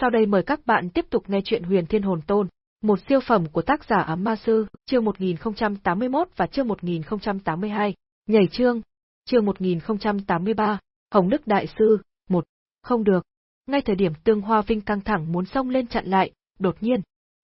Sau đây mời các bạn tiếp tục nghe chuyện Huyền Thiên Hồn Tôn, một siêu phẩm của tác giả Ám Ma Sư, chương 1081 và chương 1082, nhảy chương, chương 1083, Hồng Đức Đại Sư, một Không được. Ngay thời điểm Tương Hoa Vinh căng thẳng muốn xông lên chặn lại, đột nhiên,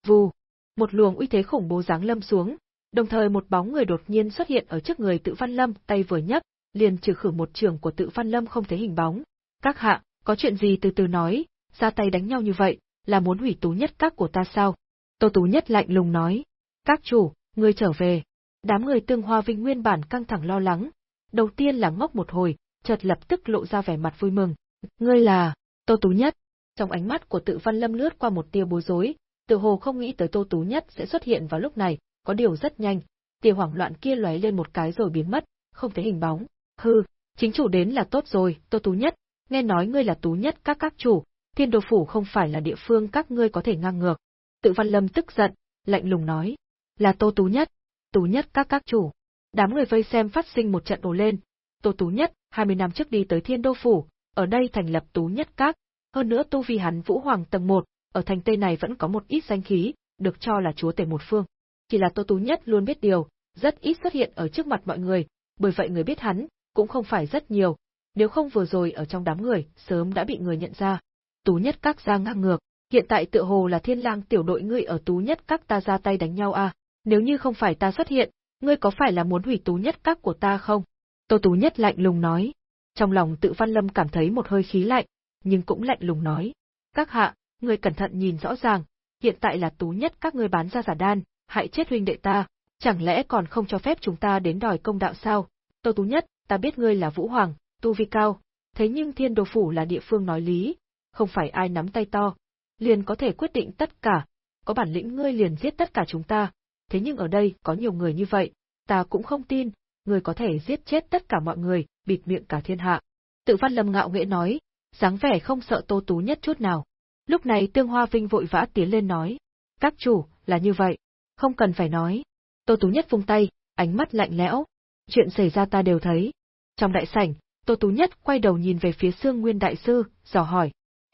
vù, một luồng uy thế khủng bố giáng lâm xuống, đồng thời một bóng người đột nhiên xuất hiện ở trước người Tự Văn Lâm, tay vừa nhấc, liền trừ khử một trường của Tự Văn Lâm không thấy hình bóng. Các hạ, có chuyện gì từ từ nói, ra tay đánh nhau như vậy, là muốn hủy tú nhất các của ta sao? Tô Tú Nhất lạnh lùng nói. Các chủ, ngươi trở về. Đám người tương hoa vinh nguyên bản căng thẳng lo lắng. Đầu tiên là ngốc một hồi, chợt lập tức lộ ra vẻ mặt vui mừng. Ngươi là, Tô Tú Nhất. Trong ánh mắt của tự văn lâm lướt qua một tia bối rối, tự hồ không nghĩ tới Tô Tú Nhất sẽ xuất hiện vào lúc này, có điều rất nhanh. Tia hoảng loạn kia lóe lên một cái rồi biến mất, không thấy hình bóng. Hừ, chính chủ đến là tốt rồi, Tô Tú Nhất, nghe nói ngươi là Tú Nhất các các chủ, thiên đồ phủ không phải là địa phương các ngươi có thể ngang ngược. Tự Văn Lâm tức giận, lạnh lùng nói, là Tô Tú Nhất, Tú Nhất các các chủ. Đám người vây xem phát sinh một trận ồ lên. Tô Tú Nhất, 20 năm trước đi tới Thiên Đô phủ, ở đây thành lập Tú Nhất các, hơn nữa tu vi hắn Vũ Hoàng tầng 1, ở thành Tây này vẫn có một ít danh khí, được cho là chúa tể một phương. Chỉ là Tô Tú Nhất luôn biết điều, rất ít xuất hiện ở trước mặt mọi người, bởi vậy người biết hắn cũng không phải rất nhiều, nếu không vừa rồi ở trong đám người, sớm đã bị người nhận ra. Tú Nhất các ra ngang ngược, hiện tại tựa hồ là thiên lang tiểu đội ngươi ở tú nhất các ta ra tay đánh nhau à, nếu như không phải ta xuất hiện, ngươi có phải là muốn hủy tú nhất các của ta không? Tô Tú Nhất lạnh lùng nói. Trong lòng tự văn lâm cảm thấy một hơi khí lạnh, nhưng cũng lạnh lùng nói. Các hạ, ngươi cẩn thận nhìn rõ ràng, hiện tại là tú nhất các ngươi bán ra giả đan, hại chết huynh đệ ta, chẳng lẽ còn không cho phép chúng ta đến đòi công đạo sao? Tô Tú Nhất, ta biết ngươi là Vũ Hoàng, tu vi cao, thế nhưng thiên đồ phủ là địa phương nói lý, không phải ai nắm tay to, liền có thể quyết định tất cả, có bản lĩnh ngươi liền giết tất cả chúng ta, thế nhưng ở đây có nhiều người như vậy, ta cũng không tin, ngươi có thể giết chết tất cả mọi người, bịt miệng cả thiên hạ. Tự văn lâm ngạo nghễ nói, dáng vẻ không sợ tô tú nhất chút nào. Lúc này Tương Hoa Vinh vội vã tiến lên nói, các chủ, là như vậy, không cần phải nói. Tô tú nhất vung tay, ánh mắt lạnh lẽo, chuyện xảy ra ta đều thấy. Trong đại sảnh, Tô Tú Nhất quay đầu nhìn về phía Sương Nguyên Đại Sư, dò hỏi.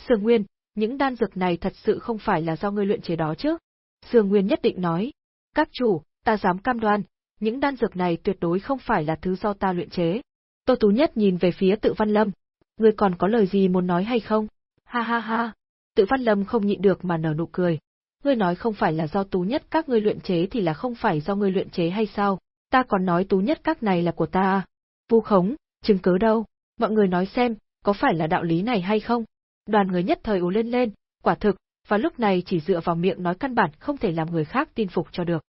Sương Nguyên, những đan dược này thật sự không phải là do ngươi luyện chế đó chứ? Sương Nguyên nhất định nói. Các chủ, ta dám cam đoan, những đan dược này tuyệt đối không phải là thứ do ta luyện chế. Tô Tú Nhất nhìn về phía tự văn lâm. Ngươi còn có lời gì muốn nói hay không? Ha ha ha. Tự văn lâm không nhịn được mà nở nụ cười. Ngươi nói không phải là do Tú Nhất các ngươi luyện chế thì là không phải do ngươi luyện chế hay sao? Ta còn nói Tú Nhất các này là của ta à? Vu khống, chứng cứ đâu? Mọi người nói xem, có phải là đạo lý này hay không? Đoàn người nhất thời ú lên lên, quả thực, và lúc này chỉ dựa vào miệng nói căn bản không thể làm người khác tin phục cho được.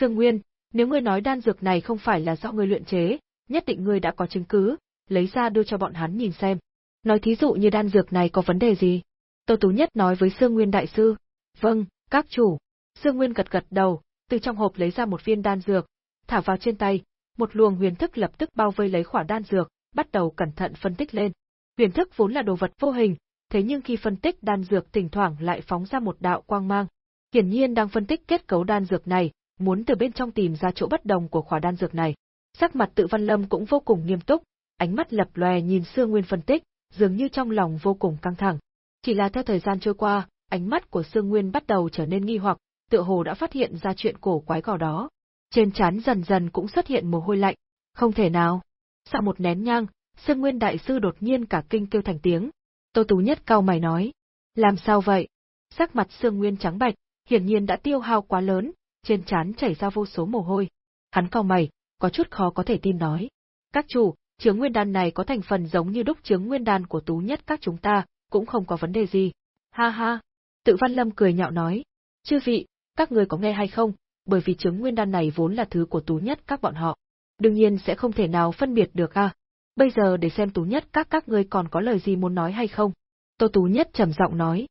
Sương Nguyên, nếu ngươi nói đan dược này không phải là do ngươi luyện chế, nhất định ngươi đã có chứng cứ, lấy ra đưa cho bọn hắn nhìn xem. Nói thí dụ như đan dược này có vấn đề gì? Tô Tú Nhất nói với Sương Nguyên đại sư. Vâng, các chủ. Sương Nguyên gật gật đầu, từ trong hộp lấy ra một viên đan dược, thả vào trên tay, một luồng huyền thức lập tức bao vây lấy khỏa đan dược, bắt đầu cẩn thận phân tích lên. Huyền thức vốn là đồ vật vô hình, thế nhưng khi phân tích đan dược thỉnh thoảng lại phóng ra một đạo quang mang. Hiển nhiên đang phân tích kết cấu đan dược này, muốn từ bên trong tìm ra chỗ bất đồng của khỏa đan dược này. Sắc mặt tự văn lâm cũng vô cùng nghiêm túc, ánh mắt lập lòe nhìn Sương Nguyên phân tích, dường như trong lòng vô cùng căng thẳng. Chỉ là theo thời gian trôi qua, ánh mắt của Sương Nguyên bắt đầu trở nên nghi hoặc, tựa hồ đã phát hiện ra chuyện cổ quái gò đó. Trên trán dần dần cũng xuất hiện mồ hôi lạnh. Không thể nào. sợ một nén nhang, Sương Nguyên đại sư đột nhiên cả kinh kêu thành tiếng, Tô Tú Nhất cao mày nói. Làm sao vậy? Sắc mặt Sương Nguyên trắng bạch, hiển nhiên đã tiêu hao quá lớn, trên trán chảy ra vô số mồ hôi. Hắn cao mày, có chút khó có thể tin nói. Các chủ, chướng nguyên đan này có thành phần giống như đúc chướng nguyên đan của Tú Nhất các chúng ta, cũng không có vấn đề gì. Ha ha. Tự Văn Lâm cười nhạo nói. Chư vị, các người có nghe hay không, bởi vì chướng nguyên đan này vốn là thứ của Tú Nhất các bọn họ. Đương nhiên sẽ không thể nào phân biệt được à. Bây giờ để xem Tú Nhất các các ngươi còn có lời gì muốn nói hay không. Tô Tú Nhất trầm giọng nói.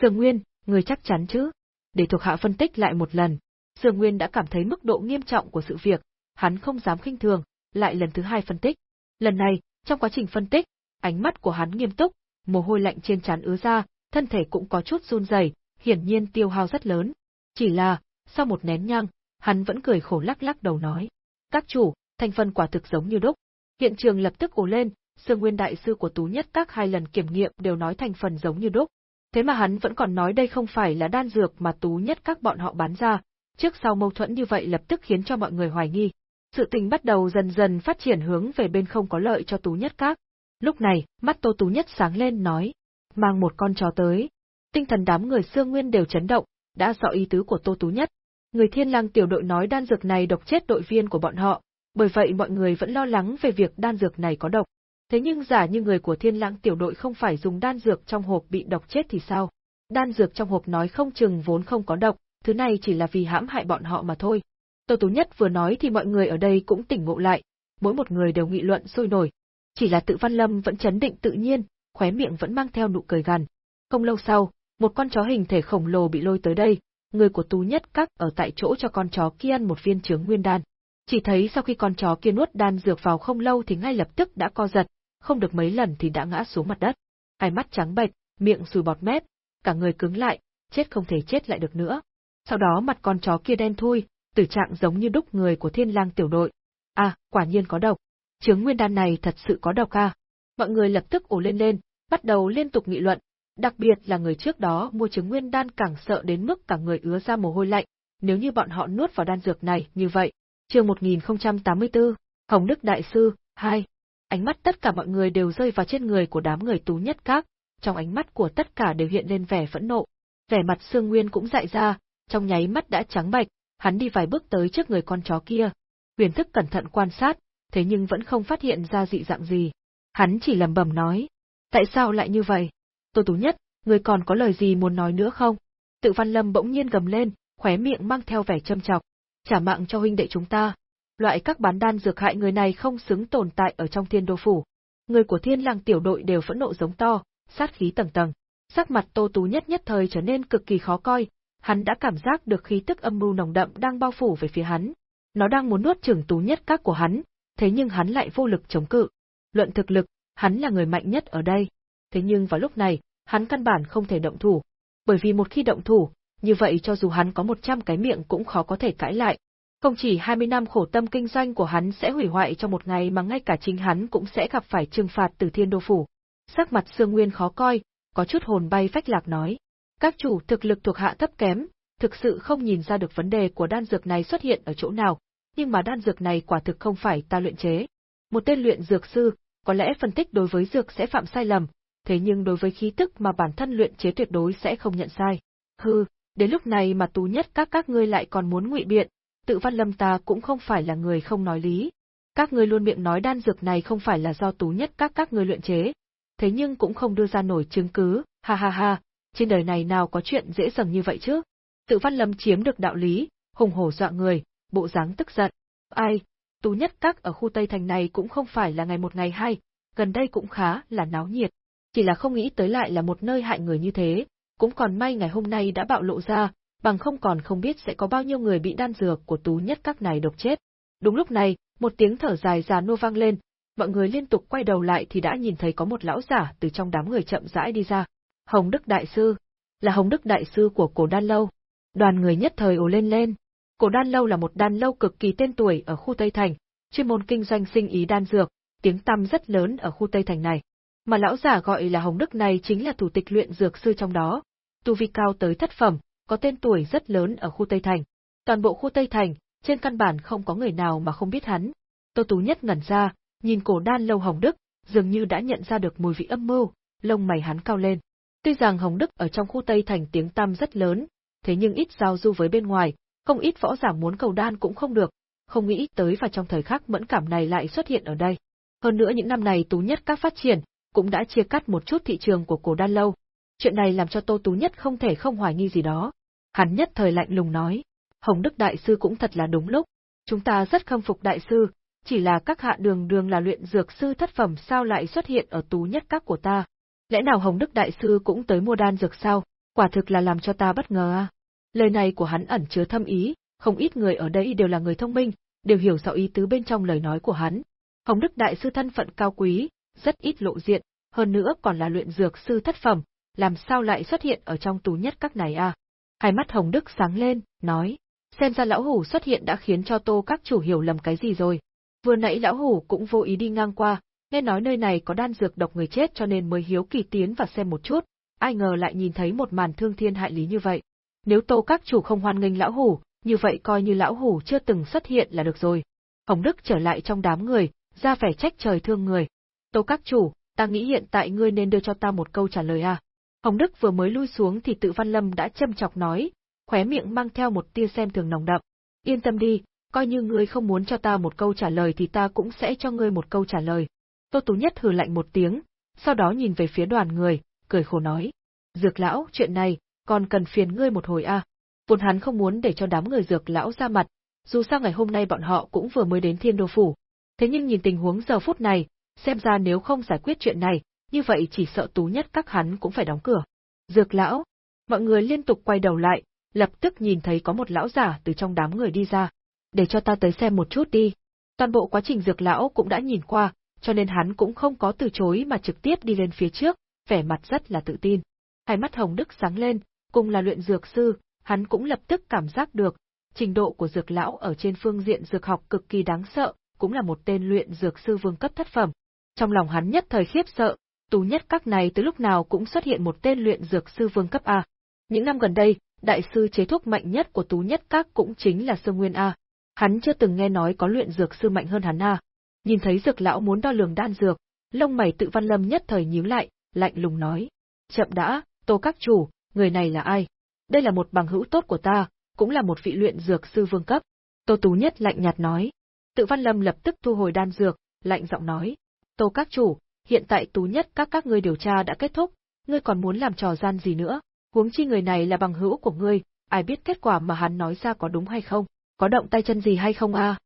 Sương Nguyên, người chắc chắn chứ? Để thuộc hạ phân tích lại một lần. Sương Nguyên đã cảm thấy mức độ nghiêm trọng của sự việc, hắn không dám khinh thường, lại lần thứ hai phân tích. Lần này, trong quá trình phân tích, ánh mắt của hắn nghiêm túc, mồ hôi lạnh trên trán ứa ra, thân thể cũng có chút run rẩy, hiển nhiên tiêu hao rất lớn. Chỉ là, sau một nén nhang, hắn vẫn cười khổ lắc lắc đầu nói. Các chủ, thành phần quả thực giống như đúc. Hiện trường lập tức ồ lên, Sương Nguyên đại sư của Tú Nhất các hai lần kiểm nghiệm đều nói thành phần giống như đúc. Thế mà hắn vẫn còn nói đây không phải là đan dược mà tú nhất các bọn họ bán ra, trước sau mâu thuẫn như vậy lập tức khiến cho mọi người hoài nghi. Sự tình bắt đầu dần dần phát triển hướng về bên không có lợi cho tú nhất các. Lúc này, mắt tô tú nhất sáng lên nói, mang một con chó tới. Tinh thần đám người sương nguyên đều chấn động, đã rõ ý tứ của tô tú nhất. Người thiên lang tiểu đội nói đan dược này độc chết đội viên của bọn họ, bởi vậy mọi người vẫn lo lắng về việc đan dược này có độc. Thế nhưng giả như người của thiên lãng tiểu đội không phải dùng đan dược trong hộp bị độc chết thì sao? Đan dược trong hộp nói không chừng vốn không có độc, thứ này chỉ là vì hãm hại bọn họ mà thôi. Tô Tú Nhất vừa nói thì mọi người ở đây cũng tỉnh ngộ lại, mỗi một người đều nghị luận sôi nổi. Chỉ là tự Văn Lâm vẫn chấn định tự nhiên, khóe miệng vẫn mang theo nụ cười gằn. Không lâu sau, một con chó hình thể khổng lồ bị lôi tới đây, người của Tú Nhất cắt ở tại chỗ cho con chó kia ăn một viên trứng nguyên đan. Chỉ thấy sau khi con chó kia nuốt đan dược vào không lâu thì ngay lập tức đã co giật, không được mấy lần thì đã ngã xuống mặt đất. Hai mắt trắng bệch, miệng sùi bọt mép, cả người cứng lại, chết không thể chết lại được nữa. Sau đó mặt con chó kia đen thui, tử trạng giống như đúc người của thiên lang tiểu đội. À, quả nhiên có độc. Trứng nguyên đan này thật sự có độc à. Mọi người lập tức ồ lên lên, bắt đầu liên tục nghị luận, đặc biệt là người trước đó mua trứng nguyên đan càng sợ đến mức cả người ứa ra mồ hôi lạnh, nếu như bọn họ nuốt vào đan dược này như vậy. Chương 1084, Hồng Đức Đại Sư, 2 ánh mắt tất cả mọi người đều rơi vào trên người của đám người tú nhất các, trong ánh mắt của tất cả đều hiện lên vẻ phẫn nộ. Vẻ mặt Sương Nguyên cũng dại ra, trong nháy mắt đã trắng bạch, hắn đi vài bước tới trước người con chó kia. Huyền thức cẩn thận quan sát, thế nhưng vẫn không phát hiện ra dị dạng gì. Hắn chỉ lẩm bẩm nói, tại sao lại như vậy? Tô Tú Nhất, người còn có lời gì muốn nói nữa không? Tự Văn Lâm bỗng nhiên gầm lên, khóe miệng mang theo vẻ châm chọc, trả mạng cho huynh đệ chúng ta, loại các bán đan dược hại người này không xứng tồn tại ở trong thiên đô phủ. Người của thiên lang tiểu đội đều phẫn nộ giống to, sát khí tầng tầng. Sắc mặt Tô Tú nhất nhất thời trở nên cực kỳ khó coi, hắn đã cảm giác được khí tức âm mưu nồng đậm đang bao phủ về phía hắn. Nó đang muốn nuốt chửng Tú nhất các của hắn, thế nhưng hắn lại vô lực chống cự. Luận thực lực, hắn là người mạnh nhất ở đây. Thế nhưng vào lúc này, hắn căn bản không thể động thủ. Bởi vì một khi động thủ, như vậy cho dù hắn có 100 cái miệng cũng khó có thể cãi lại, không chỉ 20 năm khổ tâm kinh doanh của hắn sẽ hủy hoại trong một ngày mà ngay cả chính hắn cũng sẽ gặp phải trừng phạt từ thiên đô phủ. Sắc mặt Sương Nguyên khó coi, có chút hồn bay phách lạc nói. Các chủ thực lực thuộc hạ thấp kém, thực sự không nhìn ra được vấn đề của đan dược này xuất hiện ở chỗ nào, nhưng mà đan dược này quả thực không phải ta luyện chế. Một tên luyện dược sư, có lẽ phân tích đối với dược sẽ phạm sai lầm, thế nhưng đối với khí tức mà bản thân luyện chế tuyệt đối sẽ không nhận sai. Hừ, đến lúc này mà tú nhất các các ngươi lại còn muốn ngụy biện, tự văn lâm ta cũng không phải là người không nói lý. Các ngươi luôn miệng nói đan dược này không phải là do tú nhất các các ngươi luyện chế, thế nhưng cũng không đưa ra nổi chứng cứ, ha ha ha, trên đời này nào có chuyện dễ dàng như vậy chứ. Tự văn lâm chiếm được đạo lý, hùng hổ dọa người, bộ dáng tức giận. Ai, tú nhất các ở khu Tây Thành này cũng không phải là ngày một ngày hai, gần đây cũng khá là náo nhiệt. Chỉ là không nghĩ tới lại là một nơi hại người như thế, cũng còn may ngày hôm nay đã bạo lộ ra, bằng không còn không biết sẽ có bao nhiêu người bị đan dược của tú nhất các này độc chết. Đúng lúc này, một tiếng thở dài già nua vang lên, mọi người liên tục quay đầu lại thì đã nhìn thấy có một lão giả từ trong đám người chậm rãi đi ra. Hồng Đức Đại Sư, là Hồng Đức Đại Sư của cổ đan lâu. Đoàn người nhất thời ồ lên lên. Cổ đan lâu là một đan lâu cực kỳ tên tuổi ở khu Tây Thành, chuyên môn kinh doanh sinh ý đan dược, tiếng tăm rất lớn ở khu Tây Thành này. Mà lão giả gọi là Hồng Đức này chính là thủ tịch luyện dược sư trong đó, tu vi cao tới thất phẩm, có tên tuổi rất lớn ở khu Tây Thành. Toàn bộ khu Tây Thành, trên căn bản không có người nào mà không biết hắn. Tô Tú Nhất ngẩn ra, nhìn cổ đan lâu Hồng Đức, dường như đã nhận ra được mùi vị âm mưu, lông mày hắn cao lên. Tuy rằng Hồng Đức ở trong khu Tây Thành tiếng tăm rất lớn, thế nhưng ít giao du với bên ngoài, không ít võ giả muốn cầu đan cũng không được, không nghĩ tới và trong thời khắc mẫn cảm này lại xuất hiện ở đây. Hơn nữa những năm này Tú Nhất các phát triển, cũng đã chia cắt một chút thị trường của cổ đan lâu. Chuyện này làm cho Tô Tú Nhất không thể không hoài nghi gì đó. Hắn nhất thời lạnh lùng nói, Hồng Đức Đại Sư cũng thật là đúng lúc, chúng ta rất khâm phục Đại Sư, chỉ là các hạ đường đường là luyện dược sư thất phẩm sao lại xuất hiện ở tú nhất các của ta. Lẽ nào Hồng Đức Đại Sư cũng tới mua đan dược sao, quả thực là làm cho ta bất ngờ à. Lời này của hắn ẩn chứa thâm ý, không ít người ở đây đều là người thông minh, đều hiểu rõ ý tứ bên trong lời nói của hắn. Hồng Đức Đại Sư thân phận cao quý, rất ít lộ diện, hơn nữa còn là luyện dược sư thất phẩm, làm sao lại xuất hiện ở trong tú nhất các này à? Hai mắt Hồng Đức sáng lên, nói, xem ra lão hủ xuất hiện đã khiến cho tô các chủ hiểu lầm cái gì rồi. Vừa nãy lão hủ cũng vô ý đi ngang qua, nghe nói nơi này có đan dược độc người chết cho nên mới hiếu kỳ tiến và xem một chút, ai ngờ lại nhìn thấy một màn thương thiên hại lý như vậy. Nếu Tô các chủ không hoan nghênh lão hủ, như vậy coi như lão hủ chưa từng xuất hiện là được rồi. Hồng Đức trở lại trong đám người, ra vẻ trách trời thương người. Tô các chủ, ta nghĩ hiện tại ngươi nên đưa cho ta một câu trả lời à. Hồng Đức vừa mới lui xuống thì tự Văn Lâm đã châm chọc nói, khóe miệng mang theo một tia xem thường nồng đậm. Yên tâm đi, coi như ngươi không muốn cho ta một câu trả lời thì ta cũng sẽ cho ngươi một câu trả lời. Tô Tú Nhất hừ lạnh một tiếng, sau đó nhìn về phía đoàn người, cười khổ nói. Dược lão, chuyện này, còn cần phiền ngươi một hồi à. Vốn hắn không muốn để cho đám người dược lão ra mặt, dù sao ngày hôm nay bọn họ cũng vừa mới đến thiên đô phủ. Thế nhưng nhìn tình huống giờ phút này, xem ra nếu không giải quyết chuyện này, như vậy chỉ sợ tú nhất các hắn cũng phải đóng cửa. Dược lão, mọi người liên tục quay đầu lại, lập tức nhìn thấy có một lão giả từ trong đám người đi ra. Để cho ta tới xem một chút đi. Toàn bộ quá trình dược lão cũng đã nhìn qua, cho nên hắn cũng không có từ chối mà trực tiếp đi lên phía trước, vẻ mặt rất là tự tin. Hai mắt Hồng Đức sáng lên, cùng là luyện dược sư, hắn cũng lập tức cảm giác được, trình độ của dược lão ở trên phương diện dược học cực kỳ đáng sợ, cũng là một tên luyện dược sư vương cấp thất phẩm. Trong lòng hắn nhất thời khiếp sợ, tù nhất các này từ lúc nào cũng xuất hiện một tên luyện dược sư vương cấp A. Những năm gần đây, đại sư chế thuốc mạnh nhất của tú nhất các cũng chính là Sương Nguyên A. Hắn chưa từng nghe nói có luyện dược sư mạnh hơn hắn A. Nhìn thấy dược lão muốn đo lường đan dược, lông mày tự văn lâm nhất thời nhíu lại, lạnh lùng nói. Chậm đã, tô các chủ, người này là ai? Đây là một bằng hữu tốt của ta, cũng là một vị luyện dược sư vương cấp. Tô Tú Nhất lạnh nhạt nói. Tự Văn Lâm lập tức thu hồi đan dược, lạnh giọng nói. Tô các chủ, hiện tại Tú Nhất các các ngươi điều tra đã kết thúc, ngươi còn muốn làm trò gian gì nữa? Huống chi người này là bằng hữu của ngươi, ai biết kết quả mà hắn nói ra có đúng hay không, có động tay chân gì hay không a? À?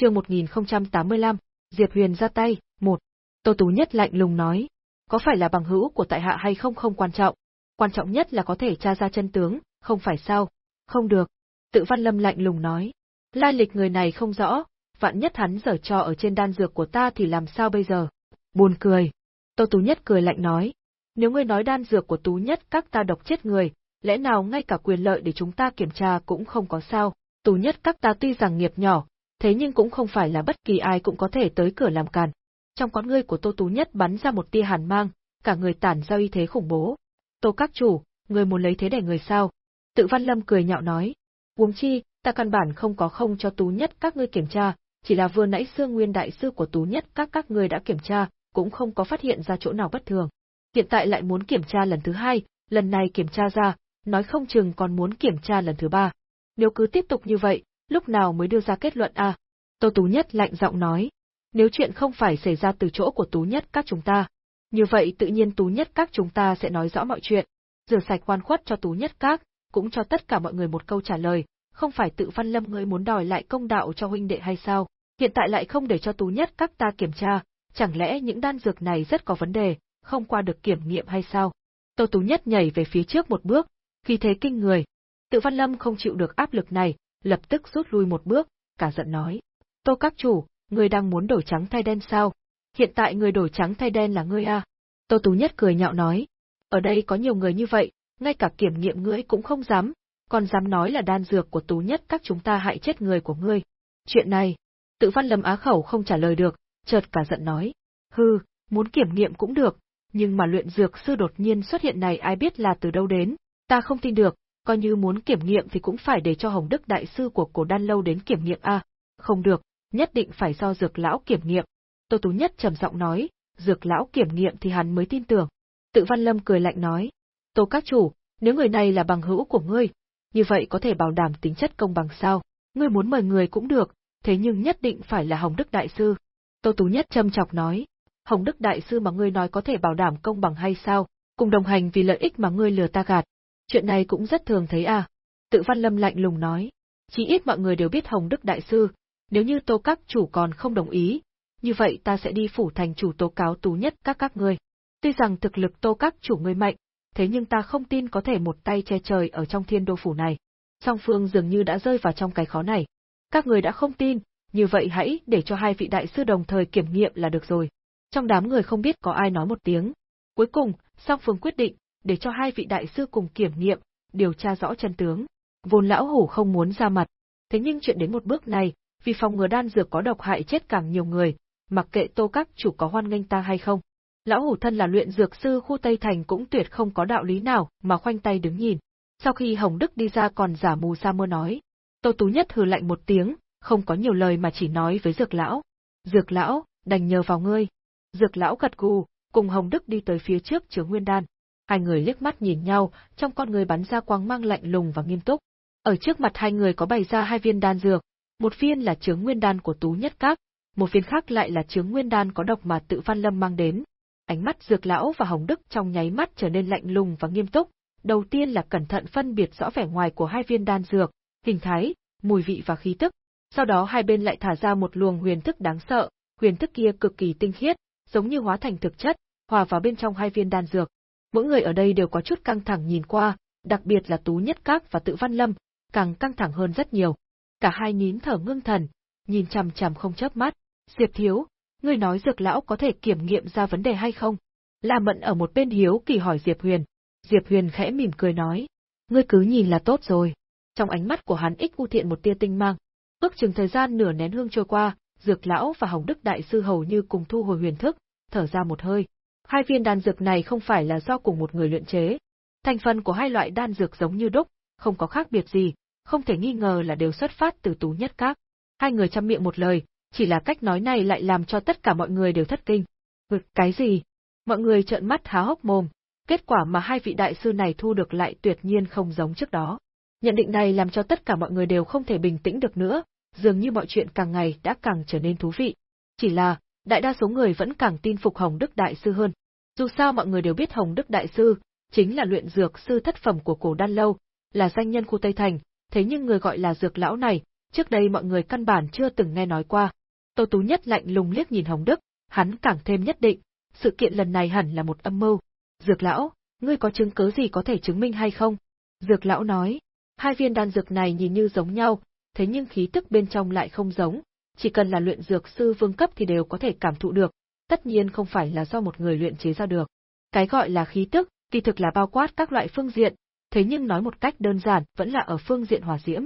Chương 1085, Diệp Huyền ra tay, một. Tô Tú Nhất lạnh lùng nói, có phải là bằng hữu của tại hạ hay không không quan trọng, quan trọng nhất là có thể tra ra chân tướng, không phải sao? Không được. Tự Văn Lâm lạnh lùng nói, lai lịch người này không rõ, vạn nhất hắn giở trò ở trên đan dược của ta thì làm sao bây giờ? Buồn cười. Tô Tú Nhất cười lạnh nói, nếu ngươi nói đan dược của Tú Nhất các ta độc chết người, lẽ nào ngay cả quyền lợi để chúng ta kiểm tra cũng không có sao? Tú Nhất các ta tuy rằng nghiệp nhỏ, thế nhưng cũng không phải là bất kỳ ai cũng có thể tới cửa làm càn. Trong con ngươi của Tô Tú Nhất bắn ra một tia hàn mang, cả người tản ra uy thế khủng bố. Tô các chủ, người muốn lấy thế để người sao? Tự Văn Lâm cười nhạo nói. uống chi, ta căn bản không có không cho Tú Nhất các ngươi kiểm tra, chỉ là vừa nãy xương nguyên đại sư của Tú Nhất các các ngươi đã kiểm tra, cũng không có phát hiện ra chỗ nào bất thường. Hiện tại lại muốn kiểm tra lần thứ hai, lần này kiểm tra ra, nói không chừng còn muốn kiểm tra lần thứ ba. Nếu cứ tiếp tục như vậy, lúc nào mới đưa ra kết luận à? Tô Tú Nhất lạnh giọng nói. Nếu chuyện không phải xảy ra từ chỗ của Tú Nhất các chúng ta, như vậy tự nhiên Tú Nhất các chúng ta sẽ nói rõ mọi chuyện, rửa sạch quan khuất cho Tú Nhất các, cũng cho tất cả mọi người một câu trả lời, không phải tự văn lâm ngươi muốn đòi lại công đạo cho huynh đệ hay sao? Hiện tại lại không để cho Tú Nhất các ta kiểm tra, chẳng lẽ những đan dược này rất có vấn đề, không qua được kiểm nghiệm hay sao? Tô Tú Nhất nhảy về phía trước một bước, khi thế kinh người. Tự Văn Lâm không chịu được áp lực này, lập tức rút lui một bước, cả giận nói. Tô các chủ, người đang muốn đổi trắng thay đen sao? Hiện tại người đổi trắng thay đen là ngươi à? Tô Tú Nhất cười nhạo nói. Ở đây có nhiều người như vậy, ngay cả kiểm nghiệm ngươi cũng không dám, còn dám nói là đan dược của Tú Nhất các chúng ta hại chết người của ngươi. Chuyện này, tự văn lâm á khẩu không trả lời được, chợt cả giận nói. Hừ, muốn kiểm nghiệm cũng được, nhưng mà luyện dược sư đột nhiên xuất hiện này ai biết là từ đâu đến, ta không tin được, coi như muốn kiểm nghiệm thì cũng phải để cho Hồng Đức đại sư của cổ đan lâu đến kiểm nghiệm a. không được, nhất định phải do dược lão kiểm nghiệm. Tô Tú Nhất trầm giọng nói, dược lão kiểm nghiệm thì hắn mới tin tưởng. Tự Văn Lâm cười lạnh nói, Tô các chủ, nếu người này là bằng hữu của ngươi, như vậy có thể bảo đảm tính chất công bằng sao? Ngươi muốn mời người cũng được, thế nhưng nhất định phải là Hồng Đức đại sư. Tô Tú Nhất châm chọc nói, Hồng Đức Đại Sư mà ngươi nói có thể bảo đảm công bằng hay sao, cùng đồng hành vì lợi ích mà ngươi lừa ta gạt. Chuyện này cũng rất thường thấy à. Tự Văn Lâm lạnh lùng nói. Chỉ ít mọi người đều biết Hồng Đức Đại Sư, nếu như Tô Các chủ còn không đồng ý, như vậy ta sẽ đi phủ thành chủ tố cáo tú nhất các các ngươi. Tuy rằng thực lực Tô Các chủ ngươi mạnh, thế nhưng ta không tin có thể một tay che trời ở trong thiên đô phủ này. Song phương dường như đã rơi vào trong cái khó này. Các người đã không tin, như vậy hãy để cho hai vị đại sư đồng thời kiểm nghiệm là được rồi. Trong đám người không biết có ai nói một tiếng. Cuối cùng, song phương quyết định, để cho hai vị đại sư cùng kiểm nghiệm, điều tra rõ chân tướng. Vốn lão hủ không muốn ra mặt, thế nhưng chuyện đến một bước này, vì phòng ngừa đan dược có độc hại chết càng nhiều người, mặc kệ tô các chủ có hoan nghênh ta hay không. Lão hủ thân là luyện dược sư khu Tây Thành cũng tuyệt không có đạo lý nào mà khoanh tay đứng nhìn. Sau khi Hồng Đức đi ra còn giả mù sa mưa nói. Tô Tú Nhất hừ lạnh một tiếng, không có nhiều lời mà chỉ nói với dược lão. Dược lão, đành nhờ vào ngươi. Dược lão gật gù, cùng Hồng Đức đi tới phía trước chứa nguyên đan. Hai người liếc mắt nhìn nhau, trong con người bắn ra quang mang lạnh lùng và nghiêm túc. Ở trước mặt hai người có bày ra hai viên đan dược, một viên là chướng nguyên đan của Tú Nhất Các, một viên khác lại là chướng nguyên đan có độc mà tự Văn Lâm mang đến. Ánh mắt Dược lão và Hồng Đức trong nháy mắt trở nên lạnh lùng và nghiêm túc. Đầu tiên là cẩn thận phân biệt rõ vẻ ngoài của hai viên đan dược, hình thái, mùi vị và khí tức. Sau đó hai bên lại thả ra một luồng huyền thức đáng sợ, huyền thức kia cực kỳ tinh khiết, giống như hóa thành thực chất, hòa vào bên trong hai viên đan dược. Mỗi người ở đây đều có chút căng thẳng nhìn qua, đặc biệt là Tú Nhất Các và Tự Văn Lâm, càng căng thẳng hơn rất nhiều. Cả hai nín thở ngưng thần, nhìn chằm chằm không chớp mắt. Diệp Thiếu, ngươi nói dược lão có thể kiểm nghiệm ra vấn đề hay không? La Mận ở một bên hiếu kỳ hỏi Diệp Huyền. Diệp Huyền khẽ mỉm cười nói, ngươi cứ nhìn là tốt rồi. Trong ánh mắt của hắn ích u thiện một tia tinh mang. Ước chừng thời gian nửa nén hương trôi qua, Dược lão và Hồng Đức đại sư hầu như cùng thu hồi huyền thức, thở ra một hơi. Hai viên đan dược này không phải là do cùng một người luyện chế. Thành phần của hai loại đan dược giống như đúc, không có khác biệt gì, không thể nghi ngờ là đều xuất phát từ Tú Nhất Các. Hai người chăm miệng một lời, chỉ là cách nói này lại làm cho tất cả mọi người đều thất kinh. Vực cái gì? Mọi người trợn mắt há hốc mồm, kết quả mà hai vị đại sư này thu được lại tuyệt nhiên không giống trước đó. Nhận định này làm cho tất cả mọi người đều không thể bình tĩnh được nữa, dường như mọi chuyện càng ngày đã càng trở nên thú vị. Chỉ là, đại đa số người vẫn càng tin phục Hồng Đức Đại Sư hơn. Dù sao mọi người đều biết Hồng Đức Đại Sư, chính là luyện dược sư thất phẩm của cổ đan lâu, là danh nhân khu Tây Thành, thế nhưng người gọi là dược lão này, trước đây mọi người căn bản chưa từng nghe nói qua. Tô Tú Nhất lạnh lùng liếc nhìn Hồng Đức, hắn càng thêm nhất định, sự kiện lần này hẳn là một âm mưu. Dược lão, ngươi có chứng cứ gì có thể chứng minh hay không? Dược lão nói, hai viên đan dược này nhìn như giống nhau, thế nhưng khí tức bên trong lại không giống, chỉ cần là luyện dược sư vương cấp thì đều có thể cảm thụ được, tất nhiên không phải là do một người luyện chế ra được. Cái gọi là khí tức, kỳ thực là bao quát các loại phương diện, thế nhưng nói một cách đơn giản vẫn là ở phương diện hỏa diễm.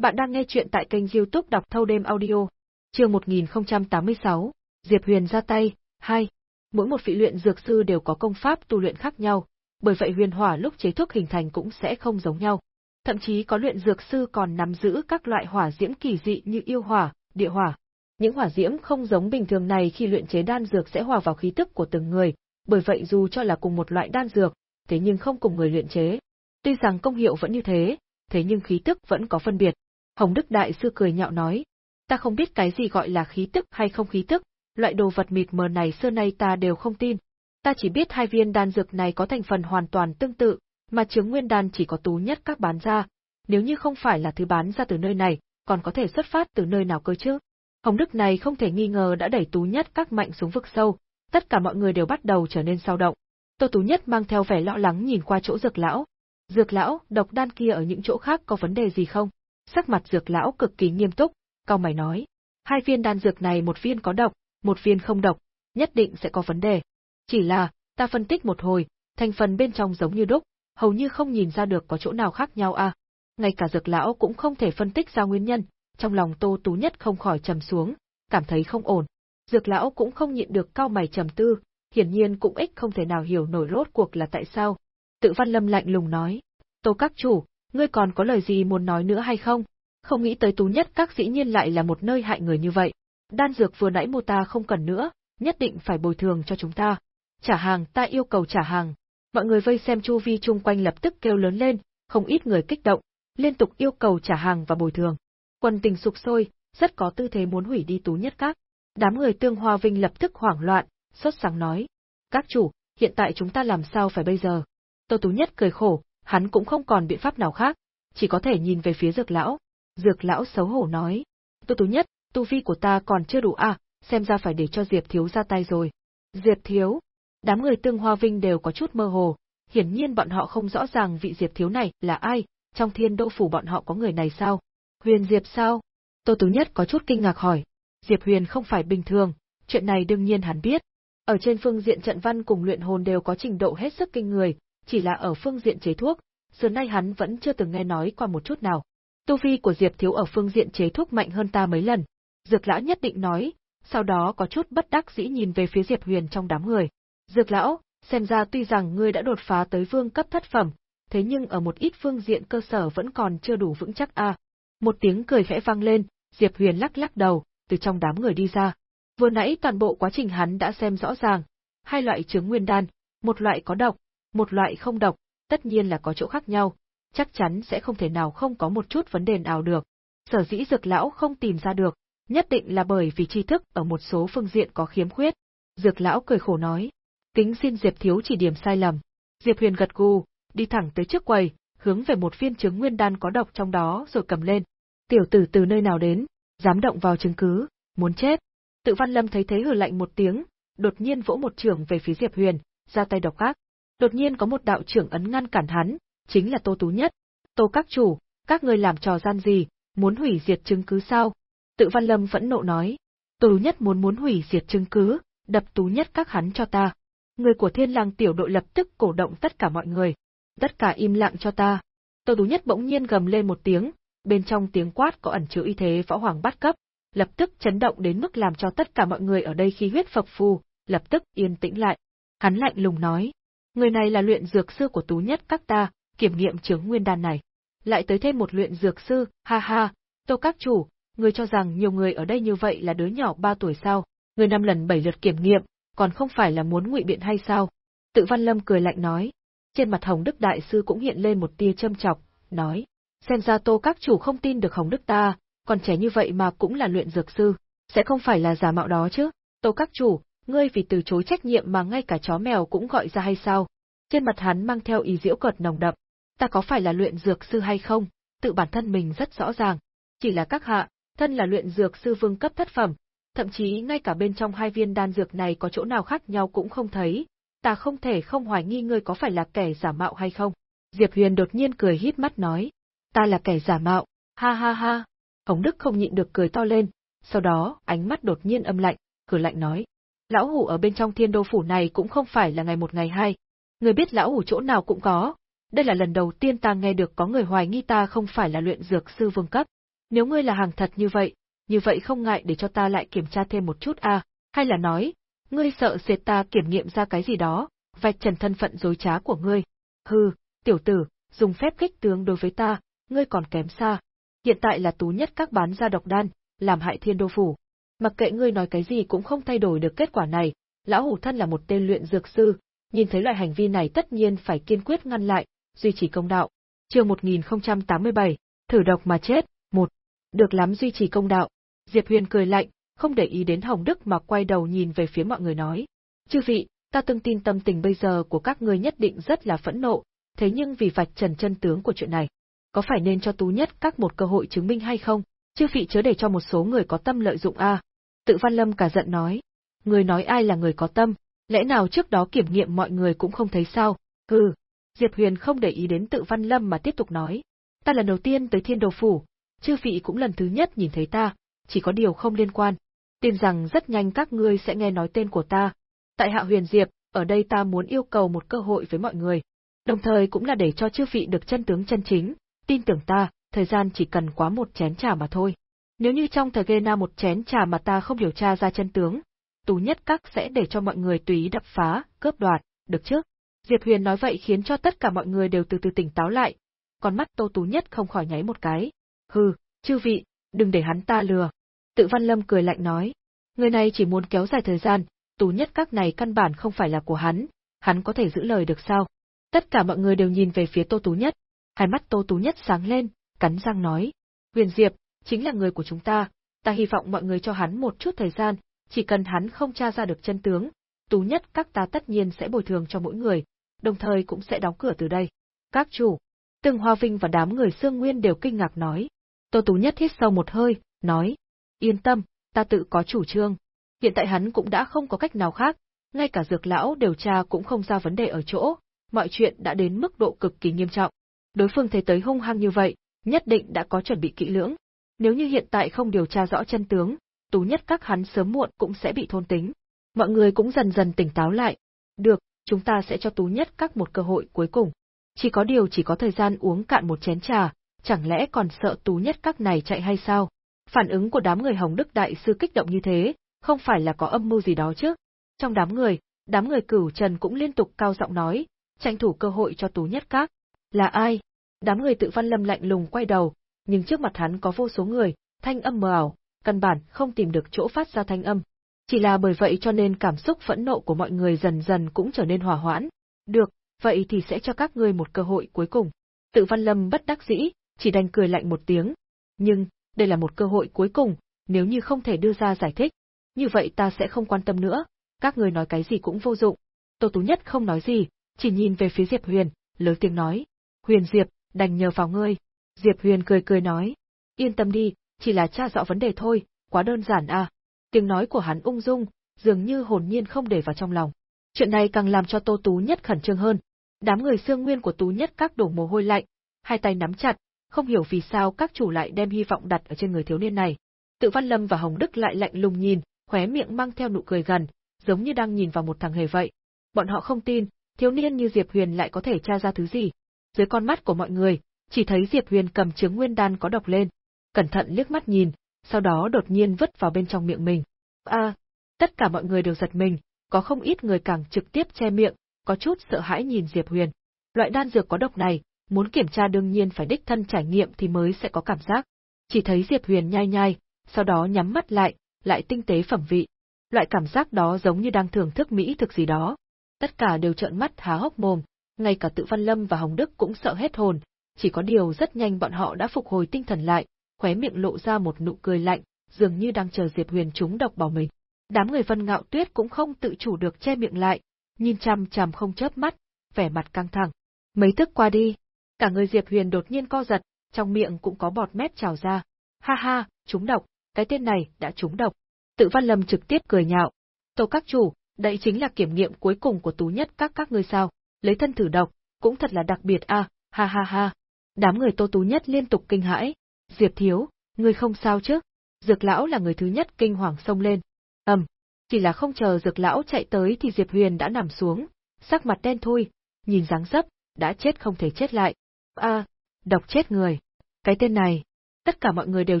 Bạn đang nghe chuyện tại kênh youtube đọc thâu đêm audio. Trường 1086, Diệp Huyền ra tay, 2. Mỗi một vị luyện dược sư đều có công pháp tu luyện khác nhau, bởi vậy huyền hỏa lúc chế thuốc hình thành cũng sẽ không giống nhau. Thậm chí có luyện dược sư còn nắm giữ các loại hỏa diễm kỳ dị như yêu hỏa, địa hỏa. Những hỏa diễm không giống bình thường này khi luyện chế đan dược sẽ hòa vào khí tức của từng người, bởi vậy dù cho là cùng một loại đan dược, thế nhưng không cùng người luyện chế. Tuy rằng công hiệu vẫn như thế, thế nhưng khí tức vẫn có phân biệt. Hồng Đức Đại Sư cười nhạo nói, ta không biết cái gì gọi là khí tức hay không khí tức, loại đồ vật mịt mờ này xưa nay ta đều không tin. Ta chỉ biết hai viên đan dược này có thành phần hoàn toàn tương tự, mà chứng nguyên đan chỉ có tú nhất các bán ra, nếu như không phải là thứ bán ra từ nơi này, còn có thể xuất phát từ nơi nào cơ chứ? Hồng Đức này không thể nghi ngờ đã đẩy Tú Nhất các mạnh xuống vực sâu, tất cả mọi người đều bắt đầu trở nên sao động. Tô Tú Nhất mang theo vẻ lo lắng nhìn qua chỗ Dược lão. Dược lão, độc đan kia ở những chỗ khác có vấn đề gì không? Sắc mặt Dược lão cực kỳ nghiêm túc, cao mày nói, hai viên đan dược này một viên có độc, một viên không độc, nhất định sẽ có vấn đề. Chỉ là, ta phân tích một hồi, thành phần bên trong giống như đúc, hầu như không nhìn ra được có chỗ nào khác nhau à. Ngay cả dược lão cũng không thể phân tích ra nguyên nhân, trong lòng Tô Tú Nhất không khỏi trầm xuống, cảm thấy không ổn. Dược lão cũng không nhịn được cao mày trầm tư, hiển nhiên cũng ích không thể nào hiểu nổi rốt cuộc là tại sao. Tự Văn Lâm lạnh lùng nói, Tô các chủ, ngươi còn có lời gì muốn nói nữa hay không? Không nghĩ tới Tú Nhất các dĩ nhiên lại là một nơi hại người như vậy. Đan dược vừa nãy mua ta không cần nữa, nhất định phải bồi thường cho chúng ta. Trả hàng, ta yêu cầu trả hàng. Mọi người vây xem chu vi chung quanh lập tức kêu lớn lên, không ít người kích động, liên tục yêu cầu trả hàng và bồi thường. Quân tình sục sôi, rất có tư thế muốn hủy đi tú nhất các. Đám người tương hoa vinh lập tức hoảng loạn, sốt sáng nói. Các chủ, hiện tại chúng ta làm sao phải bây giờ? Tô Tú Nhất cười khổ, hắn cũng không còn biện pháp nào khác, chỉ có thể nhìn về phía dược lão. Dược lão xấu hổ nói. Tô Tú Nhất, tu vi của ta còn chưa đủ à, xem ra phải để cho Diệp Thiếu ra tay rồi. Diệp Thiếu, Đám người tương hoa vinh đều có chút mơ hồ, hiển nhiên bọn họ không rõ ràng vị Diệp thiếu này là ai, trong thiên đỗ phủ bọn họ có người này sao? Huyền Diệp sao? Tô Tú Nhất có chút kinh ngạc hỏi. Diệp Huyền không phải bình thường, chuyện này đương nhiên hắn biết. Ở trên phương diện trận văn cùng luyện hồn đều có trình độ hết sức kinh người, chỉ là ở phương diện chế thuốc, xưa nay hắn vẫn chưa từng nghe nói qua một chút nào. Tu vi của Diệp Thiếu ở phương diện chế thuốc mạnh hơn ta mấy lần. Dược lão nhất định nói, sau đó có chút bất đắc dĩ nhìn về phía Diệp Huyền trong đám người. Dược lão, xem ra tuy rằng ngươi đã đột phá tới vương cấp thất phẩm, thế nhưng ở một ít phương diện cơ sở vẫn còn chưa đủ vững chắc a. Một tiếng cười khẽ vang lên, Diệp Huyền lắc lắc đầu, từ trong đám người đi ra. Vừa nãy toàn bộ quá trình hắn đã xem rõ ràng, hai loại trứng nguyên đan, một loại có độc, một loại không độc, tất nhiên là có chỗ khác nhau, chắc chắn sẽ không thể nào không có một chút vấn đề nào được. Sở dĩ dược lão không tìm ra được, nhất định là bởi vì tri thức ở một số phương diện có khiếm khuyết. Dược lão cười khổ nói, kính xin Diệp thiếu chỉ điểm sai lầm. Diệp Huyền gật gù, đi thẳng tới trước quầy, hướng về một viên chứng nguyên đan có độc trong đó rồi cầm lên. Tiểu tử từ nơi nào đến, dám động vào chứng cứ, muốn chết. Tự Văn Lâm thấy thế hừ lạnh một tiếng, đột nhiên vỗ một trường về phía Diệp Huyền, ra tay độc ác. Đột nhiên có một đạo trưởng ấn ngăn cản hắn, chính là Tô Tú Nhất. Tô các chủ, các ngươi làm trò gian gì, muốn hủy diệt chứng cứ sao? Tự Văn Lâm vẫn nộ nói. Tô Tú Nhất muốn muốn hủy diệt chứng cứ, đập Tú Nhất các hắn cho ta. Người của thiên lang tiểu đội lập tức cổ động tất cả mọi người. Tất cả im lặng cho ta. Tô Tú Nhất bỗng nhiên gầm lên một tiếng, bên trong tiếng quát có ẩn chứa y thế võ hoàng bát cấp, lập tức chấn động đến mức làm cho tất cả mọi người ở đây khí huyết phập phù, lập tức yên tĩnh lại. Hắn lạnh lùng nói, người này là luyện dược sư của Tú Nhất các ta, kiểm nghiệm chứng nguyên đan này. Lại tới thêm một luyện dược sư, ha ha, Tô các chủ, người cho rằng nhiều người ở đây như vậy là đứa nhỏ ba tuổi sao? Người năm lần bảy lượt kiểm nghiệm, còn không phải là muốn ngụy biện hay sao? Tự Văn Lâm cười lạnh nói. Trên mặt Hồng Đức Đại Sư cũng hiện lên một tia châm chọc, nói. Xem ra Tô các chủ không tin được Hồng Đức ta, còn trẻ như vậy mà cũng là luyện dược sư, sẽ không phải là giả mạo đó chứ? Tô các chủ, ngươi vì từ chối trách nhiệm mà ngay cả chó mèo cũng gọi ra hay sao? Trên mặt hắn mang theo ý diễu cợt nồng đậm. Ta có phải là luyện dược sư hay không? Tự bản thân mình rất rõ ràng. Chỉ là các hạ, thân là luyện dược sư vương cấp thất phẩm, thậm chí ngay cả bên trong hai viên đan dược này có chỗ nào khác nhau cũng không thấy. Ta không thể không hoài nghi ngươi có phải là kẻ giả mạo hay không. Diệp Huyền đột nhiên cười hít mắt nói. Ta là kẻ giả mạo, ha ha ha. Hồng Đức không nhịn được cười to lên, sau đó ánh mắt đột nhiên âm lạnh, cười lạnh nói. Lão hủ ở bên trong thiên đô phủ này cũng không phải là ngày một ngày hai. Người biết lão hủ chỗ nào cũng có. Đây là lần đầu tiên ta nghe được có người hoài nghi ta không phải là luyện dược sư vương cấp. Nếu ngươi là hàng thật như vậy, như vậy không ngại để cho ta lại kiểm tra thêm một chút a, hay là nói, ngươi sợ sệt ta kiểm nghiệm ra cái gì đó, vạch trần thân phận dối trá của ngươi. Hừ, tiểu tử, dùng phép kích tướng đối với ta, ngươi còn kém xa. Hiện tại là tú nhất các bán ra độc đan, làm hại thiên đô phủ. Mặc kệ ngươi nói cái gì cũng không thay đổi được kết quả này, lão hủ thân là một tên luyện dược sư, nhìn thấy loại hành vi này tất nhiên phải kiên quyết ngăn lại, duy trì công đạo. Chương 1087, thử độc mà chết, một. Được lắm duy trì công đạo. Diệp Huyền cười lạnh, không để ý đến Hồng Đức mà quay đầu nhìn về phía mọi người nói. Chư vị, ta từng tin tâm tình bây giờ của các ngươi nhất định rất là phẫn nộ, thế nhưng vì vạch trần chân tướng của chuyện này, có phải nên cho Tú Nhất các một cơ hội chứng minh hay không? Chư vị chớ để cho một số người có tâm lợi dụng a. Tự Văn Lâm cả giận nói. Người nói ai là người có tâm, lẽ nào trước đó kiểm nghiệm mọi người cũng không thấy sao? Hừ. Diệp Huyền không để ý đến Tự Văn Lâm mà tiếp tục nói. Ta lần đầu tiên tới Thiên Đồ Phủ, chư vị cũng lần thứ nhất nhìn thấy ta, chỉ có điều không liên quan. Tin rằng rất nhanh các ngươi sẽ nghe nói tên của ta. Tại Hạ Huyền Diệp, ở đây ta muốn yêu cầu một cơ hội với mọi người. Đồng thời cũng là để cho chư vị được chân tướng chân chính, tin tưởng ta, thời gian chỉ cần quá một chén trà mà thôi. Nếu như trong thời gian na một chén trà mà ta không điều tra ra chân tướng, tú nhất các sẽ để cho mọi người tùy ý đập phá, cướp đoạt, được chứ? Diệp Huyền nói vậy khiến cho tất cả mọi người đều từ từ tỉnh táo lại, con mắt Tô Tú Nhất không khỏi nháy một cái. Hừ, chư vị, đừng để hắn ta lừa. Tự Văn Lâm cười lạnh nói, người này chỉ muốn kéo dài thời gian, Tú Nhất các này căn bản không phải là của hắn, hắn có thể giữ lời được sao? Tất cả mọi người đều nhìn về phía Tô Tú Nhất, hai mắt Tô Tú Nhất sáng lên, cắn răng nói, Huyền Diệp, chính là người của chúng ta, ta hy vọng mọi người cho hắn một chút thời gian, chỉ cần hắn không tra ra được chân tướng, Tú Nhất các ta tất nhiên sẽ bồi thường cho mỗi người, đồng thời cũng sẽ đóng cửa từ đây. Các chủ, Từng Hoa Vinh và đám người Sương Nguyên đều kinh ngạc nói. Tô Tú Nhất hít sâu một hơi, nói, yên tâm, ta tự có chủ trương. Hiện tại hắn cũng đã không có cách nào khác, ngay cả dược lão điều tra cũng không ra vấn đề ở chỗ, mọi chuyện đã đến mức độ cực kỳ nghiêm trọng. Đối phương thấy tới hung hăng như vậy, nhất định đã có chuẩn bị kỹ lưỡng. Nếu như hiện tại không điều tra rõ chân tướng, tú nhất các hắn sớm muộn cũng sẽ bị thôn tính. Mọi người cũng dần dần tỉnh táo lại. Được, chúng ta sẽ cho tú nhất các một cơ hội cuối cùng. Chỉ có điều chỉ có thời gian uống cạn một chén trà, chẳng lẽ còn sợ tú nhất các này chạy hay sao? Phản ứng của đám người Hồng Đức Đại Sư kích động như thế, không phải là có âm mưu gì đó chứ? Trong đám người, Đám người cửu trần cũng liên tục cao giọng nói, tranh thủ cơ hội cho tú nhất các. Là ai? Đám người tự văn lâm lạnh lùng quay đầu, nhưng trước mặt hắn có vô số người, thanh âm mờ ảo, căn bản không tìm được chỗ phát ra thanh âm. Chỉ là bởi vậy cho nên cảm xúc phẫn nộ của mọi người dần dần cũng trở nên hòa hoãn. Được, vậy thì sẽ cho các ngươi một cơ hội cuối cùng. Tự văn lâm bất đắc dĩ, chỉ đành cười lạnh một tiếng. Nhưng, đây là một cơ hội cuối cùng, nếu như không thể đưa ra giải thích, như vậy ta sẽ không quan tâm nữa, các người nói cái gì cũng vô dụng. Tô Tú Nhất không nói gì, chỉ nhìn về phía Diệp Huyền, lớn tiếng nói. Huyền Diệp, đành nhờ vào ngươi. Diệp Huyền cười cười nói. Yên tâm đi, chỉ là tra rõ vấn đề thôi, quá đơn giản à. Tiếng nói của hắn ung dung, dường như hồn nhiên không để vào trong lòng. Chuyện này càng làm cho Tô Tú Nhất khẩn trương hơn. Đám người xương nguyên của Tú Nhất các đổ mồ hôi lạnh, hai tay nắm chặt, không hiểu vì sao các chủ lại đem hy vọng đặt ở trên người thiếu niên này. Tự Văn Lâm và Hồng Đức lại lạnh lùng nhìn, khóe miệng mang theo nụ cười gần, giống như đang nhìn vào một thằng hề vậy. Bọn họ không tin, thiếu niên như Diệp Huyền lại có thể tra ra thứ gì. Dưới con mắt của mọi người, chỉ thấy Diệp Huyền cầm trứng nguyên đan có độc lên, cẩn thận liếc mắt nhìn, sau đó đột nhiên vứt vào bên trong miệng mình. A, tất cả mọi người đều giật mình, có không ít người càng trực tiếp che miệng, có chút sợ hãi nhìn Diệp Huyền. Loại đan dược có độc này, muốn kiểm tra đương nhiên phải đích thân trải nghiệm thì mới sẽ có cảm giác. Chỉ thấy Diệp Huyền nhai nhai, sau đó nhắm mắt lại, lại tinh tế phẩm vị. Loại cảm giác đó giống như đang thưởng thức mỹ thực gì đó. Tất cả đều trợn mắt há hốc mồm, ngay cả tự Văn Lâm và Hồng Đức cũng sợ hết hồn, chỉ có điều rất nhanh bọn họ đã phục hồi tinh thần lại, khóe miệng lộ ra một nụ cười lạnh, dường như đang chờ Diệp Huyền trúng độc bảo mình. Đám người Vân Ngạo Tuyết cũng không tự chủ được che miệng lại, nhìn chằm chằm không chớp mắt, vẻ mặt căng thẳng. Mấy tức qua đi, cả người Diệp Huyền đột nhiên co giật, trong miệng cũng có bọt mép trào ra. Ha ha, trúng độc, cái tên này đã trúng độc. Tự Văn Lâm trực tiếp cười nhạo. Tô các chủ, đây chính là kiểm nghiệm cuối cùng của tú nhất các các ngươi sao, lấy thân thử độc, cũng thật là đặc biệt a, ha ha ha. Đám người Tô Tú Nhất liên tục kinh hãi. Diệp Thiếu, ngươi không sao chứ? Dược lão là người thứ nhất kinh hoàng xông lên. ầm, chỉ là không chờ dược lão chạy tới thì Diệp Huyền đã nằm xuống, sắc mặt đen thui, nhìn dáng dấp, đã chết không thể chết lại. À, a, độc chết người. Cái tên này, tất cả mọi người đều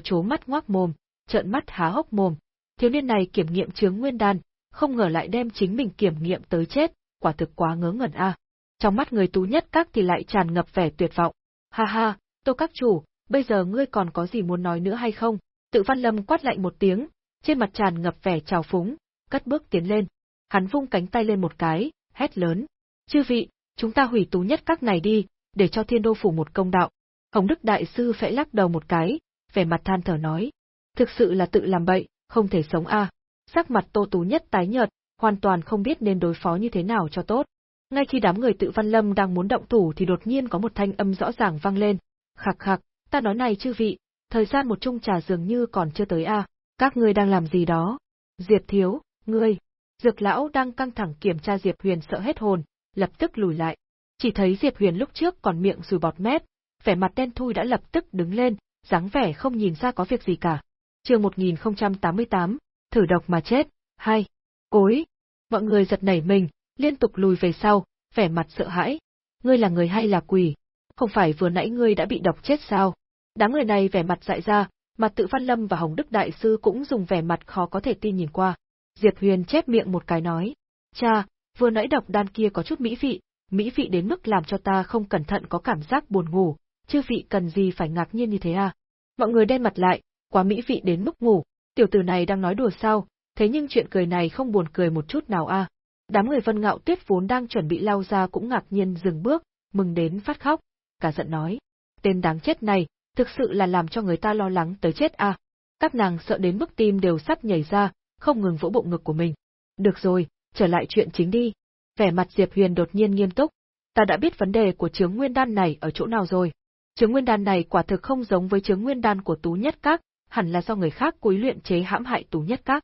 trố mắt ngoác mồm, trợn mắt há hốc mồm. Thiếu niên này kiểm nghiệm chướng nguyên đan, không ngờ lại đem chính mình kiểm nghiệm tới chết, quả thực quá ngớ ngẩn a. Trong mắt người tú nhất các thì lại tràn ngập vẻ tuyệt vọng. Ha ha, Tô các chủ, bây giờ ngươi còn có gì muốn nói nữa hay không? Tự Văn Lâm quát lạnh một tiếng, trên mặt tràn ngập vẻ trào phúng, cất bước tiến lên. Hắn vung cánh tay lên một cái, hét lớn. Chư vị, chúng ta hủy tú nhất các này đi, để cho thiên đô phủ một công đạo. Hồng Đức Đại Sư phẽ lắc đầu một cái, vẻ mặt than thở nói. Thực sự là tự làm bậy, không thể sống a. Sắc mặt Tô Tú Nhất tái nhợt, hoàn toàn không biết nên đối phó như thế nào cho tốt. Ngay khi đám người tự văn lâm đang muốn động thủ thì đột nhiên có một thanh âm rõ ràng vang lên. Khạc khạc, ta nói này chư vị, thời gian một chung trà dường như còn chưa tới a. Các ngươi đang làm gì đó? Diệp thiếu, ngươi. Dược lão đang căng thẳng kiểm tra Diệp Huyền sợ hết hồn, lập tức lùi lại. Chỉ thấy Diệp Huyền lúc trước còn miệng sùi bọt mép, vẻ mặt đen thui đã lập tức đứng lên, dáng vẻ không nhìn ra có việc gì cả. Chương 1088, thử độc mà chết, hai. Cối. Mọi người giật nảy mình, liên tục lùi về sau, vẻ mặt sợ hãi. Ngươi là người hay là quỷ? Không phải vừa nãy ngươi đã bị độc chết sao? Đám người này vẻ mặt dại ra, mặt tự Văn Lâm và Hồng Đức Đại Sư cũng dùng vẻ mặt khó có thể tin nhìn qua. Diệp Huyền chép miệng một cái nói. Cha, vừa nãy độc đan kia có chút mỹ vị, mỹ vị đến mức làm cho ta không cẩn thận có cảm giác buồn ngủ, chư vị cần gì phải ngạc nhiên như thế à? Mọi người đen mặt lại, quá mỹ vị đến mức ngủ, tiểu tử này đang nói đùa sao, thế nhưng chuyện cười này không buồn cười một chút nào a. À? Đám người Vân Ngạo Tuyết vốn đang chuẩn bị lao ra cũng ngạc nhiên dừng bước, mừng đến phát khóc, cả giận nói: "Tên đáng chết này, thực sự là làm cho người ta lo lắng tới chết a." À. Các nàng sợ đến mức tim đều sắp nhảy ra, không ngừng vỗ bụng ngực của mình. "Được rồi, trở lại chuyện chính đi." Vẻ mặt Diệp Huyền đột nhiên nghiêm túc, "Ta đã biết vấn đề của chướng nguyên đan này ở chỗ nào rồi. Chướng nguyên đan này quả thực không giống với chướng nguyên đan của Tú Nhất Các, hẳn là do người khác cúi luyện chế hãm hại Tú Nhất Các."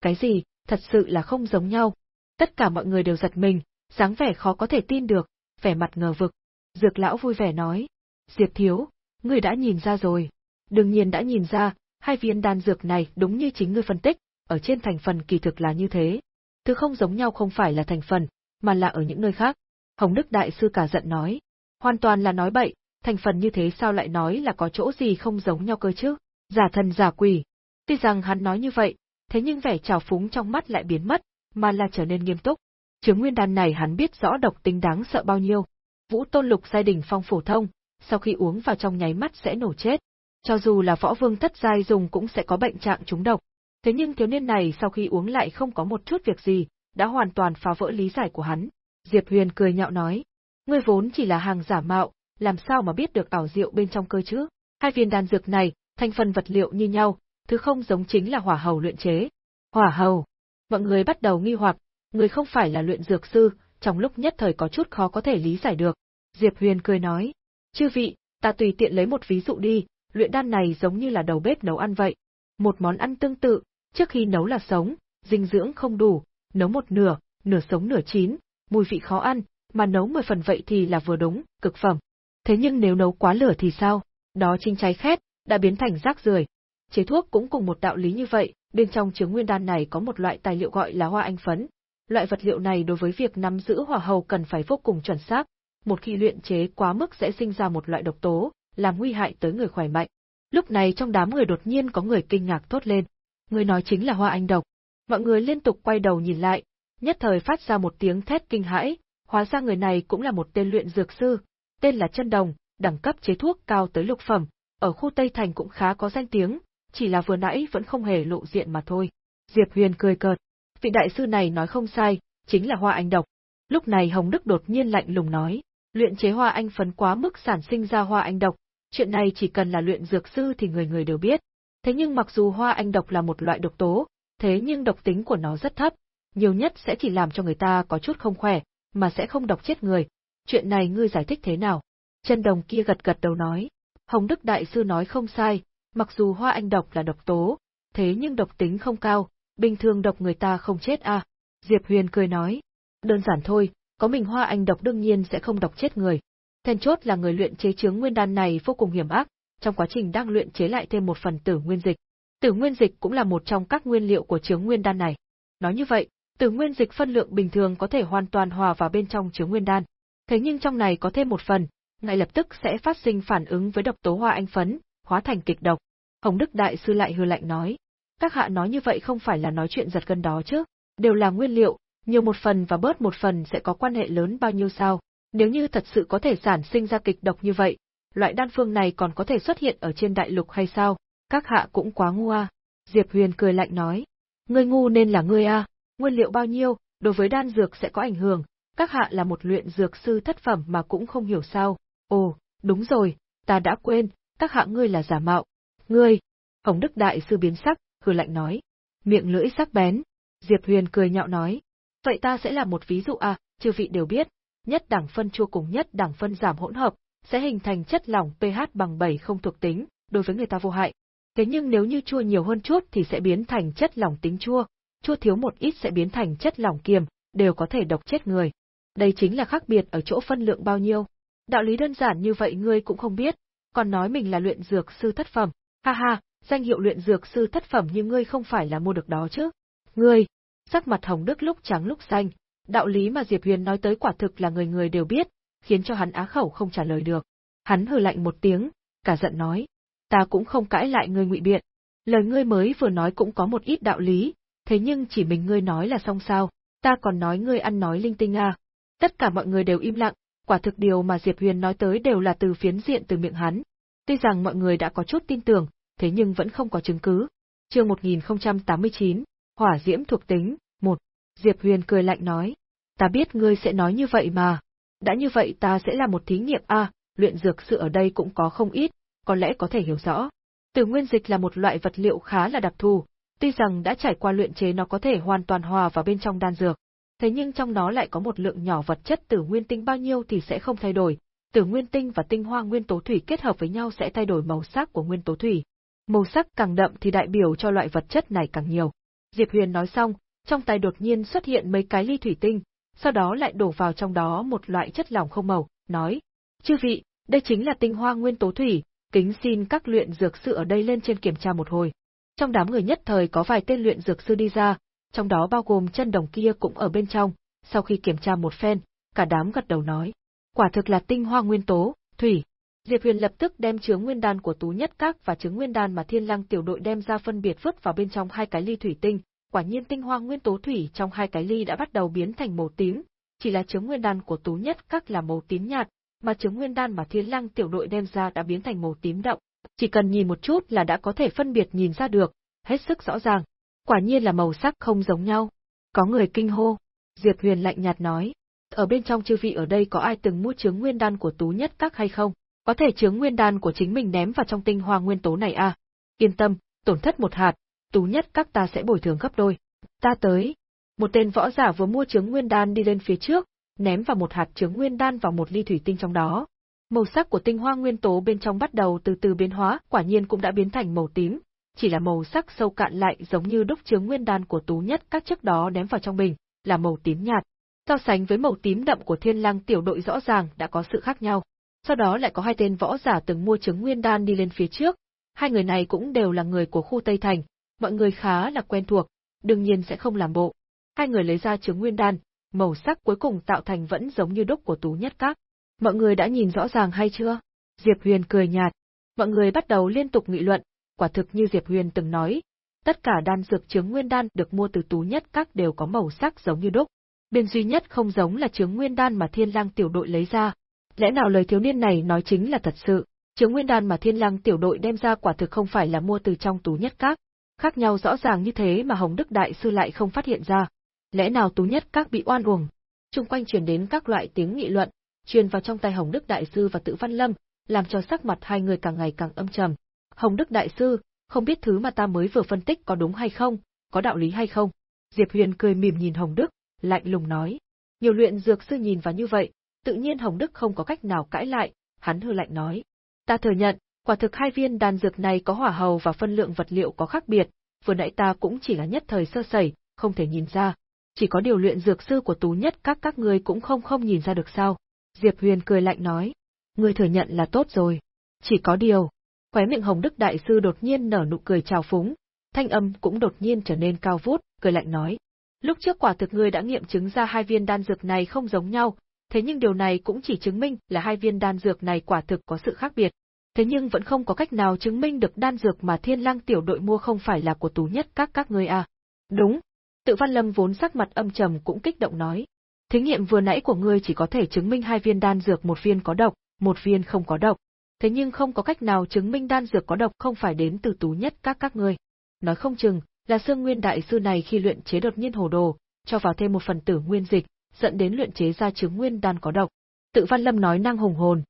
Cái gì, thật sự là không giống nhau, Tất cả mọi người đều giật mình, dáng vẻ khó có thể tin được, vẻ mặt ngờ vực. Dược lão vui vẻ nói, Diệp thiếu, ngươi đã nhìn ra rồi. Đương nhiên đã nhìn ra, hai viên đan dược này đúng như chính ngươi phân tích, ở trên thành phần kỳ thực là như thế. Thứ không giống nhau không phải là thành phần, mà là ở những nơi khác. Hồng Đức Đại Sư cả giận nói, hoàn toàn là nói bậy, thành phần như thế sao lại nói là có chỗ gì không giống nhau cơ chứ, giả thần giả quỷ. Tuy rằng hắn nói như vậy, thế nhưng vẻ trào phúng trong mắt lại biến mất, mà là trở nên nghiêm túc. Chứng nguyên đan này hắn biết rõ độc tính đáng sợ bao nhiêu. Vũ Tôn Lục giai đỉnh phong phổ thông, sau khi uống vào trong nháy mắt sẽ nổ chết. Cho dù là võ vương thất giai dùng cũng sẽ có bệnh trạng trúng độc. Thế nhưng thiếu niên này sau khi uống lại không có một chút việc gì, đã hoàn toàn phá vỡ lý giải của hắn. Diệp Huyền cười nhạo nói, ngươi vốn chỉ là hàng giả mạo, làm sao mà biết được ảo diệu bên trong cơ chứ? Hai viên đan dược này, thành phần vật liệu như nhau, thứ không giống chính là hỏa hầu luyện chế. Hỏa hầu. Mọi người bắt đầu nghi hoặc, người không phải là luyện dược sư, trong lúc nhất thời có chút khó có thể lý giải được. Diệp Huyền cười nói, chư vị, ta tùy tiện lấy một ví dụ đi, luyện đan này giống như là đầu bếp nấu ăn vậy. Một món ăn tương tự, trước khi nấu là sống, dinh dưỡng không đủ, nấu một nửa, nửa sống nửa chín, mùi vị khó ăn, mà nấu 10 phần vậy thì là vừa đúng, cực phẩm. Thế nhưng nếu nấu quá lửa thì sao? Đó chính cháy khét, đã biến thành rác rưởi. Chế thuốc cũng cùng một đạo lý như vậy, bên trong chứa nguyên đan này có một loại tài liệu gọi là hoa anh phấn. Loại vật liệu này đối với việc nắm giữ hỏa hầu cần phải vô cùng chuẩn xác, một khi luyện chế quá mức sẽ sinh ra một loại độc tố, làm nguy hại tới người khỏe mạnh. Lúc này trong đám người đột nhiên có người kinh ngạc thốt lên. Người nói chính là hoa anh độc. Mọi người liên tục quay đầu nhìn lại, nhất thời phát ra một tiếng thét kinh hãi, hóa ra người này cũng là một tên luyện dược sư, tên là Chân Đồng, đẳng cấp chế thuốc cao tới lục phẩm, ở khu Tây Thành cũng khá có danh tiếng, chỉ là vừa nãy vẫn không hề lộ diện mà thôi. Diệp Huyền cười cợt, vị đại sư này nói không sai, chính là hoa anh độc. Lúc này Hồng Đức đột nhiên lạnh lùng nói, luyện chế hoa anh phấn quá mức sản sinh ra hoa anh độc, chuyện này chỉ cần là luyện dược sư thì người người đều biết. Thế nhưng mặc dù hoa anh độc là một loại độc tố, thế nhưng độc tính của nó rất thấp, nhiều nhất sẽ chỉ làm cho người ta có chút không khỏe, mà sẽ không độc chết người. Chuyện này ngươi giải thích thế nào? Chân đồng kia gật gật đầu nói. Hồng Đức Đại Sư nói không sai, mặc dù hoa anh độc là độc tố, thế nhưng độc tính không cao, bình thường độc người ta không chết à. Diệp Huyền cười nói. Đơn giản thôi, có mình hoa anh độc đương nhiên sẽ không độc chết người. Then chốt là người luyện chế chướng nguyên đan này vô cùng hiểm ác, trong quá trình đang luyện chế lại thêm một phần tử nguyên dịch. Tử nguyên dịch cũng là một trong các nguyên liệu của chướng nguyên đan này. Nói như vậy, tử nguyên dịch phân lượng bình thường có thể hoàn toàn hòa vào bên trong chướng nguyên đan. Thế nhưng trong này có thêm một phần, ngay lập tức sẽ phát sinh phản ứng với độc tố hoa anh phấn, hóa thành kịch độc. Hồng Đức Đại Sư lại hư lạnh nói. Các hạ nói như vậy không phải là nói chuyện giật gân đó chứ, đều là nguyên liệu, nhiều một phần và bớt một phần sẽ có quan hệ lớn bao nhiêu sao? Nếu như thật sự có thể sản sinh ra kịch độc như vậy, loại đan phương này còn có thể xuất hiện ở trên đại lục hay sao? Các hạ cũng quá ngu à. Diệp Huyền cười lạnh nói. Ngươi ngu nên là ngươi à, nguyên liệu bao nhiêu, đối với đan dược sẽ có ảnh hưởng, các hạ là một luyện dược sư thất phẩm mà cũng không hiểu sao. Ồ, đúng rồi, ta đã quên, các hạ ngươi là giả mạo. Ngươi, Hồng Đức Đại Sư biến sắc, hừ lạnh nói. Miệng lưỡi sắc bén. Diệp Huyền cười nhạo nói. Vậy ta sẽ là một ví dụ à, chư vị đều biết, nhất đẳng phân chua cùng nhất đẳng phân giảm hỗn hợp, sẽ hình thành chất lỏng pH bằng 7 không thuộc tính, đối với người ta vô hại. Thế nhưng nếu như chua nhiều hơn chút thì sẽ biến thành chất lỏng tính chua, chua thiếu một ít sẽ biến thành chất lỏng kiềm, đều có thể độc chết người. Đây chính là khác biệt ở chỗ phân lượng bao nhiêu. Đạo lý đơn giản như vậy ngươi cũng không biết, còn nói mình là luyện dược sư thất phẩm. Ha ha, danh hiệu luyện dược sư thất phẩm như ngươi không phải là mua được đó chứ. Ngươi, sắc mặt Hồng Đức lúc trắng lúc xanh, đạo lý mà Diệp Huyền nói tới quả thực là người người đều biết, khiến cho hắn á khẩu không trả lời được. Hắn hừ lạnh một tiếng, cả giận nói, ta cũng không cãi lại ngươi ngụy biện. Lời ngươi mới vừa nói cũng có một ít đạo lý, thế nhưng chỉ mình ngươi nói là xong sao, ta còn nói ngươi ăn nói linh tinh à. Tất cả mọi người đều im lặng, quả thực điều mà Diệp Huyền nói tới đều là từ phiến diện từ miệng hắn. Tuy rằng mọi người đã có chút tin tưởng, thế nhưng vẫn không có chứng cứ. Chương 1089, Hỏa diễm thuộc tính, 1. Diệp Huyền cười lạnh nói, ta biết ngươi sẽ nói như vậy mà. Đã như vậy ta sẽ là một thí nghiệm a, luyện dược sự ở đây cũng có không ít, có lẽ có thể hiểu rõ. Từ nguyên dịch là một loại vật liệu khá là đặc thù, tuy rằng đã trải qua luyện chế nó có thể hoàn toàn hòa vào bên trong đan dược, thế nhưng trong nó lại có một lượng nhỏ vật chất tử nguyên tinh bao nhiêu thì sẽ không thay đổi. Tử nguyên tinh và tinh hoa nguyên tố thủy kết hợp với nhau sẽ thay đổi màu sắc của nguyên tố thủy. Màu sắc càng đậm thì đại biểu cho loại vật chất này càng nhiều. Diệp Huyền nói xong, trong tay đột nhiên xuất hiện mấy cái ly thủy tinh, sau đó lại đổ vào trong đó một loại chất lỏng không màu, nói: "Chư vị, đây chính là tinh hoa nguyên tố thủy, kính xin các luyện dược sư ở đây lên trên kiểm tra một hồi." Trong đám người nhất thời có vài tên luyện dược sư đi ra, trong đó bao gồm chân đồng kia cũng ở bên trong, sau khi kiểm tra một phen, cả đám gật đầu nói. Quả thực là tinh hoa nguyên tố, thủy. Diệp Huyền lập tức đem chứa nguyên đan của Tú Nhất Các và chứa nguyên đan mà Thiên Lăng tiểu đội đem ra phân biệt vứt vào bên trong hai cái ly thủy tinh, quả nhiên tinh hoa nguyên tố thủy trong hai cái ly đã bắt đầu biến thành màu tím, chỉ là chứa nguyên đan của Tú Nhất Các là màu tím nhạt, mà chứng nguyên đan mà Thiên Lăng tiểu đội đem ra đã biến thành màu tím đậm. Chỉ cần nhìn một chút là đã có thể phân biệt nhìn ra được, hết sức rõ ràng. Quả nhiên là màu sắc không giống nhau. Có người kinh hô. Diệp Huyền lạnh nhạt nói. Ở bên trong chư vị ở đây có ai từng mua chứng nguyên đan của Tú Nhất Các hay không? Có thể chứng nguyên đan của chính mình ném vào trong tinh hoa nguyên tố này à? Yên tâm, tổn thất một hạt, Tú Nhất Các ta sẽ bồi thường gấp đôi. Ta tới. Một tên võ giả vừa mua chứng nguyên đan đi lên phía trước, ném vào một hạt chứa nguyên đan vào một ly thủy tinh trong đó. Màu sắc của tinh hoa nguyên tố bên trong bắt đầu từ từ biến hóa, quả nhiên cũng đã biến thành màu tím, chỉ là màu sắc sâu cạn lại giống như đúc chứa nguyên đan của Tú Nhất các trước đó ném vào trong bình, là màu tím nhạt. So sánh với màu tím đậm của Thiên Lang tiểu đội rõ ràng đã có sự khác nhau. Sau đó lại có hai tên võ giả từng mua chứng nguyên đan đi lên phía trước, hai người này cũng đều là người của khu Tây Thành, mọi người khá là quen thuộc, đương nhiên sẽ không làm bộ. Hai người lấy ra chứng nguyên đan, màu sắc cuối cùng tạo thành vẫn giống như đúc của Tú Nhất Các. Mọi người đã nhìn rõ ràng hay chưa? Diệp Huyền cười nhạt. Mọi người bắt đầu liên tục nghị luận, quả thực như Diệp Huyền từng nói, tất cả đan dược chướng nguyên đan được mua từ Tú Nhất Các đều có màu sắc giống như đúc. Biên duy nhất không giống là chướng nguyên đan mà Thiên Lang tiểu đội lấy ra. Lẽ nào lời thiếu niên này nói chính là thật sự? chướng nguyên đan mà Thiên Lang tiểu đội đem ra quả thực không phải là mua từ trong Tú Nhất Các, khác nhau rõ ràng như thế mà Hồng Đức đại sư lại không phát hiện ra lẽ nào Tú Nhất Các bị oan uổng? Trung quanh truyền đến các loại tiếng nghị luận, truyền vào trong tay Hồng Đức Đại Sư và Tự Văn Lâm, làm cho sắc mặt hai người càng ngày càng âm trầm. Hồng Đức Đại Sư, không biết thứ mà ta mới vừa phân tích có đúng hay không, có đạo lý hay không? Diệp Huyền cười mỉm nhìn Hồng Đức, lạnh lùng nói. Nhiều luyện dược sư nhìn vào như vậy, tự nhiên Hồng Đức không có cách nào cãi lại, hắn hư lạnh nói. Ta thừa nhận, quả thực hai viên đan dược này có hỏa hầu và phân lượng vật liệu có khác biệt, vừa nãy ta cũng chỉ là nhất thời sơ sẩy, không thể nhìn ra, chỉ có điều luyện dược sư của tú nhất các các ngươi cũng không không nhìn ra được sao. Diệp Huyền cười lạnh nói, ngươi thừa nhận là tốt rồi. Chỉ có điều, khóe miệng Hồng Đức Đại Sư đột nhiên nở nụ cười trào phúng, thanh âm cũng đột nhiên trở nên cao vút, cười lạnh nói. Lúc trước quả thực ngươi đã nghiệm chứng ra hai viên đan dược này không giống nhau, thế nhưng điều này cũng chỉ chứng minh là hai viên đan dược này quả thực có sự khác biệt. Thế nhưng vẫn không có cách nào chứng minh được đan dược mà Thiên Lang tiểu đội mua không phải là của tú nhất các các ngươi à. Đúng, Tự Văn Lâm vốn sắc mặt âm trầm cũng kích động nói. Thí nghiệm vừa nãy của ngươi chỉ có thể chứng minh hai viên đan dược một viên có độc, một viên không có độc. Thế nhưng không có cách nào chứng minh đan dược có độc không phải đến từ tú nhất các các ngươi. Nói không chừng, là Sương Nguyên Đại Sư này khi luyện chế đột nhiên hồ đồ, cho vào thêm một phần tử nguyên dịch, dẫn đến luyện chế ra chứng nguyên đan có độc. Tự Văn Lâm nói năng hùng hồn.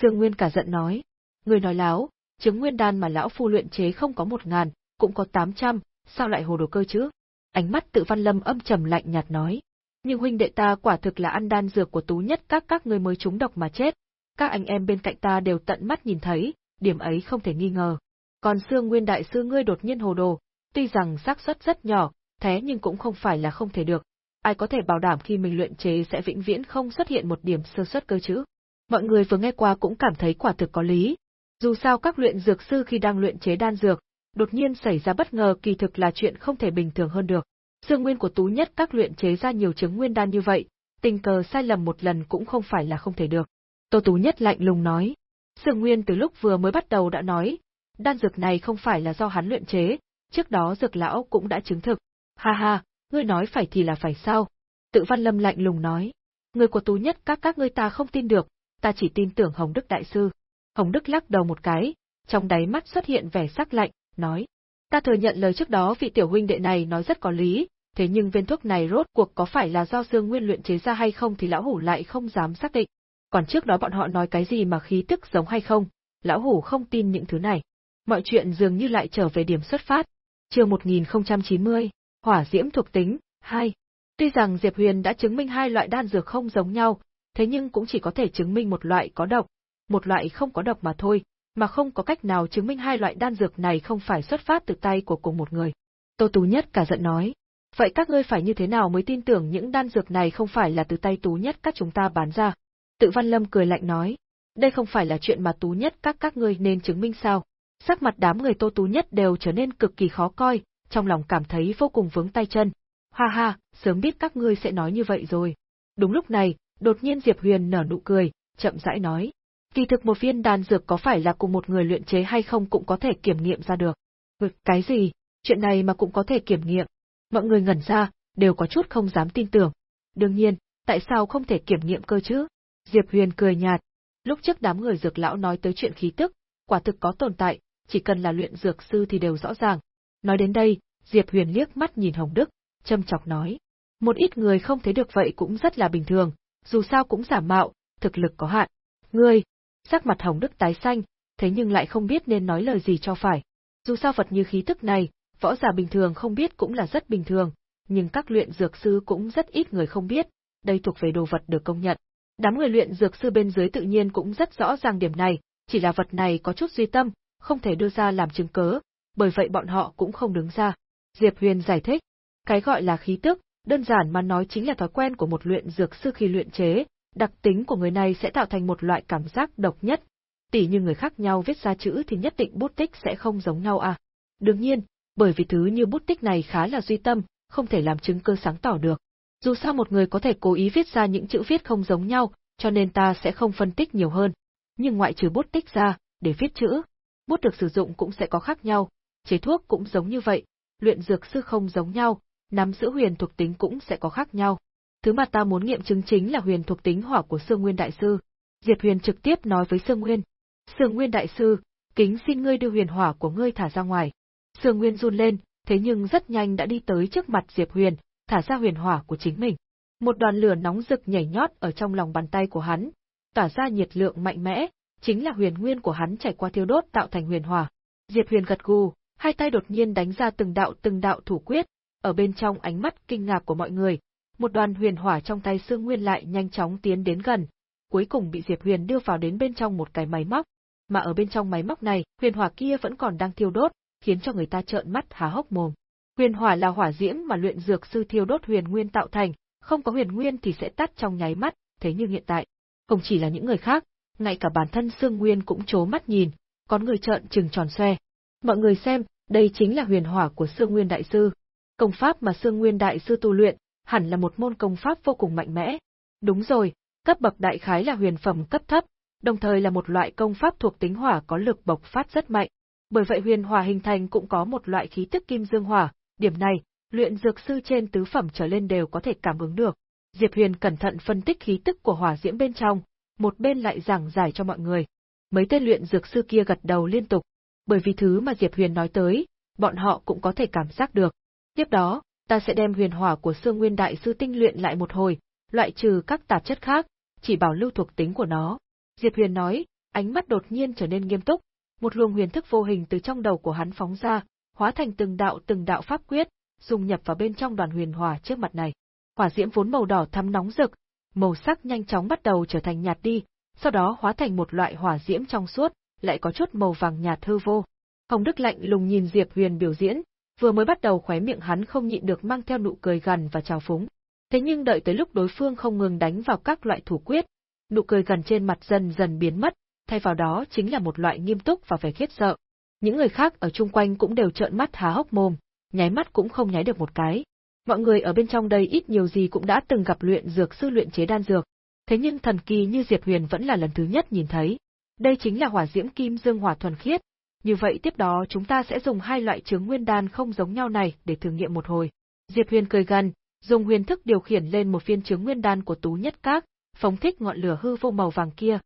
Sương Nguyên cả giận nói. Ngươi nói láo, chứng nguyên đan mà lão phu luyện chế không có một ngàn, cũng có tám trăm, sao lại hồ đồ cơ chứ? Ánh mắt tự văn lâm âm trầm lạnh nhạt nói. Nhưng huynh đệ ta quả thực là ăn đan dược của tú nhất các các người mới trúng độc mà chết. Các anh em bên cạnh ta đều tận mắt nhìn thấy, điểm ấy không thể nghi ngờ. Còn xương nguyên đại sư ngươi đột nhiên hồ đồ, tuy rằng xác suất rất nhỏ, thế nhưng cũng không phải là không thể được. Ai có thể bảo đảm khi mình luyện chế sẽ vĩnh viễn không xuất hiện một điểm sơ suất cơ chứ? Mọi người vừa nghe qua cũng cảm thấy quả thực có lý. Dù sao các luyện dược sư khi đang luyện chế đan dược, đột nhiên xảy ra bất ngờ kỳ thực là chuyện không thể bình thường hơn được. Dương nguyên của Tú Nhất các luyện chế ra nhiều chứng nguyên đan như vậy, tình cờ sai lầm một lần cũng không phải là không thể được. Tô Tú Nhất lạnh lùng nói. Dương Nguyên từ lúc vừa mới bắt đầu đã nói, đan dược này không phải là do hắn luyện chế, trước đó dược lão cũng đã chứng thực. Ha ha, ngươi nói phải thì là phải sao? Tự Văn Lâm lạnh lùng nói. Người của Tú Nhất các các ngươi ta không tin được, ta chỉ tin tưởng Hồng Đức Đại Sư. Hồng Đức lắc đầu một cái, trong đáy mắt xuất hiện vẻ sắc lạnh, nói. Ta thừa nhận lời trước đó vị tiểu huynh đệ này nói rất có lý, thế nhưng viên thuốc này rốt cuộc có phải là do Dương Nguyên luyện chế ra hay không thì lão hủ lại không dám xác định. Còn trước đó bọn họ nói cái gì mà khí tức giống hay không, lão hủ không tin những thứ này. Mọi chuyện dường như lại trở về điểm xuất phát. Chương 1090, Hỏa diễm thuộc tính 2. Tuy rằng Diệp Huyền đã chứng minh hai loại đan dược không giống nhau, thế nhưng cũng chỉ có thể chứng minh một loại có độc, một loại không có độc mà thôi, mà không có cách nào chứng minh hai loại đan dược này không phải xuất phát từ tay của cùng một người. Tô Tú Nhất cả giận nói, vậy các ngươi phải như thế nào mới tin tưởng những đan dược này không phải là từ tay Tú Nhất các chúng ta bán ra? Tự Văn Lâm cười lạnh nói, đây không phải là chuyện mà Tú Nhất các các ngươi nên chứng minh sao? Sắc mặt đám người Tô Tú Nhất đều trở nên cực kỳ khó coi, trong lòng cảm thấy vô cùng vướng tay chân. Ha ha, sớm biết các ngươi sẽ nói như vậy rồi. Đúng lúc này, đột nhiên Diệp Huyền nở nụ cười, chậm rãi nói, Kỳ thực một viên đan dược có phải là cùng một người luyện chế hay không cũng có thể kiểm nghiệm ra được. Ừ, cái gì? Chuyện này mà cũng có thể kiểm nghiệm. Mọi người ngẩn ra, đều có chút không dám tin tưởng. Đương nhiên, tại sao không thể kiểm nghiệm cơ chứ? Diệp Huyền cười nhạt. Lúc trước đám người dược lão nói tới chuyện khí tức, quả thực có tồn tại, chỉ cần là luyện dược sư thì đều rõ ràng. Nói đến đây, Diệp Huyền liếc mắt nhìn Hồng Đức, châm chọc nói. Một ít người không thấy được vậy cũng rất là bình thường, dù sao cũng giả mạo, thực lực có hạn. Ngươi, sắc mặt Hồng Đức tái xanh, thế nhưng lại không biết nên nói lời gì cho phải. Dù sao vật như khí tức này, võ giả bình thường không biết cũng là rất bình thường, nhưng các luyện dược sư cũng rất ít người không biết, đây thuộc về đồ vật được công nhận. Đám người luyện dược sư bên dưới tự nhiên cũng rất rõ ràng điểm này, chỉ là vật này có chút duy tâm, không thể đưa ra làm chứng cớ, bởi vậy bọn họ cũng không đứng ra. Diệp Huyền giải thích, cái gọi là khí tức, đơn giản mà nói chính là thói quen của một luyện dược sư khi luyện chế, đặc tính của người này sẽ tạo thành một loại cảm giác độc nhất. Tỷ như người khác nhau viết ra chữ thì nhất định bút tích sẽ không giống nhau à. Đương nhiên, bởi vì thứ như bút tích này khá là duy tâm, không thể làm chứng cơ sáng tỏ được. Dù sao một người có thể cố ý viết ra những chữ viết không giống nhau, cho nên ta sẽ không phân tích nhiều hơn. Nhưng ngoại trừ bút tích ra, để viết chữ, bút được sử dụng cũng sẽ có khác nhau, chế thuốc cũng giống như vậy, luyện dược sư không giống nhau, nắm giữ huyền thuộc tính cũng sẽ có khác nhau. Thứ mà ta muốn nghiệm chứng chính là huyền thuộc tính hỏa của Sương Nguyên Đại Sư. Diệp Huyền trực tiếp nói với Sương Nguyên. Sương Nguyên Đại Sư, kính xin ngươi đưa huyền hỏa của ngươi thả ra ngoài. Sương Nguyên run lên, thế nhưng rất nhanh đã đi tới trước mặt Diệp Huyền, thả ra huyền hỏa của chính mình. Một đoàn lửa nóng rực nhảy nhót ở trong lòng bàn tay của hắn, tỏa ra nhiệt lượng mạnh mẽ, chính là huyền nguyên của hắn trải qua thiêu đốt tạo thành huyền hỏa. Diệp Huyền gật gù, hai tay đột nhiên đánh ra từng đạo từng đạo thủ quyết, ở bên trong ánh mắt kinh ngạc của mọi người, một đoàn huyền hỏa trong tay Sương Nguyên lại nhanh chóng tiến đến gần, cuối cùng bị Diệp Huyền đưa vào đến bên trong một cái máy móc, mà ở bên trong máy móc này, huyền hỏa kia vẫn còn đang thiêu đốt, khiến cho người ta trợn mắt há hốc mồm. Huyền hỏa là hỏa diễm mà luyện dược sư thiêu đốt huyền nguyên tạo thành, không có huyền nguyên thì sẽ tắt trong nháy mắt, thế nhưng hiện tại, không chỉ là những người khác, ngay cả bản thân Sương Nguyên cũng trố mắt nhìn, có người trợn trừng tròn xoe. Mọi người xem, đây chính là huyền hỏa của Sương Nguyên đại sư. Công pháp mà Sương Nguyên đại sư tu luyện, hẳn là một môn công pháp vô cùng mạnh mẽ. Đúng rồi, cấp bậc đại khái là huyền phẩm cấp thấp, đồng thời là một loại công pháp thuộc tính hỏa có lực bộc phát rất mạnh. Bởi vậy huyền hỏa hình thành cũng có một loại khí tức kim dương hỏa, điểm này, luyện dược sư trên tứ phẩm trở lên đều có thể cảm ứng được. Diệp Huyền cẩn thận phân tích khí tức của hỏa diễm bên trong, một bên lại giảng giải cho mọi người. Mấy tên luyện dược sư kia gật đầu liên tục, bởi vì thứ mà Diệp Huyền nói tới, bọn họ cũng có thể cảm giác được. Tiếp đó, ta sẽ đem huyền hỏa của Sương Nguyên Đại Sư tinh luyện lại một hồi, loại trừ các tạp chất khác, chỉ bảo lưu thuộc tính của nó. Diệp Huyền nói, ánh mắt đột nhiên trở nên nghiêm túc, một luồng huyền thức vô hình từ trong đầu của hắn phóng ra, hóa thành từng đạo từng đạo pháp quyết, dung nhập vào bên trong đoàn huyền hỏa trước mặt này. Hỏa diễm vốn màu đỏ thắm nóng rực, màu sắc nhanh chóng bắt đầu trở thành nhạt đi, sau đó hóa thành một loại hỏa diễm trong suốt, lại có chút màu vàng nhạt hư vô. Hồng Đức lạnh lùng nhìn Diệp Huyền biểu diễn, vừa mới bắt đầu khóe miệng hắn không nhịn được mang theo nụ cười gần và trào phúng. Thế nhưng đợi tới lúc đối phương không ngừng đánh vào các loại thủ quyết, nụ cười gần trên mặt dần dần biến mất, thay vào đó chính là một loại nghiêm túc và vẻ khiếp sợ. Những người khác ở chung quanh cũng đều trợn mắt há hốc mồm, nháy mắt cũng không nháy được một cái. Mọi người ở bên trong đây ít nhiều gì cũng đã từng gặp luyện dược sư luyện chế đan dược, thế nhưng thần kỳ như Diệp Huyền vẫn là lần thứ nhất nhìn thấy. Đây chính là hỏa diễm kim dương hỏa thuần khiết. Như vậy tiếp đó chúng ta sẽ dùng hai loại trứng nguyên đan không giống nhau này để thử nghiệm một hồi. Diệp Huyền cười gần, dùng huyền thức điều khiển lên một viên trứng nguyên đan của Tú Nhất Các, phóng thích ngọn lửa hư vô màu vàng kia.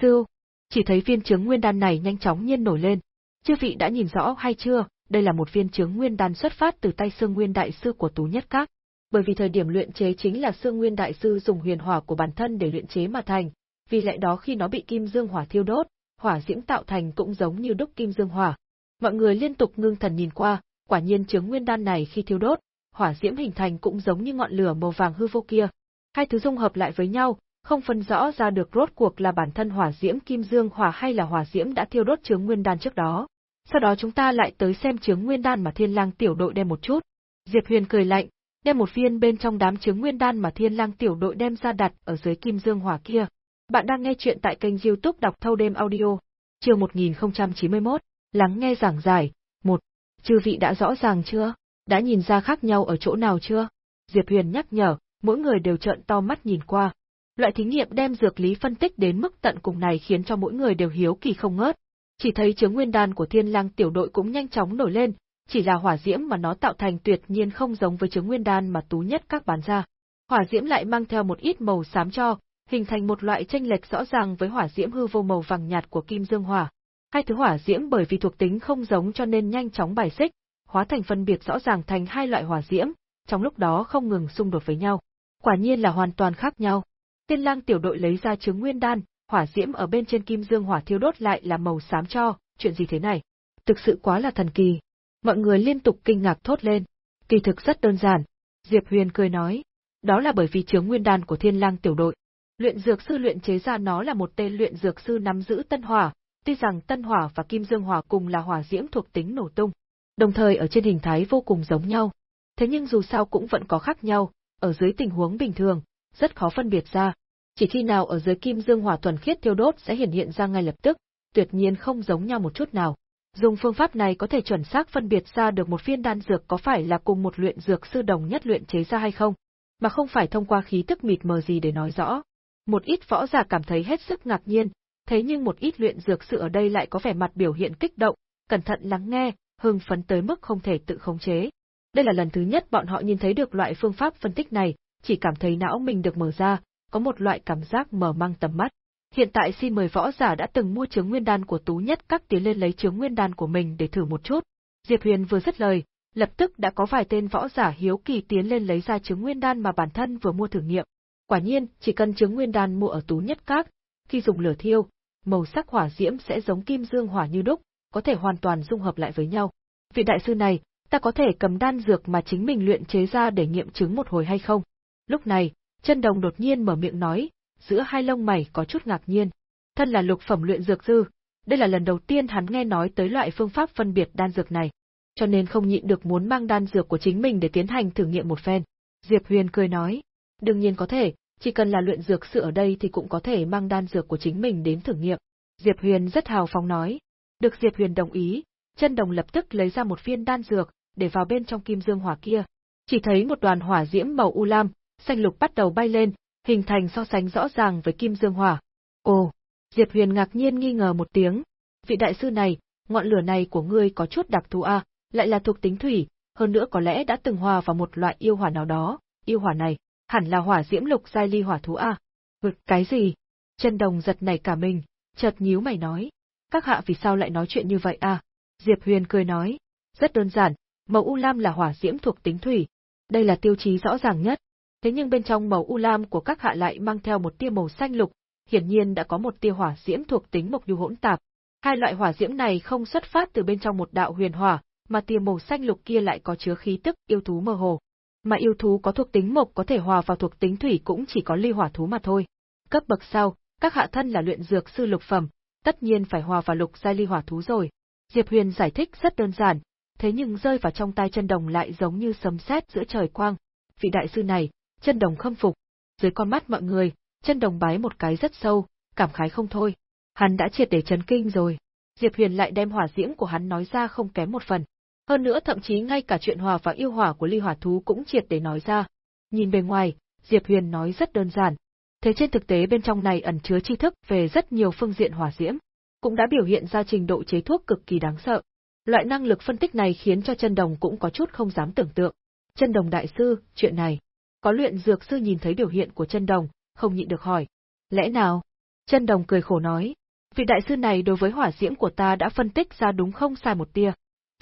Sư, chỉ thấy viên trứng nguyên đan này nhanh chóng nhiên nổi lên. Chư vị đã nhìn rõ hay chưa, đây là một viên trứng nguyên đan xuất phát từ tay Sương Nguyên đại sư của Tú Nhất Các. Bởi vì thời điểm luyện chế chính là Sương Nguyên đại sư dùng huyền hỏa của bản thân để luyện chế mà thành, vì lẽ đó khi nó bị kim dương hỏa thiêu đốt, hỏa diễm tạo thành cũng giống như đúc kim dương hỏa. Mọi người liên tục ngưng thần nhìn qua, quả nhiên trứng nguyên đan này khi thiêu đốt, hỏa diễm hình thành cũng giống như ngọn lửa màu vàng hư vô kia. Hai thứ dung hợp lại với nhau, không phân rõ ra được rốt cuộc là bản thân hỏa diễm kim dương hỏa hay là hỏa diễm đã thiêu đốt trứng nguyên đan trước đó. Sau đó chúng ta lại tới xem trứng nguyên đan mà Thiên Lang tiểu đội đem một chút. Diệp Huyền cười lạnh, đem một viên bên trong đám trứng nguyên đan mà Thiên Lang tiểu đội đem ra đặt ở dưới kim dương hỏa kia. Bạn đang nghe chuyện tại kênh youtube đọc thâu đêm audio, Chiều 1091, lắng nghe giảng giải, một Chư vị đã rõ ràng chưa? Đã nhìn ra khác nhau ở chỗ nào chưa? Diệp Huyền nhắc nhở, mỗi người đều trợn to mắt nhìn qua. Loại thí nghiệm đem dược lý phân tích đến mức tận cùng này khiến cho mỗi người đều hiếu kỳ không ngớt. Chỉ thấy chứa nguyên đan của thiên lang tiểu đội cũng nhanh chóng nổi lên, chỉ là hỏa diễm mà nó tạo thành tuyệt nhiên không giống với chứng nguyên đan mà tú nhất các bán ra. Hỏa diễm lại mang theo một ít màu xám cho, hình thành một loại tranh lệch rõ ràng với hỏa diễm hư vô màu vàng nhạt của kim dương hỏa. Hai thứ hỏa diễm bởi vì thuộc tính không giống cho nên nhanh chóng bài xích, hóa thành phân biệt rõ ràng thành hai loại hỏa diễm, trong lúc đó không ngừng xung đột với nhau. Quả nhiên là hoàn toàn khác nhau. Tiên lang tiểu đội lấy ra trứng nguyên đan, hỏa diễm ở bên trên kim dương hỏa thiêu đốt lại là màu xám cho, chuyện gì thế này? Thực sự quá là thần kỳ. Mọi người liên tục kinh ngạc thốt lên. Kỳ thực rất đơn giản. Diệp Huyền cười nói. Đó là bởi vì trứng nguyên đan của thiên lang tiểu đội. Luyện dược sư luyện chế ra nó là một tên luyện dược sư nắm giữ tân hỏa, tuy rằng tân hỏa và kim dương hỏa cùng là hỏa diễm thuộc tính nổ tung, đồng thời ở trên hình thái vô cùng giống nhau. Thế nhưng dù sao cũng vẫn có khác nhau, ở dưới tình huống bình thường, rất khó phân biệt ra. Chỉ khi nào ở dưới kim dương hỏa thuần khiết tiêu đốt sẽ hiển hiện ra ngay lập tức, tuyệt nhiên không giống nhau một chút nào. Dùng phương pháp này có thể chuẩn xác phân biệt ra được một viên đan dược có phải là cùng một luyện dược sư đồng nhất luyện chế ra hay không, mà không phải thông qua khí tức mịt mờ gì để nói rõ. Một ít võ giả cảm thấy hết sức ngạc nhiên, thế nhưng một ít luyện dược sư ở đây lại có vẻ mặt biểu hiện kích động, cẩn thận lắng nghe, hưng phấn tới mức không thể tự khống chế. Đây là lần thứ nhất bọn họ nhìn thấy được loại phương pháp phân tích này, chỉ cảm thấy não mình được mở ra, có một loại cảm giác mở mang tầm mắt. Hiện tại xin mời võ giả đã từng mua chứng nguyên đan của Tú Nhất các tiến lên lấy chứng nguyên đan của mình để thử một chút. Diệp Huyền vừa dứt lời, lập tức đã có vài tên võ giả hiếu kỳ tiến lên lấy ra chứng nguyên đan mà bản thân vừa mua thử nghiệm. Quả nhiên, chỉ cần chứng nguyên đan mua ở Tú Nhất các, khi dùng lửa thiêu, màu sắc hỏa diễm sẽ giống kim dương hỏa như đúc, có thể hoàn toàn dung hợp lại với nhau. Vị đại sư này, ta có thể cầm đan dược mà chính mình luyện chế ra để nghiệm chứng một hồi hay không? Lúc này, chân đồng đột nhiên mở miệng nói, giữa hai lông mày có chút ngạc nhiên. Thân là lục phẩm luyện dược sư, đây là lần đầu tiên hắn nghe nói tới loại phương pháp phân biệt đan dược này, cho nên không nhịn được muốn mang đan dược của chính mình để tiến hành thử nghiệm một phen. Diệp Huyền cười nói, đương nhiên có thể, chỉ cần là luyện dược sư ở đây thì cũng có thể mang đan dược của chính mình đến thử nghiệm. Diệp Huyền rất hào phóng nói. Được Diệp Huyền đồng ý, chân đồng lập tức lấy ra một viên đan dược, để vào bên trong kim dương hỏa kia. Chỉ thấy một đoàn hỏa diễm màu u lam, xanh lục bắt đầu bay lên, hình thành so sánh rõ ràng với kim dương hỏa. Ồ, Diệp Huyền ngạc nhiên nghi ngờ một tiếng. Vị đại sư này, ngọn lửa này của ngươi có chút đặc thù a, à, lại là thuộc tính thủy, hơn nữa có lẽ đã từng hòa vào một loại yêu hỏa nào đó, yêu hỏa này, hẳn là hỏa diễm lục giai ly hỏa thú a. À. Cái gì? Chân đồng giật nảy cả mình, chợt nhíu mày nói. Các hạ vì sao lại nói chuyện như vậy à? Diệp Huyền cười nói. Rất đơn giản, màu u lam là hỏa diễm thuộc tính thủy. Đây là tiêu chí rõ ràng nhất. Thế nhưng bên trong màu u lam của các hạ lại mang theo một tia màu xanh lục, hiển nhiên đã có một tia hỏa diễm thuộc tính mộc nhu hỗn tạp. Hai loại hỏa diễm này không xuất phát từ bên trong một đạo huyền hỏa, mà tia màu xanh lục kia lại có chứa khí tức yêu thú mơ hồ. Mà yêu thú có thuộc tính mộc có thể hòa vào thuộc tính thủy cũng chỉ có ly hỏa thú mà thôi. Cấp bậc sau, các hạ thân là luyện dược sư lục phẩm, tất nhiên phải hòa vào lục giai ly hỏa thú rồi. Diệp Huyền giải thích rất đơn giản, thế nhưng rơi vào trong tay chân đồng lại giống như sấm sét giữa trời quang. Vị đại sư này, chân đồng khâm phục. Dưới con mắt mọi người, chân đồng bái một cái rất sâu, cảm khái không thôi. Hắn đã triệt để chấn kinh rồi. Diệp Huyền lại đem hỏa diễm của hắn nói ra không kém một phần. Hơn nữa thậm chí ngay cả chuyện hòa và yêu hỏa của ly hỏa thú cũng triệt để nói ra. Nhìn bề ngoài, Diệp Huyền nói rất đơn giản. Thế trên thực tế bên trong này ẩn chứa tri thức về rất nhiều phương diện hỏa diễm, cũng đã biểu hiện ra trình độ chế thuốc cực kỳ đáng sợ. Loại năng lực phân tích này khiến cho chân đồng cũng có chút không dám tưởng tượng. Chân đồng đại sư, chuyện này. Có luyện dược sư nhìn thấy biểu hiện của chân đồng, không nhịn được hỏi. Lẽ nào? Chân đồng cười khổ nói. Vị đại sư này đối với hỏa diễm của ta đã phân tích ra đúng không sai một tia.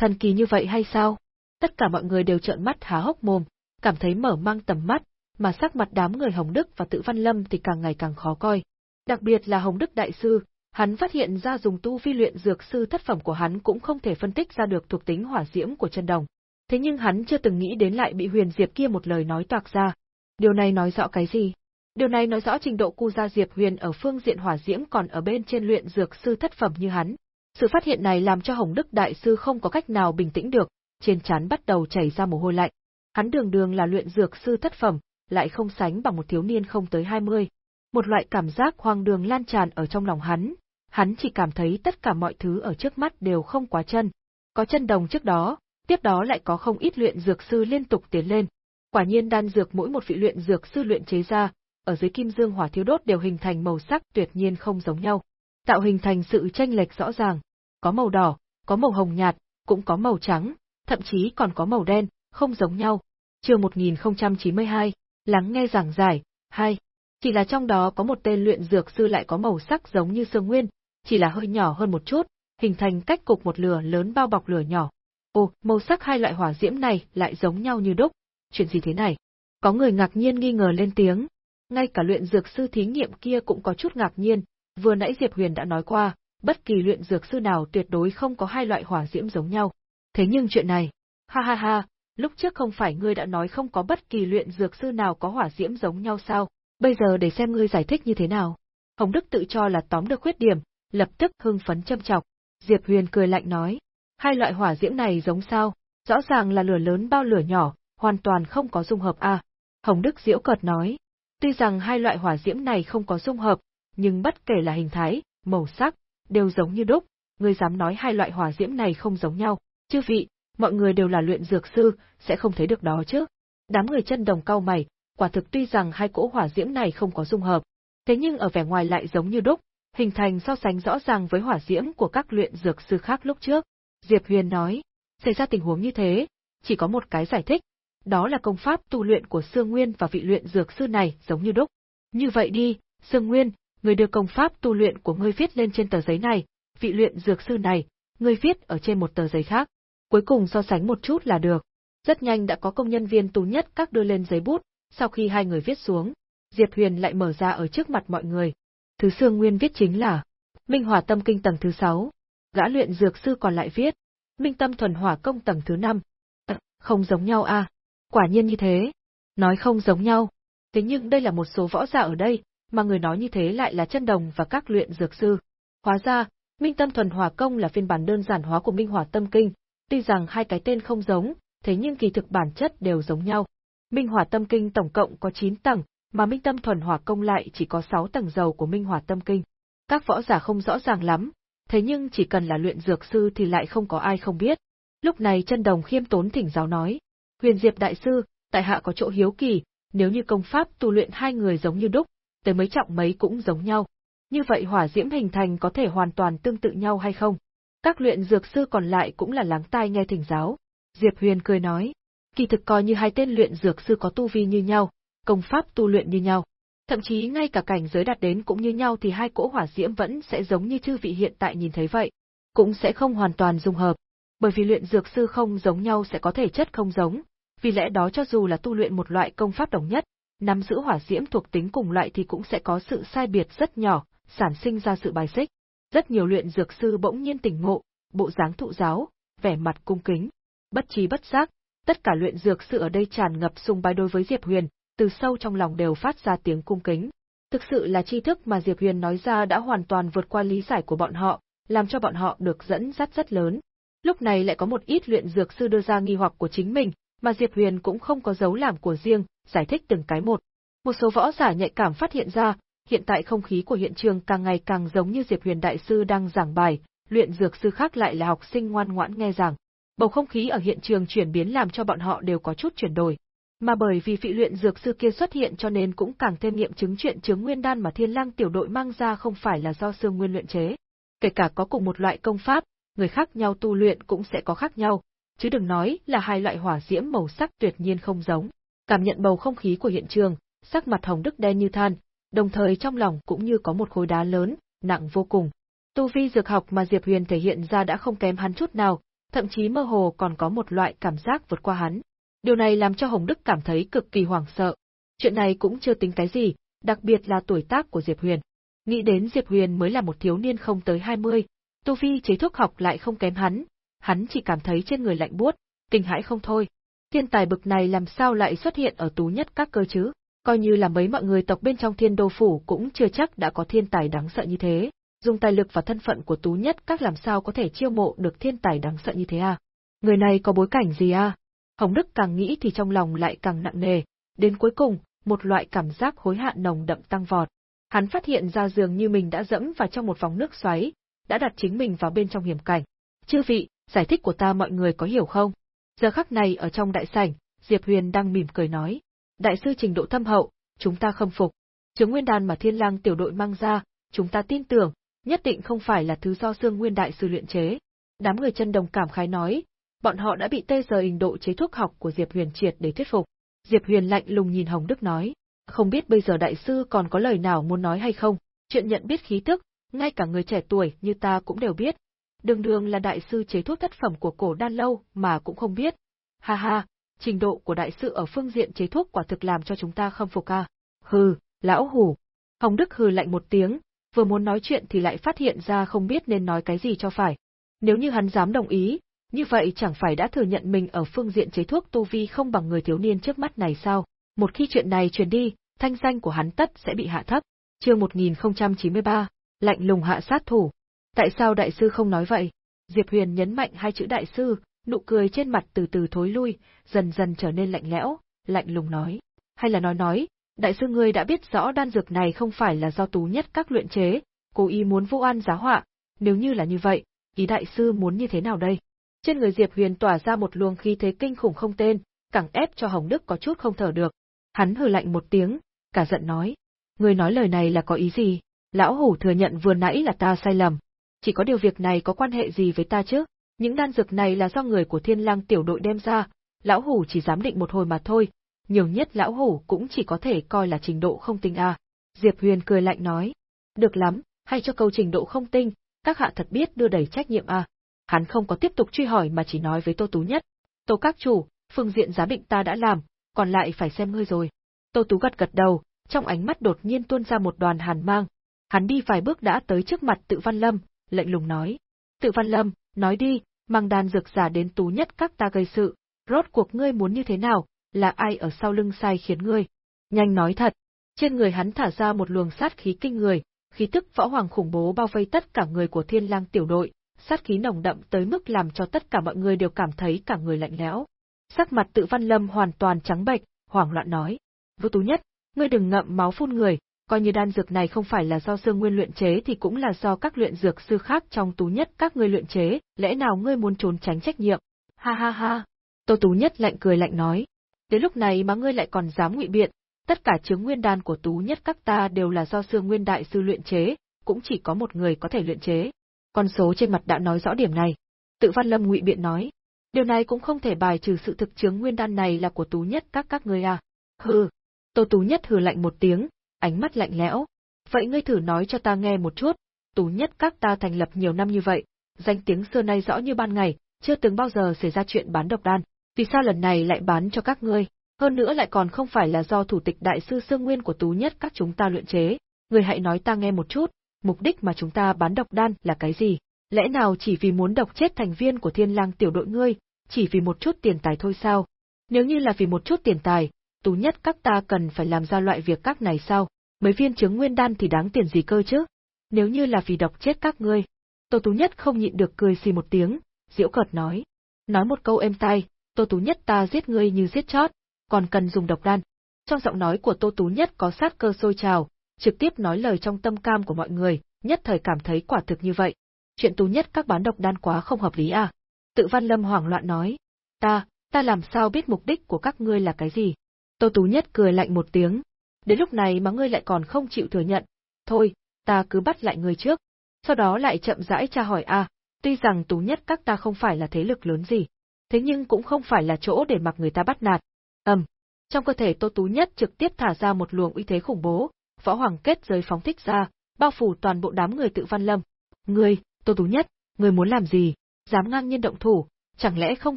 Thần kỳ như vậy hay sao? Tất cả mọi người đều trợn mắt há hốc mồm, cảm thấy mở mang tầm mắt, mà sắc mặt đám người Hồng Đức và Tự Văn Lâm thì càng ngày càng khó coi. Đặc biệt là Hồng Đức đại sư, hắn phát hiện ra dùng tu vi luyện dược sư thất phẩm của hắn cũng không thể phân tích ra được thuộc tính hỏa diễm của chân đồng. Thế nhưng hắn chưa từng nghĩ đến lại bị Huyền Diệp kia một lời nói toạc ra. Điều này nói rõ cái gì? Điều này nói rõ trình độ cu gia Diệp Huyền ở phương diện hỏa diễm còn ở bên trên luyện dược sư thất phẩm như hắn. Sự phát hiện này làm cho Hồng Đức đại sư không có cách nào bình tĩnh được, trên trán bắt đầu chảy ra mồ hôi lạnh. Hắn đường đường là luyện dược sư thất phẩm, lại không sánh bằng một thiếu niên không tới 20. Một loại cảm giác hoang đường lan tràn ở trong lòng hắn, hắn chỉ cảm thấy tất cả mọi thứ ở trước mắt đều không quá chân. Có chân đồng trước đó, tiếp đó lại có không ít luyện dược sư liên tục tiến lên. Quả nhiên đan dược mỗi một vị luyện dược sư luyện chế ra, ở dưới kim dương hỏa thiêu đốt đều hình thành màu sắc tuyệt nhiên không giống nhau, tạo hình thành sự tranh lệch rõ ràng. Có màu đỏ, có màu hồng nhạt, cũng có màu trắng, thậm chí còn có màu đen, không giống nhau. Chương 1092, lắng nghe giảng giải, 2. Chỉ là trong đó có một tên luyện dược sư lại có màu sắc giống như sương nguyên, chỉ là hơi nhỏ hơn một chút, hình thành cách cục một lửa lớn bao bọc lửa nhỏ. Ồ, màu sắc hai loại hỏa diễm này lại giống nhau như đúc. Chuyện gì thế này? Có người ngạc nhiên nghi ngờ lên tiếng. Ngay cả luyện dược sư thí nghiệm kia cũng có chút ngạc nhiên, vừa nãy Diệp Huyền đã nói qua, bất kỳ luyện dược sư nào tuyệt đối không có hai loại hỏa diễm giống nhau. Thế nhưng chuyện này, ha ha ha, lúc trước không phải ngươi đã nói không có bất kỳ luyện dược sư nào có hỏa diễm giống nhau sao, bây giờ để xem ngươi giải thích như thế nào. Hồng Đức tự cho là tóm được khuyết điểm, lập tức hưng phấn châm chọc. Diệp Huyền cười lạnh nói, hai loại hỏa diễm này giống sao, rõ ràng là lửa lớn bao lửa nhỏ, hoàn toàn không có dung hợp a. Hồng Đức diễu cợt nói, tuy rằng hai loại hỏa diễm này không có dung hợp, nhưng bất kể là hình thái, màu sắc, đều giống như đúc, ngươi dám nói hai loại hỏa diễm này không giống nhau, chư vị, mọi người đều là luyện dược sư, sẽ không thấy được đó chứ. Đám người chân đồng cao mày, quả thực tuy rằng hai cỗ hỏa diễm này không có dung hợp, thế nhưng ở vẻ ngoài lại giống như đúc, hình thành so sánh rõ ràng với hỏa diễm của các luyện dược sư khác lúc trước. Diệp Huyền nói, xảy ra tình huống như thế, chỉ có một cái giải thích, đó là công pháp tu luyện của Sương Nguyên và vị luyện dược sư này giống như đúc. Như vậy đi, Sương Nguyên, người đưa công pháp tu luyện của ngươi viết lên trên tờ giấy này, vị luyện dược sư này, ngươi viết ở trên một tờ giấy khác. Cuối cùng so sánh một chút là được. Rất nhanh đã có công nhân viên tú nhất các đưa lên giấy bút, sau khi hai người viết xuống, Diệp Huyền lại mở ra ở trước mặt mọi người. Thứ Sương Nguyên viết chính là Minh Hỏa Tâm Kinh tầng thứ 6, gã luyện dược sư còn lại viết Minh Tâm Thuần Hỏa Công tầng thứ 5. À, không giống nhau à? Quả nhiên như thế. Nói không giống nhau. Thế nhưng đây là một số võ giả ở đây, mà người nói như thế lại là chân đồng và các luyện dược sư. Hóa ra, Minh Tâm Thuần hòa Công là phiên bản đơn giản hóa của Minh Hỏa Tâm Kinh, tuy rằng hai cái tên không giống, thế nhưng kỳ thực bản chất đều giống nhau. Minh Hỏa Tâm Kinh tổng cộng có 9 tầng, mà Minh Tâm Thuần Hỏa Công lại chỉ có 6 tầng dầu của Minh Hỏa Tâm Kinh. Các võ giả không rõ ràng lắm, thế nhưng chỉ cần là luyện dược sư thì lại không có ai không biết. Lúc này chân đồng khiêm tốn thỉnh giáo nói, Huyền Diệp Đại Sư, tại hạ có chỗ hiếu kỳ, nếu như công pháp tu luyện hai người giống như đúc, tới mấy trọng mấy cũng giống nhau. Như vậy hỏa diễm hình thành có thể hoàn toàn tương tự nhau hay không? Các luyện dược sư còn lại cũng là lắng tai nghe thỉnh giáo. Diệp Huyền cười nói, kỳ thực coi như hai tên luyện dược sư có tu vi như nhau, công pháp tu luyện như nhau. Thậm chí ngay cả cảnh giới đạt đến cũng như nhau thì hai cỗ hỏa diễm vẫn sẽ giống như chư vị hiện tại nhìn thấy vậy, cũng sẽ không hoàn toàn dung hợp. Bởi vì luyện dược sư không giống nhau sẽ có thể chất không giống, vì lẽ đó cho dù là tu luyện một loại công pháp đồng nhất, nắm giữ hỏa diễm thuộc tính cùng loại thì cũng sẽ có sự sai biệt rất nhỏ, sản sinh ra sự bài xích. Rất nhiều luyện dược sư bỗng nhiên tỉnh ngộ, bộ dáng thụ giáo, vẻ mặt cung kính. Bất trí bất giác, tất cả luyện dược sư ở đây tràn ngập sùng bái đối với Diệp Huyền, từ sâu trong lòng đều phát ra tiếng cung kính. Thực sự là tri thức mà Diệp Huyền nói ra đã hoàn toàn vượt qua lý giải của bọn họ, làm cho bọn họ được dẫn dắt rất lớn. Lúc này lại có một ít luyện dược sư đưa ra nghi hoặc của chính mình, mà Diệp Huyền cũng không có dấu làm của riêng, giải thích từng cái một. Một số võ giả nhạy cảm phát hiện ra, hiện tại không khí của hiện trường càng ngày càng giống như Diệp Huyền đại sư đang giảng bài, luyện dược sư khác lại là học sinh ngoan ngoãn nghe giảng. Bầu không khí ở hiện trường chuyển biến làm cho bọn họ đều có chút chuyển đổi. Mà bởi vì vị luyện dược sư kia xuất hiện cho nên cũng càng thêm nghiệm chứng chuyện chứng nguyên đan mà Thiên Lang tiểu đội mang ra không phải là do xương nguyên luyện chế. Kể cả có cùng một loại công pháp, người khác nhau tu luyện cũng sẽ có khác nhau, chứ đừng nói là hai loại hỏa diễm màu sắc tuyệt nhiên không giống. Cảm nhận bầu không khí của hiện trường, sắc mặt Hồng Đức đen như than, đồng thời trong lòng cũng như có một khối đá lớn, nặng vô cùng. Tu vi dược học mà Diệp Huyền thể hiện ra đã không kém hắn chút nào, thậm chí mơ hồ còn có một loại cảm giác vượt qua hắn. Điều này làm cho Hồng Đức cảm thấy cực kỳ hoảng sợ. Chuyện này cũng chưa tính cái gì, đặc biệt là tuổi tác của Diệp Huyền. Nghĩ đến Diệp Huyền mới là một thiếu niên không tới 20, tu vi chế thuốc học lại không kém hắn, hắn chỉ cảm thấy trên người lạnh buốt, kinh hãi không thôi. Thiên tài bực này làm sao lại xuất hiện ở tú nhất các cơ chứ? Coi như là mấy mọi người tộc bên trong thiên đô phủ cũng chưa chắc đã có thiên tài đáng sợ như thế, dùng tài lực và thân phận của tú nhất các làm sao có thể chiêu mộ được thiên tài đáng sợ như thế à? Người này có bối cảnh gì à? Hồng Đức càng nghĩ thì trong lòng lại càng nặng nề, đến cuối cùng, một loại cảm giác hối hận nồng đậm tăng vọt. Hắn phát hiện ra dường như mình đã dẫm vào trong một vòng nước xoáy, đã đặt chính mình vào bên trong hiểm cảnh. Chư vị, giải thích của ta mọi người có hiểu không? Giờ khắc này ở trong đại sảnh, Diệp Huyền đang mỉm cười nói. Đại sư trình độ thâm hậu, chúng ta khâm phục. Chứng nguyên đan mà thiên lang tiểu đội mang ra, chúng ta tin tưởng, nhất định không phải là thứ do Dương Nguyên Đại sư luyện chế. Đám người chân đồng cảm khái nói, bọn họ đã bị tê giờ hình độ chế thuốc học của Diệp Huyền triệt để thuyết phục. Diệp Huyền lạnh lùng nhìn Hồng Đức nói, không biết bây giờ đại sư còn có lời nào muốn nói hay không, chuyện nhận biết khí tức, ngay cả người trẻ tuổi như ta cũng đều biết. Đường đường là đại sư chế thuốc thất phẩm của cổ đan lâu mà cũng không biết. Ha ha, trình độ của đại sư ở phương diện chế thuốc quả thực làm cho chúng ta khâm phục ca. Hừ, lão hủ. Hồng Đức hừ lạnh một tiếng, vừa muốn nói chuyện thì lại phát hiện ra không biết nên nói cái gì cho phải. Nếu như hắn dám đồng ý, như vậy chẳng phải đã thừa nhận mình ở phương diện chế thuốc tu vi không bằng người thiếu niên trước mắt này sao? Một khi chuyện này truyền đi, thanh danh của hắn tất sẽ bị hạ thấp. Chương 1093, lạnh lùng hạ sát thủ. Tại sao đại sư không nói vậy? Diệp Huyền nhấn mạnh hai chữ đại sư, nụ cười trên mặt từ từ thối lui, dần dần trở nên lạnh lẽo, lạnh lùng nói. Hay là nói nói, đại sư ngươi đã biết rõ đan dược này không phải là do tú nhất các luyện chế, cố ý muốn vô an giá họa, nếu như là như vậy, ý đại sư muốn như thế nào đây? Trên người Diệp Huyền tỏa ra một luồng khí thế kinh khủng không tên, càng ép cho Hồng Đức có chút không thở được. Hắn hừ lạnh một tiếng, cả giận nói. Ngươi nói lời này là có ý gì? Lão hủ thừa nhận vừa nãy là ta sai lầm. Chỉ có điều việc này có quan hệ gì với ta chứ? Những đan dược này là do người của thiên lang tiểu đội đem ra, lão hủ chỉ dám định một hồi mà thôi, nhiều nhất lão hủ cũng chỉ có thể coi là trình độ không tinh à? Diệp Huyền cười lạnh nói. Được lắm, hay cho câu trình độ không tinh, các hạ thật biết đưa đẩy trách nhiệm à? Hắn không có tiếp tục truy hỏi mà chỉ nói với Tô Tú Nhất. Tô các chủ, phương diện giám định ta đã làm, còn lại phải xem ngươi rồi. Tô Tú gật gật đầu, trong ánh mắt đột nhiên tuôn ra một đoàn hàn mang. Hắn đi vài bước đã tới trước mặt Tự Văn Lâm, lệnh lùng nói. Tự Văn Lâm, nói đi, mang đàn dược giả đến Tú Nhất các ta gây sự, rốt cuộc ngươi muốn như thế nào, là ai ở sau lưng sai khiến ngươi? Nhanh nói thật. Trên người hắn thả ra một luồng sát khí kinh người, khí tức võ hoàng khủng bố bao vây tất cả người của Thiên Lang tiểu đội, sát khí nồng đậm tới mức làm cho tất cả mọi người đều cảm thấy cả người lạnh lẽo. Sắc mặt tự văn lâm hoàn toàn trắng bệch, hoảng loạn nói. vô Tú Nhất, ngươi đừng ngậm máu phun người, coi như đan dược này không phải là do Dương Nguyên luyện chế thì cũng là do các luyện dược sư khác trong Tú Nhất các ngươi luyện chế, lẽ nào ngươi muốn trốn tránh trách nhiệm? Ha ha ha. Tô Tú Nhất lạnh cười lạnh nói. Đến lúc này mà ngươi lại còn dám ngụy biện, tất cả chứng nguyên đan của Tú Nhất các ta đều là do Dương Nguyên đại sư luyện chế, cũng chỉ có một người có thể luyện chế. Con số trên mặt đã nói rõ điểm này. Tự Văn Lâm ngụy biện nói, điều này cũng không thể bài trừ sự thực chứng nguyên đan này là của Tú Nhất các các ngươi à. Hừ. Tô Tú Nhất hừ lạnh một tiếng, ánh mắt lạnh lẽo. Vậy ngươi thử nói cho ta nghe một chút, Tú Nhất các ta thành lập nhiều năm như vậy, danh tiếng xưa nay rõ như ban ngày, chưa từng bao giờ xảy ra chuyện bán độc đan, vì sao lần này lại bán cho các ngươi? Hơn nữa lại còn không phải là do thủ tịch đại sư Sương Nguyên của Tú Nhất các chúng ta luyện chế, người hãy nói ta nghe một chút, mục đích mà chúng ta bán độc đan là cái gì? Lẽ nào chỉ vì muốn độc chết thành viên của thiên lang tiểu đội ngươi, chỉ vì một chút tiền tài thôi sao? Nếu như là vì một chút tiền tài, tú nhất các ta cần phải làm ra loại việc các này sao? Mấy viên chứng nguyên đan thì đáng tiền gì cơ chứ? Nếu như là vì độc chết các ngươi. Tô Tú Nhất không nhịn được cười xì một tiếng, diễu cợt nói. Nói một câu êm tai, Tô Tú Nhất ta giết ngươi như giết chót, còn cần dùng độc đan. Trong giọng nói của Tô Tú Nhất có sát cơ sôi trào, trực tiếp nói lời trong tâm cam của mọi người, nhất thời cảm thấy quả thực như vậy. Chuyện tú nhất các bán độc đan quá không hợp lý à? Tự Văn Lâm hoảng loạn nói. Ta, ta làm sao biết mục đích của các ngươi là cái gì? Tô Tú Nhất cười lạnh một tiếng. Đến lúc này mà ngươi lại còn không chịu thừa nhận. Thôi, ta cứ bắt lại ngươi trước. Sau đó lại chậm rãi tra hỏi a. tuy rằng Tú Nhất các ta không phải là thế lực lớn gì, thế nhưng cũng không phải là chỗ để mặc người ta bắt nạt. Ầm. Trong cơ thể Tô Tú Nhất trực tiếp thả ra một luồng uy thế khủng bố, võ hoàng kết giới phóng thích ra, bao phủ toàn bộ đám người tự văn lâm. Ngươi, Tô Tú Nhất, ngươi muốn làm gì? Dám ngang nhiên động thủ, chẳng lẽ không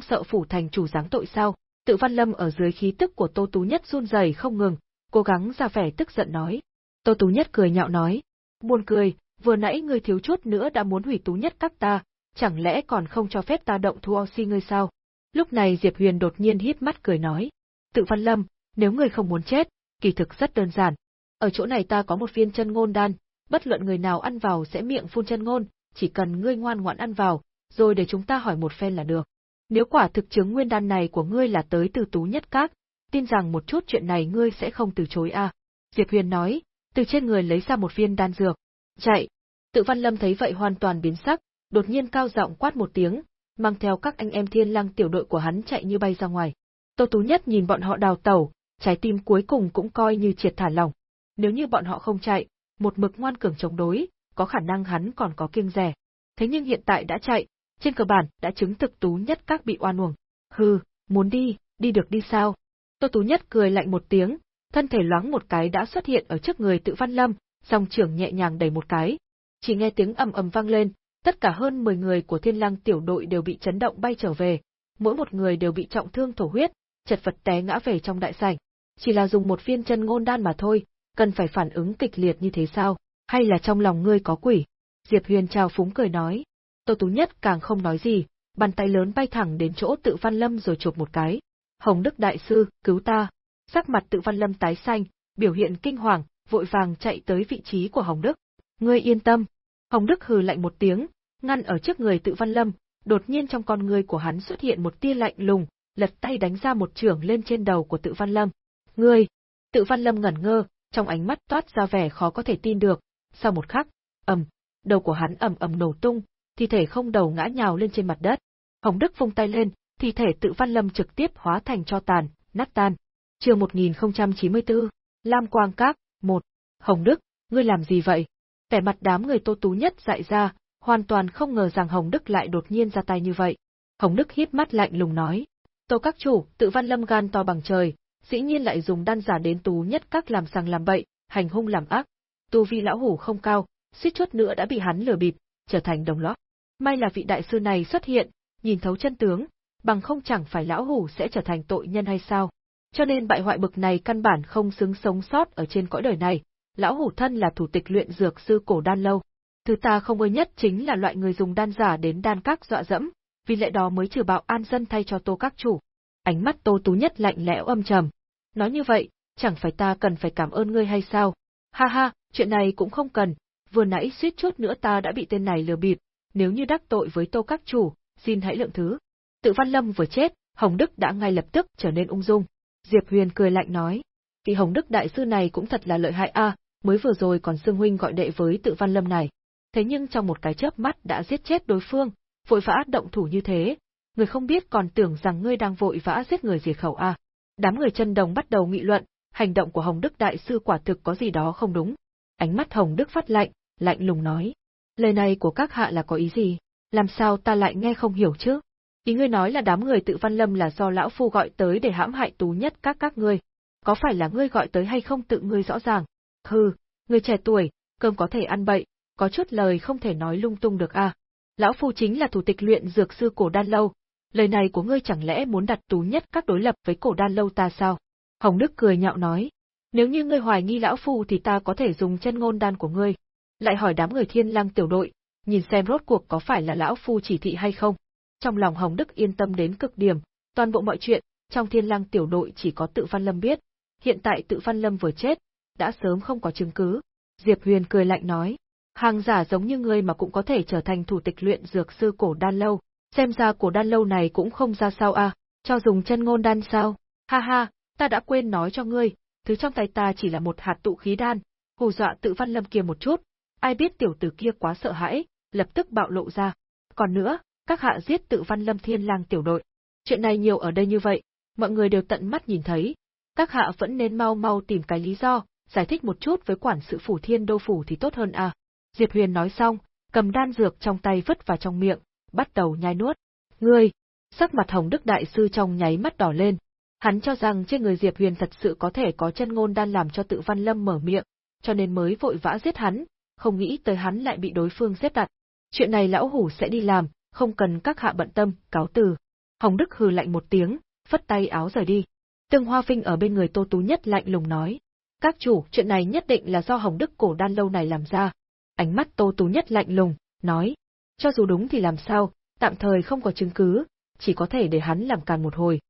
sợ phủ thành chủ giáng tội sao? Tự văn lâm ở dưới khí tức của Tô Tú Nhất run rẩy không ngừng, cố gắng ra vẻ tức giận nói. Tô Tú Nhất cười nhạo nói. Buồn cười, vừa nãy ngươi thiếu chút nữa đã muốn hủy Tú Nhất các ta, chẳng lẽ còn không cho phép ta động thu oxy ngươi sao? Lúc này Diệp Huyền đột nhiên hít mắt cười nói. Tự văn lâm, nếu ngươi không muốn chết, kỳ thực rất đơn giản, ở chỗ này ta có một viên chân ngôn đan, bất luận người nào ăn vào sẽ miệng phun chân ngôn, chỉ cần ngươi ngoan ngoãn ăn vào, rồi để chúng ta hỏi một phen là được. Nếu quả thực chứng nguyên đan này của ngươi là tới từ Tú Nhất Các, tin rằng một chút chuyện này ngươi sẽ không từ chối a. À. Diệp Huyền nói, từ trên người lấy ra một viên đan dược. Chạy! Tự Văn Lâm thấy vậy hoàn toàn biến sắc, đột nhiên cao giọng quát một tiếng, mang theo các anh em thiên lang tiểu đội của hắn chạy như bay ra ngoài. Tô Tú Nhất nhìn bọn họ đào tẩu, trái tim cuối cùng cũng coi như triệt thả lỏng. Nếu như bọn họ không chạy, một mực ngoan cường chống đối, có khả năng hắn còn có kiêng rẻ. Thế nhưng hiện tại đã chạy, trên cơ bản đã chứng thực Tú Nhất Các bị oan uổng. Hừ, muốn đi, đi được đi sao? Tô Tú Nhất cười lạnh một tiếng, thân thể loáng một cái đã xuất hiện ở trước người tự văn lâm, song trưởng nhẹ nhàng đẩy một cái. Chỉ nghe tiếng ầm ầm vang lên, tất cả hơn 10 người của thiên Lang tiểu đội đều bị chấn động bay trở về, mỗi một người đều bị trọng thương thổ huyết, chật vật té ngã về trong đại sảnh. Chỉ là dùng một viên chân ngôn đan mà thôi, cần phải phản ứng kịch liệt như thế sao? Hay là trong lòng ngươi có quỷ? Diệp Huyền trào phúng cười nói. Tô Tú Nhất càng không nói gì, bàn tay lớn bay thẳng đến chỗ tự văn lâm rồi chụp một cái. Hồng Đức Đại Sư, cứu ta. Sắc mặt tự văn lâm tái xanh, biểu hiện kinh hoàng, vội vàng chạy tới vị trí của Hồng Đức. Ngươi yên tâm. Hồng Đức hừ lạnh một tiếng, ngăn ở trước người tự văn lâm, đột nhiên trong con ngươi của hắn xuất hiện một tia lạnh lùng, lật tay đánh ra một trường lên trên đầu của tự văn lâm. Ngươi! Tự văn lâm ngẩn ngơ, trong ánh mắt toát ra vẻ khó có thể tin được. Sau một khắc, ầm, đầu của hắn ầm ầm nổ tung, thi thể không đầu ngã nhào lên trên mặt đất. Hồng Đức vung tay lên, thi thể tự văn lâm trực tiếp hóa thành cho tàn, nát tan. Chương 1094, Lam Quang Các, 1. Hồng Đức, ngươi làm gì vậy? Vẻ mặt đám người Tô Tú nhất dại ra, hoàn toàn không ngờ rằng Hồng Đức lại đột nhiên ra tay như vậy. Hồng Đức híp mắt lạnh lùng nói: "Tô các chủ, tự văn lâm gan to bằng trời, dĩ nhiên lại dùng đan giả đến Tú nhất các làm sằng làm bậy, hành hung làm ác. Tu vi lão hủ không cao, suýt chút nữa đã bị hắn lừa bịp, trở thành đồng lót. May là vị đại sư này xuất hiện, nhìn thấu chân tướng, bằng không chẳng phải lão hủ sẽ trở thành tội nhân hay sao? Cho nên bại hoại bực này căn bản không xứng sống sót ở trên cõi đời này. Lão hủ thân là thủ tịch luyện dược sư cổ đan lâu. Thứ ta không ưa nhất chính là loại người dùng đan giả đến đan các dọa dẫm, vì lẽ đó mới trừ bạo an dân thay cho tô các chủ. Ánh mắt tô tú nhất lạnh lẽo âm trầm. Nói như vậy, chẳng phải ta cần phải cảm ơn ngươi hay sao? Ha ha, chuyện này cũng không cần, vừa nãy suýt chút nữa ta đã bị tên này lừa bịp, nếu như đắc tội với tô các chủ, xin hãy lượng thứ. Tự Văn Lâm vừa chết, Hồng Đức đã ngay lập tức trở nên ung dung. Diệp Huyền cười lạnh nói, vị Hồng Đức đại sư này cũng thật là lợi hại a, mới vừa rồi còn Dương huynh gọi đệ với Tự Văn Lâm này. Thế nhưng trong một cái chớp mắt đã giết chết đối phương, vội vã động thủ như thế, người không biết còn tưởng rằng ngươi đang vội vã giết người diệt khẩu a. Đám người chân đồng bắt đầu nghị luận, hành động của Hồng Đức đại sư quả thực có gì đó không đúng. Ánh mắt Hồng Đức phát lạnh, lạnh lùng nói, lời này của các hạ là có ý gì? Làm sao ta lại nghe không hiểu chứ? Ý ngươi nói là đám người tự văn lâm là do lão phu gọi tới để hãm hại tú nhất các các ngươi. Có phải là ngươi gọi tới hay không tự ngươi rõ ràng? Hừ, người trẻ tuổi, cơm có thể ăn bậy, có chút lời không thể nói lung tung được à. Lão phu chính là thủ tịch luyện dược sư cổ đan lâu, lời này của ngươi chẳng lẽ muốn đặt tú nhất các đối lập với cổ đan lâu ta sao? Hồng Đức cười nhạo nói, nếu như ngươi hoài nghi lão phu thì ta có thể dùng chân ngôn đan của ngươi. Lại hỏi đám người thiên lang tiểu đội, nhìn xem rốt cuộc có phải là lão phu chỉ thị hay không. Trong lòng Hồng Đức yên tâm đến cực điểm, toàn bộ mọi chuyện, trong thiên lang tiểu đội chỉ có tự Văn Lâm biết. Hiện tại tự Văn Lâm vừa chết, đã sớm không có chứng cứ. Diệp Huyền cười lạnh nói, hàng giả giống như ngươi mà cũng có thể trở thành thủ tịch luyện dược sư cổ đan lâu, xem ra cổ đan lâu này cũng không ra sao à, cho dùng chân ngôn đan sao, ha ha, ta đã quên nói cho ngươi, thứ trong tay ta chỉ là một hạt tụ khí đan, hù dọa tự văn lâm kia một chút, ai biết tiểu tử kia quá sợ hãi, lập tức bạo lộ ra. Còn nữa, các hạ giết tự văn lâm thiên lang tiểu đội. Chuyện này nhiều ở đây như vậy, mọi người đều tận mắt nhìn thấy. Các hạ vẫn nên mau mau tìm cái lý do, giải thích một chút với quản sự phủ thiên đô phủ thì tốt hơn à. Diệp Huyền nói xong, cầm đan dược trong tay vứt vào trong miệng, bắt đầu nhai nuốt. Ngươi! Sắc mặt hồng đức đại sư trong nháy mắt đỏ lên. Hắn cho rằng trên người Diệp Huyền thật sự có thể có chân ngôn đan làm cho tự văn lâm mở miệng, cho nên mới vội vã giết hắn, không nghĩ tới hắn lại bị đối phương xếp đặt. Chuyện này lão hủ sẽ đi làm, không cần các hạ bận tâm, cáo từ. Hồng Đức hừ lạnh một tiếng, phất tay áo rời đi. Tương Hoa Vinh ở bên người Tô Tú Nhất lạnh lùng nói. Các chủ, chuyện này nhất định là do Hồng Đức cổ đan lâu này làm ra. Ánh mắt Tô Tú Nhất lạnh lùng, nói. Cho dù đúng thì làm sao, tạm thời không có chứng cứ, chỉ có thể để hắn làm càn một hồi.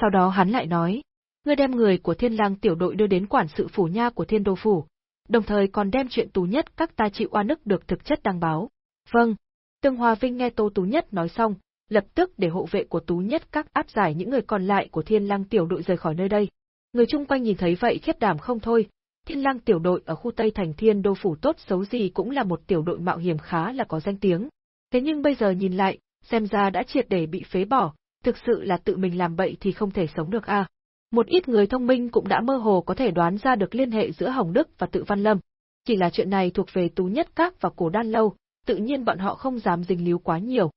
Sau đó hắn lại nói. Ngươi đem người của thiên lang tiểu đội đưa đến quản sự phủ nha của thiên đô phủ, đồng thời còn đem chuyện Tú Nhất các ta chịu oan ức được thực chất đăng báo. Vâng. Tương Hòa Vinh nghe Tô Tú Nhất nói xong, lập tức để hộ vệ của Tú Nhất các áp giải những người còn lại của Thiên Lang tiểu đội rời khỏi nơi đây. Người chung quanh nhìn thấy vậy khiếp đảm không thôi. Thiên Lang tiểu đội ở khu Tây Thành Thiên Đô phủ tốt xấu gì cũng là một tiểu đội mạo hiểm khá là có danh tiếng. Thế nhưng bây giờ nhìn lại, xem ra đã triệt để bị phế bỏ, thực sự là tự mình làm bậy thì không thể sống được a. À. Một ít người thông minh cũng đã mơ hồ có thể đoán ra được liên hệ giữa Hồng Đức và Tự Văn Lâm. Chỉ là chuyện này thuộc về Tú Nhất Các và Cổ Đan Lâu, tự nhiên bọn họ không dám dính líu quá nhiều.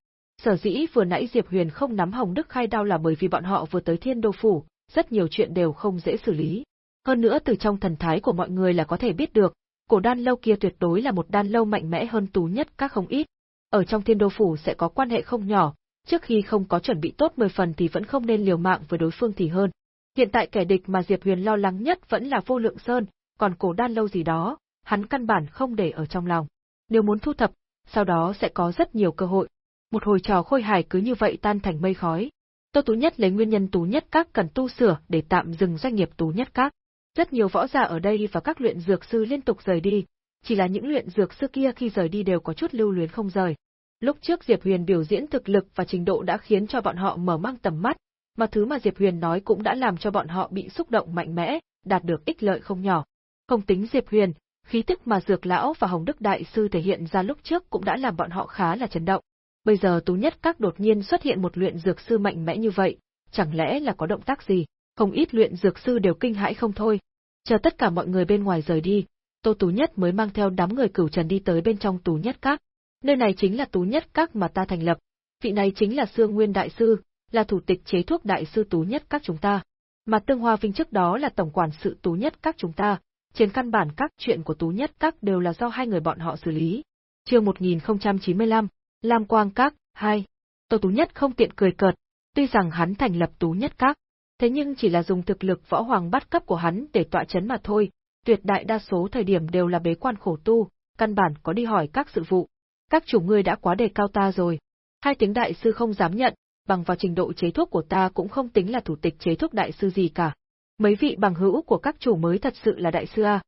Sở dĩ vừa nãy Diệp Huyền không nắm Hồng Đức khai đao là bởi vì bọn họ vừa tới Thiên Đô phủ, rất nhiều chuyện đều không dễ xử lý. Hơn nữa từ trong thần thái của mọi người là có thể biết được, cổ đan lâu kia tuyệt đối là một đan lâu mạnh mẽ hơn tú nhất các không ít. Ở trong Thiên Đô phủ sẽ có quan hệ không nhỏ, trước khi không có chuẩn bị tốt 10 phần thì vẫn không nên liều mạng với đối phương thì hơn. Hiện tại kẻ địch mà Diệp Huyền lo lắng nhất vẫn là vô lượng sơn, còn cổ đan lâu gì đó, hắn căn bản không để ở trong lòng. Nếu muốn thu thập, sau đó sẽ có rất nhiều cơ hội. Một hồi trò khôi hài cứ như vậy tan thành mây khói. Tô Tú Nhất lấy nguyên nhân Tú Nhất Các cần tu sửa để tạm dừng doanh nghiệp Tú Nhất Các. Rất nhiều võ giả ở đây và các luyện dược sư liên tục rời đi, chỉ là những luyện dược sư kia khi rời đi đều có chút lưu luyến không rời. Lúc trước Diệp Huyền biểu diễn thực lực và trình độ đã khiến cho bọn họ mở mang tầm mắt, mà thứ mà Diệp Huyền nói cũng đã làm cho bọn họ bị xúc động mạnh mẽ, đạt được ích lợi không nhỏ. Không tính Diệp Huyền, khí tức mà Dược lão và Hồng Đức đại sư thể hiện ra lúc trước cũng đã làm bọn họ khá là chấn động. Bây giờ Tú Nhất Các đột nhiên xuất hiện một luyện dược sư mạnh mẽ như vậy, chẳng lẽ là có động tác gì? Không ít luyện dược sư đều kinh hãi không thôi. Chờ tất cả mọi người bên ngoài rời đi, Tô Tú Nhất mới mang theo đám người cửu trần đi tới bên trong Tú Nhất Các. Nơi này chính là Tú Nhất Các mà ta thành lập. Vị này chính là Sương Nguyên Đại Sư, là thủ tịch chế thuốc Đại Sư Tú Nhất Các chúng ta. Mà Tương Hoa Vinh trước đó là tổng quản sự Tú Nhất Các chúng ta, trên căn bản các chuyện của Tú Nhất Các đều là do hai người bọn họ xử lý. Chương 1095, Lam Quang Các, 2. Tô Tú Nhất không tiện cười cợt, tuy rằng hắn thành lập Tú Nhất Các, thế nhưng chỉ là dùng thực lực võ hoàng bắt cấp của hắn để tọa chấn mà thôi, tuyệt đại đa số thời điểm đều là bế quan khổ tu, căn bản có đi hỏi các sự vụ. Các chủ ngươi đã quá đề cao ta rồi. Hai tiếng đại sư không dám nhận, bằng vào trình độ chế thuốc của ta cũng không tính là thủ tịch chế thuốc đại sư gì cả. Mấy vị bằng hữu của các chủ mới thật sự là đại sư a.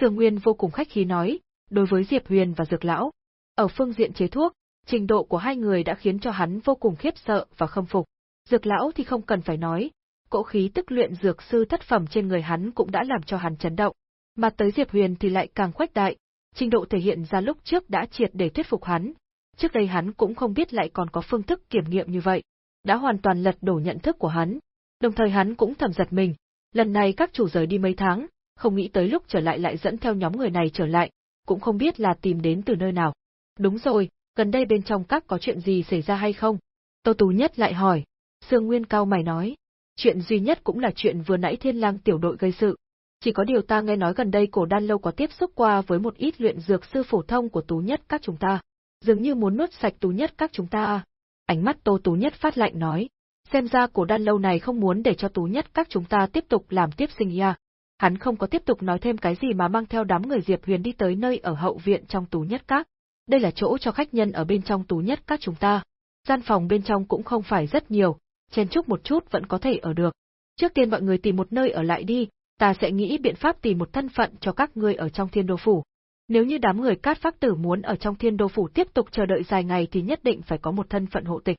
Sương Nguyên vô cùng khách khí nói, đối với Diệp Huyền và Dược Lão. Ở phương diện chế thuốc, trình độ của hai người đã khiến cho hắn vô cùng khiếp sợ và khâm phục. Dược Lão thì không cần phải nói, cỗ khí tức luyện dược sư thất phẩm trên người hắn cũng đã làm cho hắn chấn động. Mà tới Diệp Huyền thì lại càng khuếch đại, trình độ thể hiện ra lúc trước đã triệt để thuyết phục hắn. Trước đây hắn cũng không biết lại còn có phương thức kiểm nghiệm như vậy, đã hoàn toàn lật đổ nhận thức của hắn. Đồng thời hắn cũng thầm giật mình, lần này các chủ rời đi mấy tháng, không nghĩ tới lúc trở lại lại dẫn theo nhóm người này trở lại, cũng không biết là tìm đến từ nơi nào. Đúng rồi, gần đây bên trong các có chuyện gì xảy ra hay không? Tô Tú Nhất lại hỏi. Sương Nguyên cao mày nói. Chuyện duy nhất cũng là chuyện vừa nãy thiên lang tiểu đội gây sự. Chỉ có điều ta nghe nói gần đây cổ đan lâu có tiếp xúc qua với một ít luyện dược sư phổ thông của Tú Nhất các chúng ta. Dường như muốn nuốt sạch Tú Nhất các chúng ta à. Ánh mắt Tô Tú Nhất phát lạnh nói. Xem ra cổ đan lâu này không muốn để cho Tú Nhất các chúng ta tiếp tục làm tiếp sinh ya. Hắn không có tiếp tục nói thêm cái gì mà mang theo đám người Diệp Huyền đi tới nơi ở hậu viện trong Tú Nhất các. Đây là chỗ cho khách nhân ở bên trong Tú Nhất các chúng ta. Gian phòng bên trong cũng không phải rất nhiều, chen chúc một chút vẫn có thể ở được. Trước tiên mọi người tìm một nơi ở lại đi, ta sẽ nghĩ biện pháp tìm một thân phận cho các ngươi ở trong thiên đô phủ. Nếu như đám người cát phác tử muốn ở trong thiên đô phủ tiếp tục chờ đợi dài ngày thì nhất định phải có một thân phận hộ tịch.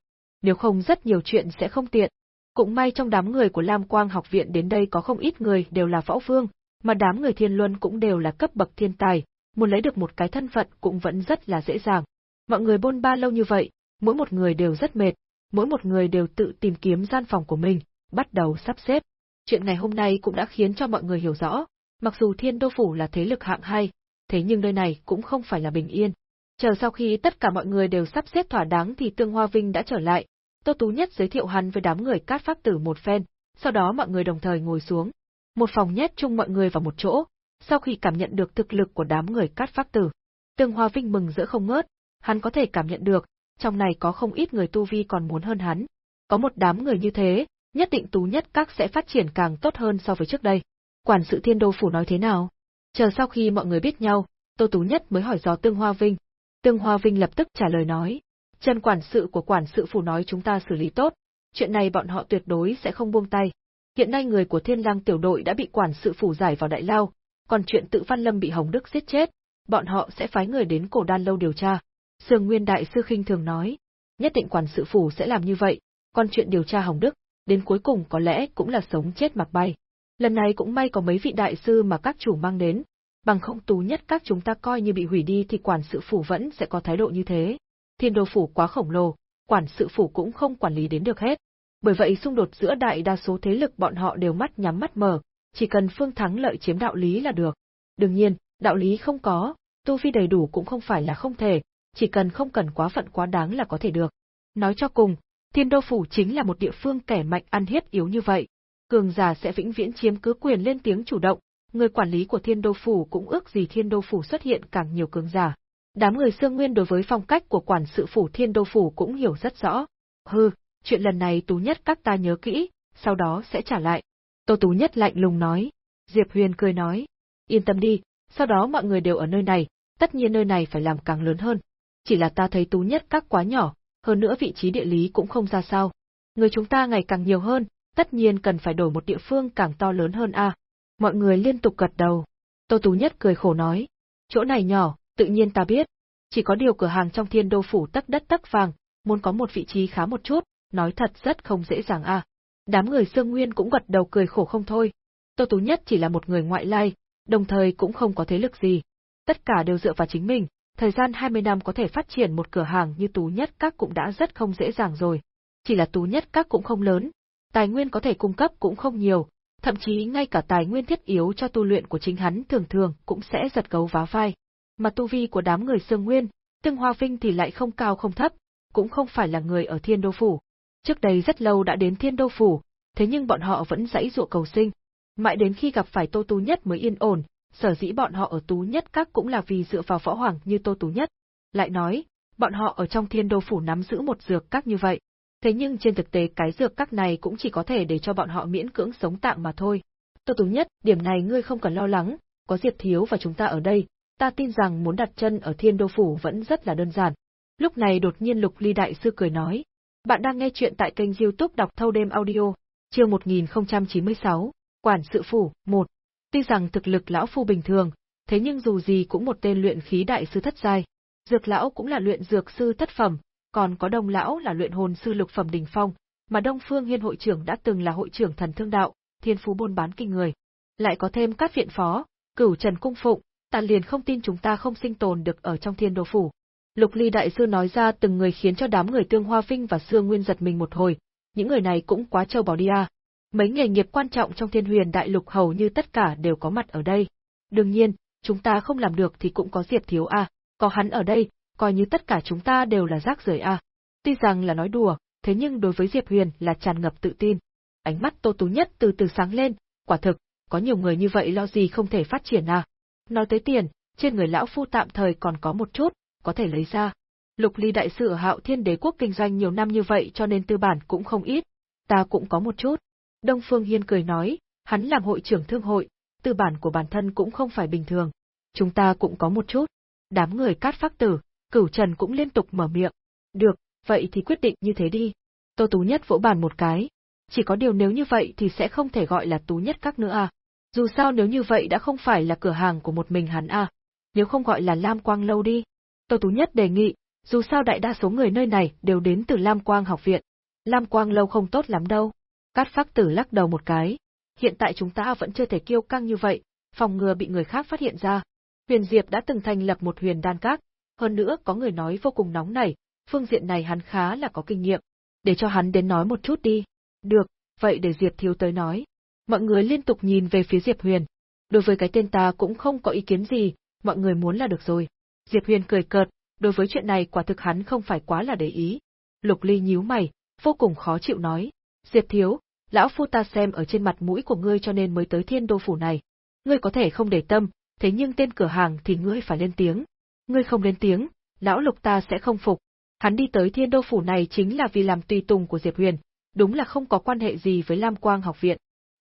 Nếu không rất nhiều chuyện sẽ không tiện. Cũng may trong đám người của Lam Quang học viện đến đây có không ít người đều là võ vương, mà đám người thiên luân cũng đều là cấp bậc thiên tài, muốn lấy được một cái thân phận cũng vẫn rất là dễ dàng. Mọi người bôn ba lâu như vậy, mỗi một người đều rất mệt, mỗi một người đều tự tìm kiếm gian phòng của mình, bắt đầu sắp xếp. Chuyện ngày hôm nay cũng đã khiến cho mọi người hiểu rõ, mặc dù thiên đô phủ là thế lực hạng hai, thế nhưng nơi này cũng không phải là bình yên. Chờ sau khi tất cả mọi người đều sắp xếp thỏa đáng thì Tương Hoa Vinh đã trở lại, Tô Tú Nhất giới thiệu hắn với đám người cát pháp tử một phen, sau đó mọi người đồng thời ngồi xuống. Một phòng nhét chung mọi người vào một chỗ, sau khi cảm nhận được thực lực của đám người cát pháp tử. Tương Hoa Vinh mừng rỡ không ngớt, hắn có thể cảm nhận được, trong này có không ít người tu vi còn muốn hơn hắn. Có một đám người như thế, nhất định Tú Nhất Các sẽ phát triển càng tốt hơn so với trước đây. Quản sự Thiên Đô Phủ nói thế nào? Chờ sau khi mọi người biết nhau, Tô Tú Nhất mới hỏi dò Tương Hoa Vinh. Tương Hoa Vinh lập tức trả lời nói. Trần quản sự của quản sự phủ nói chúng ta xử lý tốt, chuyện này bọn họ tuyệt đối sẽ không buông tay. Hiện nay người của Thiên Lang tiểu đội đã bị quản sự phủ giải vào đại lao, còn chuyện tự Văn Lâm bị Hồng Đức giết chết, bọn họ sẽ phái người đến cổ đan lâu điều tra. Sương Nguyên đại sư khinh thường nói, nhất định quản sự phủ sẽ làm như vậy, còn chuyện điều tra Hồng Đức, đến cuối cùng có lẽ cũng là sống chết mặc bay. Lần này cũng may có mấy vị đại sư mà các chủ mang đến, bằng không tú nhất các chúng ta coi như bị hủy đi thì quản sự phủ vẫn sẽ có thái độ như thế. Thiên đô phủ quá khổng lồ, quản sự phủ cũng không quản lý đến được hết. Bởi vậy xung đột giữa đại đa số thế lực bọn họ đều mắt nhắm mắt mở, chỉ cần phương thắng lợi chiếm đạo lý là được. Đương nhiên, đạo lý không có, tu vi đầy đủ cũng không phải là không thể, chỉ cần không cần quá phận quá đáng là có thể được. Nói cho cùng, Thiên Đô Phủ chính là một địa phương kẻ mạnh ăn hiếp yếu như vậy. Cường giả sẽ vĩnh viễn chiếm cứ quyền lên tiếng chủ động, người quản lý của Thiên Đô Phủ cũng ước gì Thiên Đô Phủ xuất hiện càng nhiều cường giả. Đám người Sương Nguyên đối với phong cách của quản sự phủ Thiên Đô Phủ cũng hiểu rất rõ. Hừ, chuyện lần này Tú Nhất các ta nhớ kỹ, sau đó sẽ trả lại. Tô Tú Nhất lạnh lùng nói. Diệp Huyền cười nói. Yên tâm đi, sau đó mọi người đều ở nơi này, tất nhiên nơi này phải làm càng lớn hơn. Chỉ là ta thấy Tú Nhất các quá nhỏ, hơn nữa vị trí địa lý cũng không ra sao. Người chúng ta ngày càng nhiều hơn, tất nhiên cần phải đổi một địa phương càng to lớn hơn a. Mọi người liên tục gật đầu. Tô Tú Nhất cười khổ nói. Chỗ này nhỏ, tự nhiên ta biết. Chỉ có điều cửa hàng trong thiên đô phủ tắc đất tắc vàng, muốn có một vị trí khá một chút, nói thật rất không dễ dàng à? Đám người Sương Nguyên cũng gật đầu cười khổ không thôi. Tô Tú Nhất chỉ là một người ngoại lai, đồng thời cũng không có thế lực gì. Tất cả đều dựa vào chính mình, thời gian 20 năm có thể phát triển một cửa hàng như Tú Nhất Các cũng đã rất không dễ dàng rồi. Chỉ là Tú Nhất Các cũng không lớn, tài nguyên có thể cung cấp cũng không nhiều, thậm chí ngay cả tài nguyên thiết yếu cho tu luyện của chính hắn thường thường cũng sẽ giật gấu vá vai. Mà tu vi của đám người Sương Nguyên, Tương Hoa Vinh thì lại không cao không thấp, cũng không phải là người ở Thiên Đô Phủ. Trước đây rất lâu đã đến Thiên Đô Phủ, thế nhưng bọn họ vẫn dãy dụa cầu sinh. Mãi đến khi gặp phải Tô tú Nhất mới yên ổn, sở dĩ bọn họ ở Tú Nhất Các cũng là vì dựa vào võ hoàng như Tô Tú Nhất. Lại nói, bọn họ ở trong Thiên Đô Phủ nắm giữ một dược các như vậy. Thế nhưng trên thực tế cái dược các này cũng chỉ có thể để cho bọn họ miễn cưỡng sống tạm mà thôi. Tô Tú Nhất, điểm này ngươi không cần lo lắng, có Diệp Thiếu và chúng ta ở đây, ta tin rằng muốn đặt chân ở Thiên Đô Phủ vẫn rất là đơn giản. Lúc này đột nhiên Lục Ly Đại Sư cười nói. Bạn đang nghe chuyện tại kênh youtube đọc thâu đêm audio, chương 1096, Quản sự Phủ, 1. Tuy rằng thực lực lão phu bình thường, thế nhưng dù gì cũng một tên luyện khí đại sư thất giai. Dược lão cũng là luyện dược sư thất phẩm, còn có đông lão là luyện hồn sư lục phẩm đỉnh phong, mà Đông Phương Hiên hội trưởng đã từng là hội trưởng thần thương đạo, thiên phú buôn bán kinh người. Lại có thêm các viện phó, cửu trần cung phụng, ta liền không tin chúng ta không sinh tồn được ở trong thiên đồ phủ. Lục ly đại sư nói ra từng người khiến cho đám người tương hoa vinh và xương nguyên giật mình một hồi, những người này cũng quá trâu bò đi à. Mấy nghề nghiệp quan trọng trong thiên huyền đại lục hầu như tất cả đều có mặt ở đây. Đương nhiên, chúng ta không làm được thì cũng có Diệp Thiếu A, có hắn ở đây, coi như tất cả chúng ta đều là rác rưởi A. Tuy rằng là nói đùa, thế nhưng đối với Diệp Huyền là tràn ngập tự tin. Ánh mắt Tô Tú Nhất từ từ sáng lên, quả thực, có nhiều người như vậy lo gì không thể phát triển à. Nói tới tiền, trên người lão phu tạm thời còn có một chút, có thể lấy ra. Lục Ly đại sư ở Hạo Thiên Đế quốc kinh doanh nhiều năm như vậy cho nên tư bản cũng không ít, ta cũng có một chút. Đông Phương Hiên cười nói, hắn làm hội trưởng thương hội, tư bản của bản thân cũng không phải bình thường. Chúng ta cũng có một chút. Đám người cát phác tử, cửu trần cũng liên tục mở miệng. Được, vậy thì quyết định như thế đi. Tô Tú Nhất vỗ bàn một cái. Chỉ có điều nếu như vậy thì sẽ không thể gọi là Tú Nhất các nữa à. Dù sao nếu như vậy đã không phải là cửa hàng của một mình hắn à. Nếu không gọi là Lam Quang Lâu đi. Tô Tú Nhất đề nghị, dù sao đại đa số người nơi này đều đến từ Lam Quang học viện. Lam Quang Lâu không tốt lắm đâu. Cát Phác Tử lắc đầu một cái. Hiện tại chúng ta vẫn chưa thể kiêu căng như vậy, phòng ngừa bị người khác phát hiện ra. Huyền Diệp đã từng thành lập một huyền đan các, hơn nữa có người nói vô cùng nóng nảy, phương diện này hắn khá là có kinh nghiệm. Để cho hắn đến nói một chút đi. Được, vậy để Diệp Thiếu tới nói. Mọi người liên tục nhìn về phía Diệp Huyền. Đối với cái tên ta cũng không có ý kiến gì, mọi người muốn là được rồi. Diệp Huyền cười cợt, đối với chuyện này quả thực hắn không phải quá là để ý. Lục Ly nhíu mày, vô cùng khó chịu nói. Diệp Thiếu, lão phu ta xem ở trên mặt mũi của ngươi cho nên mới tới thiên đô phủ này. Ngươi có thể không để tâm, thế nhưng tên cửa hàng thì ngươi phải lên tiếng. Ngươi không lên tiếng, lão lục ta sẽ không phục. Hắn đi tới thiên đô phủ này chính là vì làm tùy tùng của Diệp Huyền, đúng là không có quan hệ gì với Lam Quang học viện,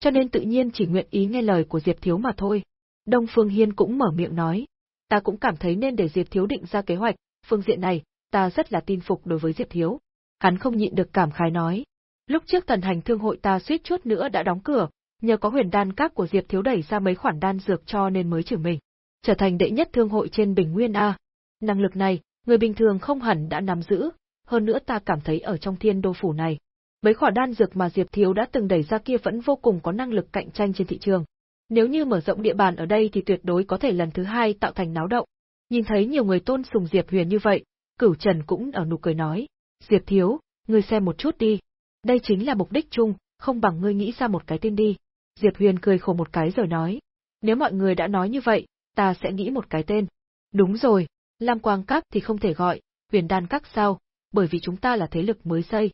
cho nên tự nhiên chỉ nguyện ý nghe lời của Diệp Thiếu mà thôi. Đông Phương Hiên cũng mở miệng nói, ta cũng cảm thấy nên để Diệp Thiếu định ra kế hoạch, phương diện này, ta rất là tin phục đối với Diệp Thiếu. Hắn không nhịn được cảm khái nói, Lúc trước thần hành thương hội ta suýt chút nữa đã đóng cửa, nhờ có huyền đan các của Diệp Thiếu đẩy ra mấy khoản đan dược cho nên mới trừ mình. Trở thành đệ nhất thương hội trên Bình Nguyên A. Năng lực này, người bình thường không hẳn đã nắm giữ, hơn nữa ta cảm thấy ở trong thiên đô phủ này. Mấy khỏa đan dược mà Diệp Thiếu đã từng đẩy ra kia vẫn vô cùng có năng lực cạnh tranh trên thị trường. Nếu như mở rộng địa bàn ở đây thì tuyệt đối có thể lần thứ hai tạo thành náo động. Nhìn thấy nhiều người tôn sùng Diệp Huyền như vậy, Cửu Trần cũng ở nụ cười nói, Diệp Thiếu, ngươi xem một chút đi, đây chính là mục đích chung, không bằng ngươi nghĩ ra một cái tên đi. Diệp Huyền cười khổ một cái rồi nói. Nếu mọi người đã nói như vậy, ta sẽ nghĩ một cái tên. Đúng rồi, Lam Quang Các thì không thể gọi, huyền đan các sao, bởi vì chúng ta là thế lực mới xây,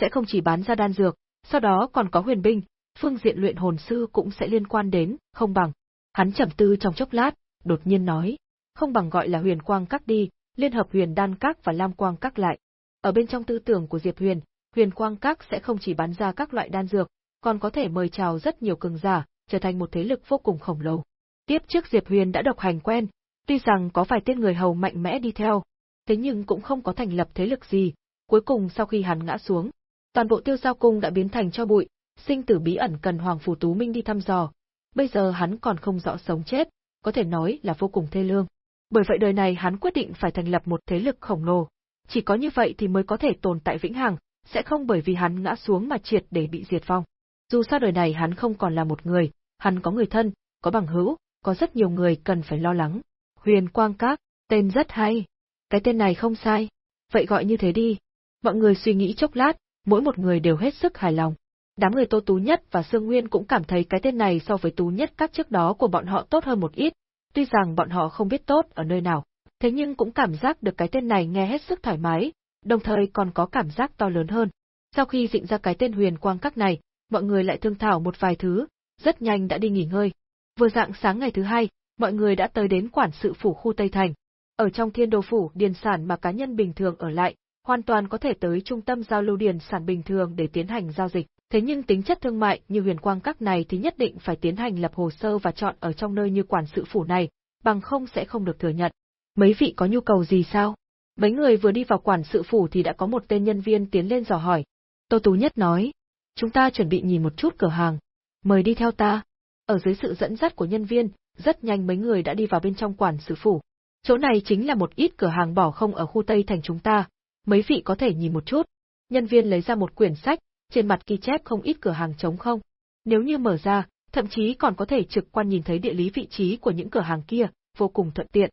sẽ không chỉ bán ra đan dược, sau đó còn có huyền binh, phương diện luyện hồn sư cũng sẽ liên quan đến, không bằng. Hắn trầm tư trong chốc lát, đột nhiên nói, không bằng gọi là huyền quang các đi, liên hợp huyền đan các và lam quang các lại. Ở bên trong tư tưởng của Diệp Huyền, huyền quang các sẽ không chỉ bán ra các loại đan dược, còn có thể mời chào rất nhiều cường giả, trở thành một thế lực vô cùng khổng lồ. Tiếp trước Diệp Huyền đã độc hành quen, tuy rằng có vài tên người hầu mạnh mẽ đi theo, thế nhưng cũng không có thành lập thế lực gì, cuối cùng sau khi hắn ngã xuống, toàn bộ tiêu giao cung đã biến thành cho bụi, sinh tử bí ẩn cần Hoàng Phủ Tú Minh đi thăm dò. Bây giờ hắn còn không rõ sống chết, có thể nói là vô cùng thê lương. Bởi vậy đời này hắn quyết định phải thành lập một thế lực khổng lồ. Chỉ có như vậy thì mới có thể tồn tại vĩnh hằng, sẽ không bởi vì hắn ngã xuống mà triệt để bị diệt vong. Dù sao đời này hắn không còn là một người, hắn có người thân, có bằng hữu, có rất nhiều người cần phải lo lắng. Huyền Quang Các, tên rất hay. Cái tên này không sai. Vậy gọi như thế đi. Mọi người suy nghĩ chốc lát, mỗi một người đều hết sức hài lòng. Đám người Tô Tú Nhất và Sương Nguyên cũng cảm thấy cái tên này so với Tú Nhất các trước đó của bọn họ tốt hơn một ít, tuy rằng bọn họ không biết tốt ở nơi nào, thế nhưng cũng cảm giác được cái tên này nghe hết sức thoải mái, đồng thời còn có cảm giác to lớn hơn. Sau khi định ra cái tên huyền quang các này, mọi người lại thương thảo một vài thứ, rất nhanh đã đi nghỉ ngơi. Vừa dạng sáng ngày thứ hai, mọi người đã tới đến quản sự phủ khu Tây Thành. Ở trong thiên đô phủ điền sản mà cá nhân bình thường ở lại, hoàn toàn có thể tới trung tâm giao lưu điền sản bình thường để tiến hành giao dịch. Thế nhưng tính chất thương mại như huyền quang các này thì nhất định phải tiến hành lập hồ sơ và chọn ở trong nơi như quản sự phủ này, bằng không sẽ không được thừa nhận. Mấy vị có nhu cầu gì sao? Mấy người vừa đi vào quản sự phủ thì đã có một tên nhân viên tiến lên dò hỏi. Tô Tú Nhất nói, chúng ta chuẩn bị nhìn một chút cửa hàng. Mời đi theo ta. Ở dưới sự dẫn dắt của nhân viên, rất nhanh mấy người đã đi vào bên trong quản sự phủ. Chỗ này chính là một ít cửa hàng bỏ không ở khu Tây thành chúng ta, mấy vị có thể nhìn một chút. Nhân viên lấy ra một quyển sách, trên mặt ghi chép không ít cửa hàng trống không. Nếu như mở ra, thậm chí còn có thể trực quan nhìn thấy địa lý vị trí của những cửa hàng kia, vô cùng thuận tiện.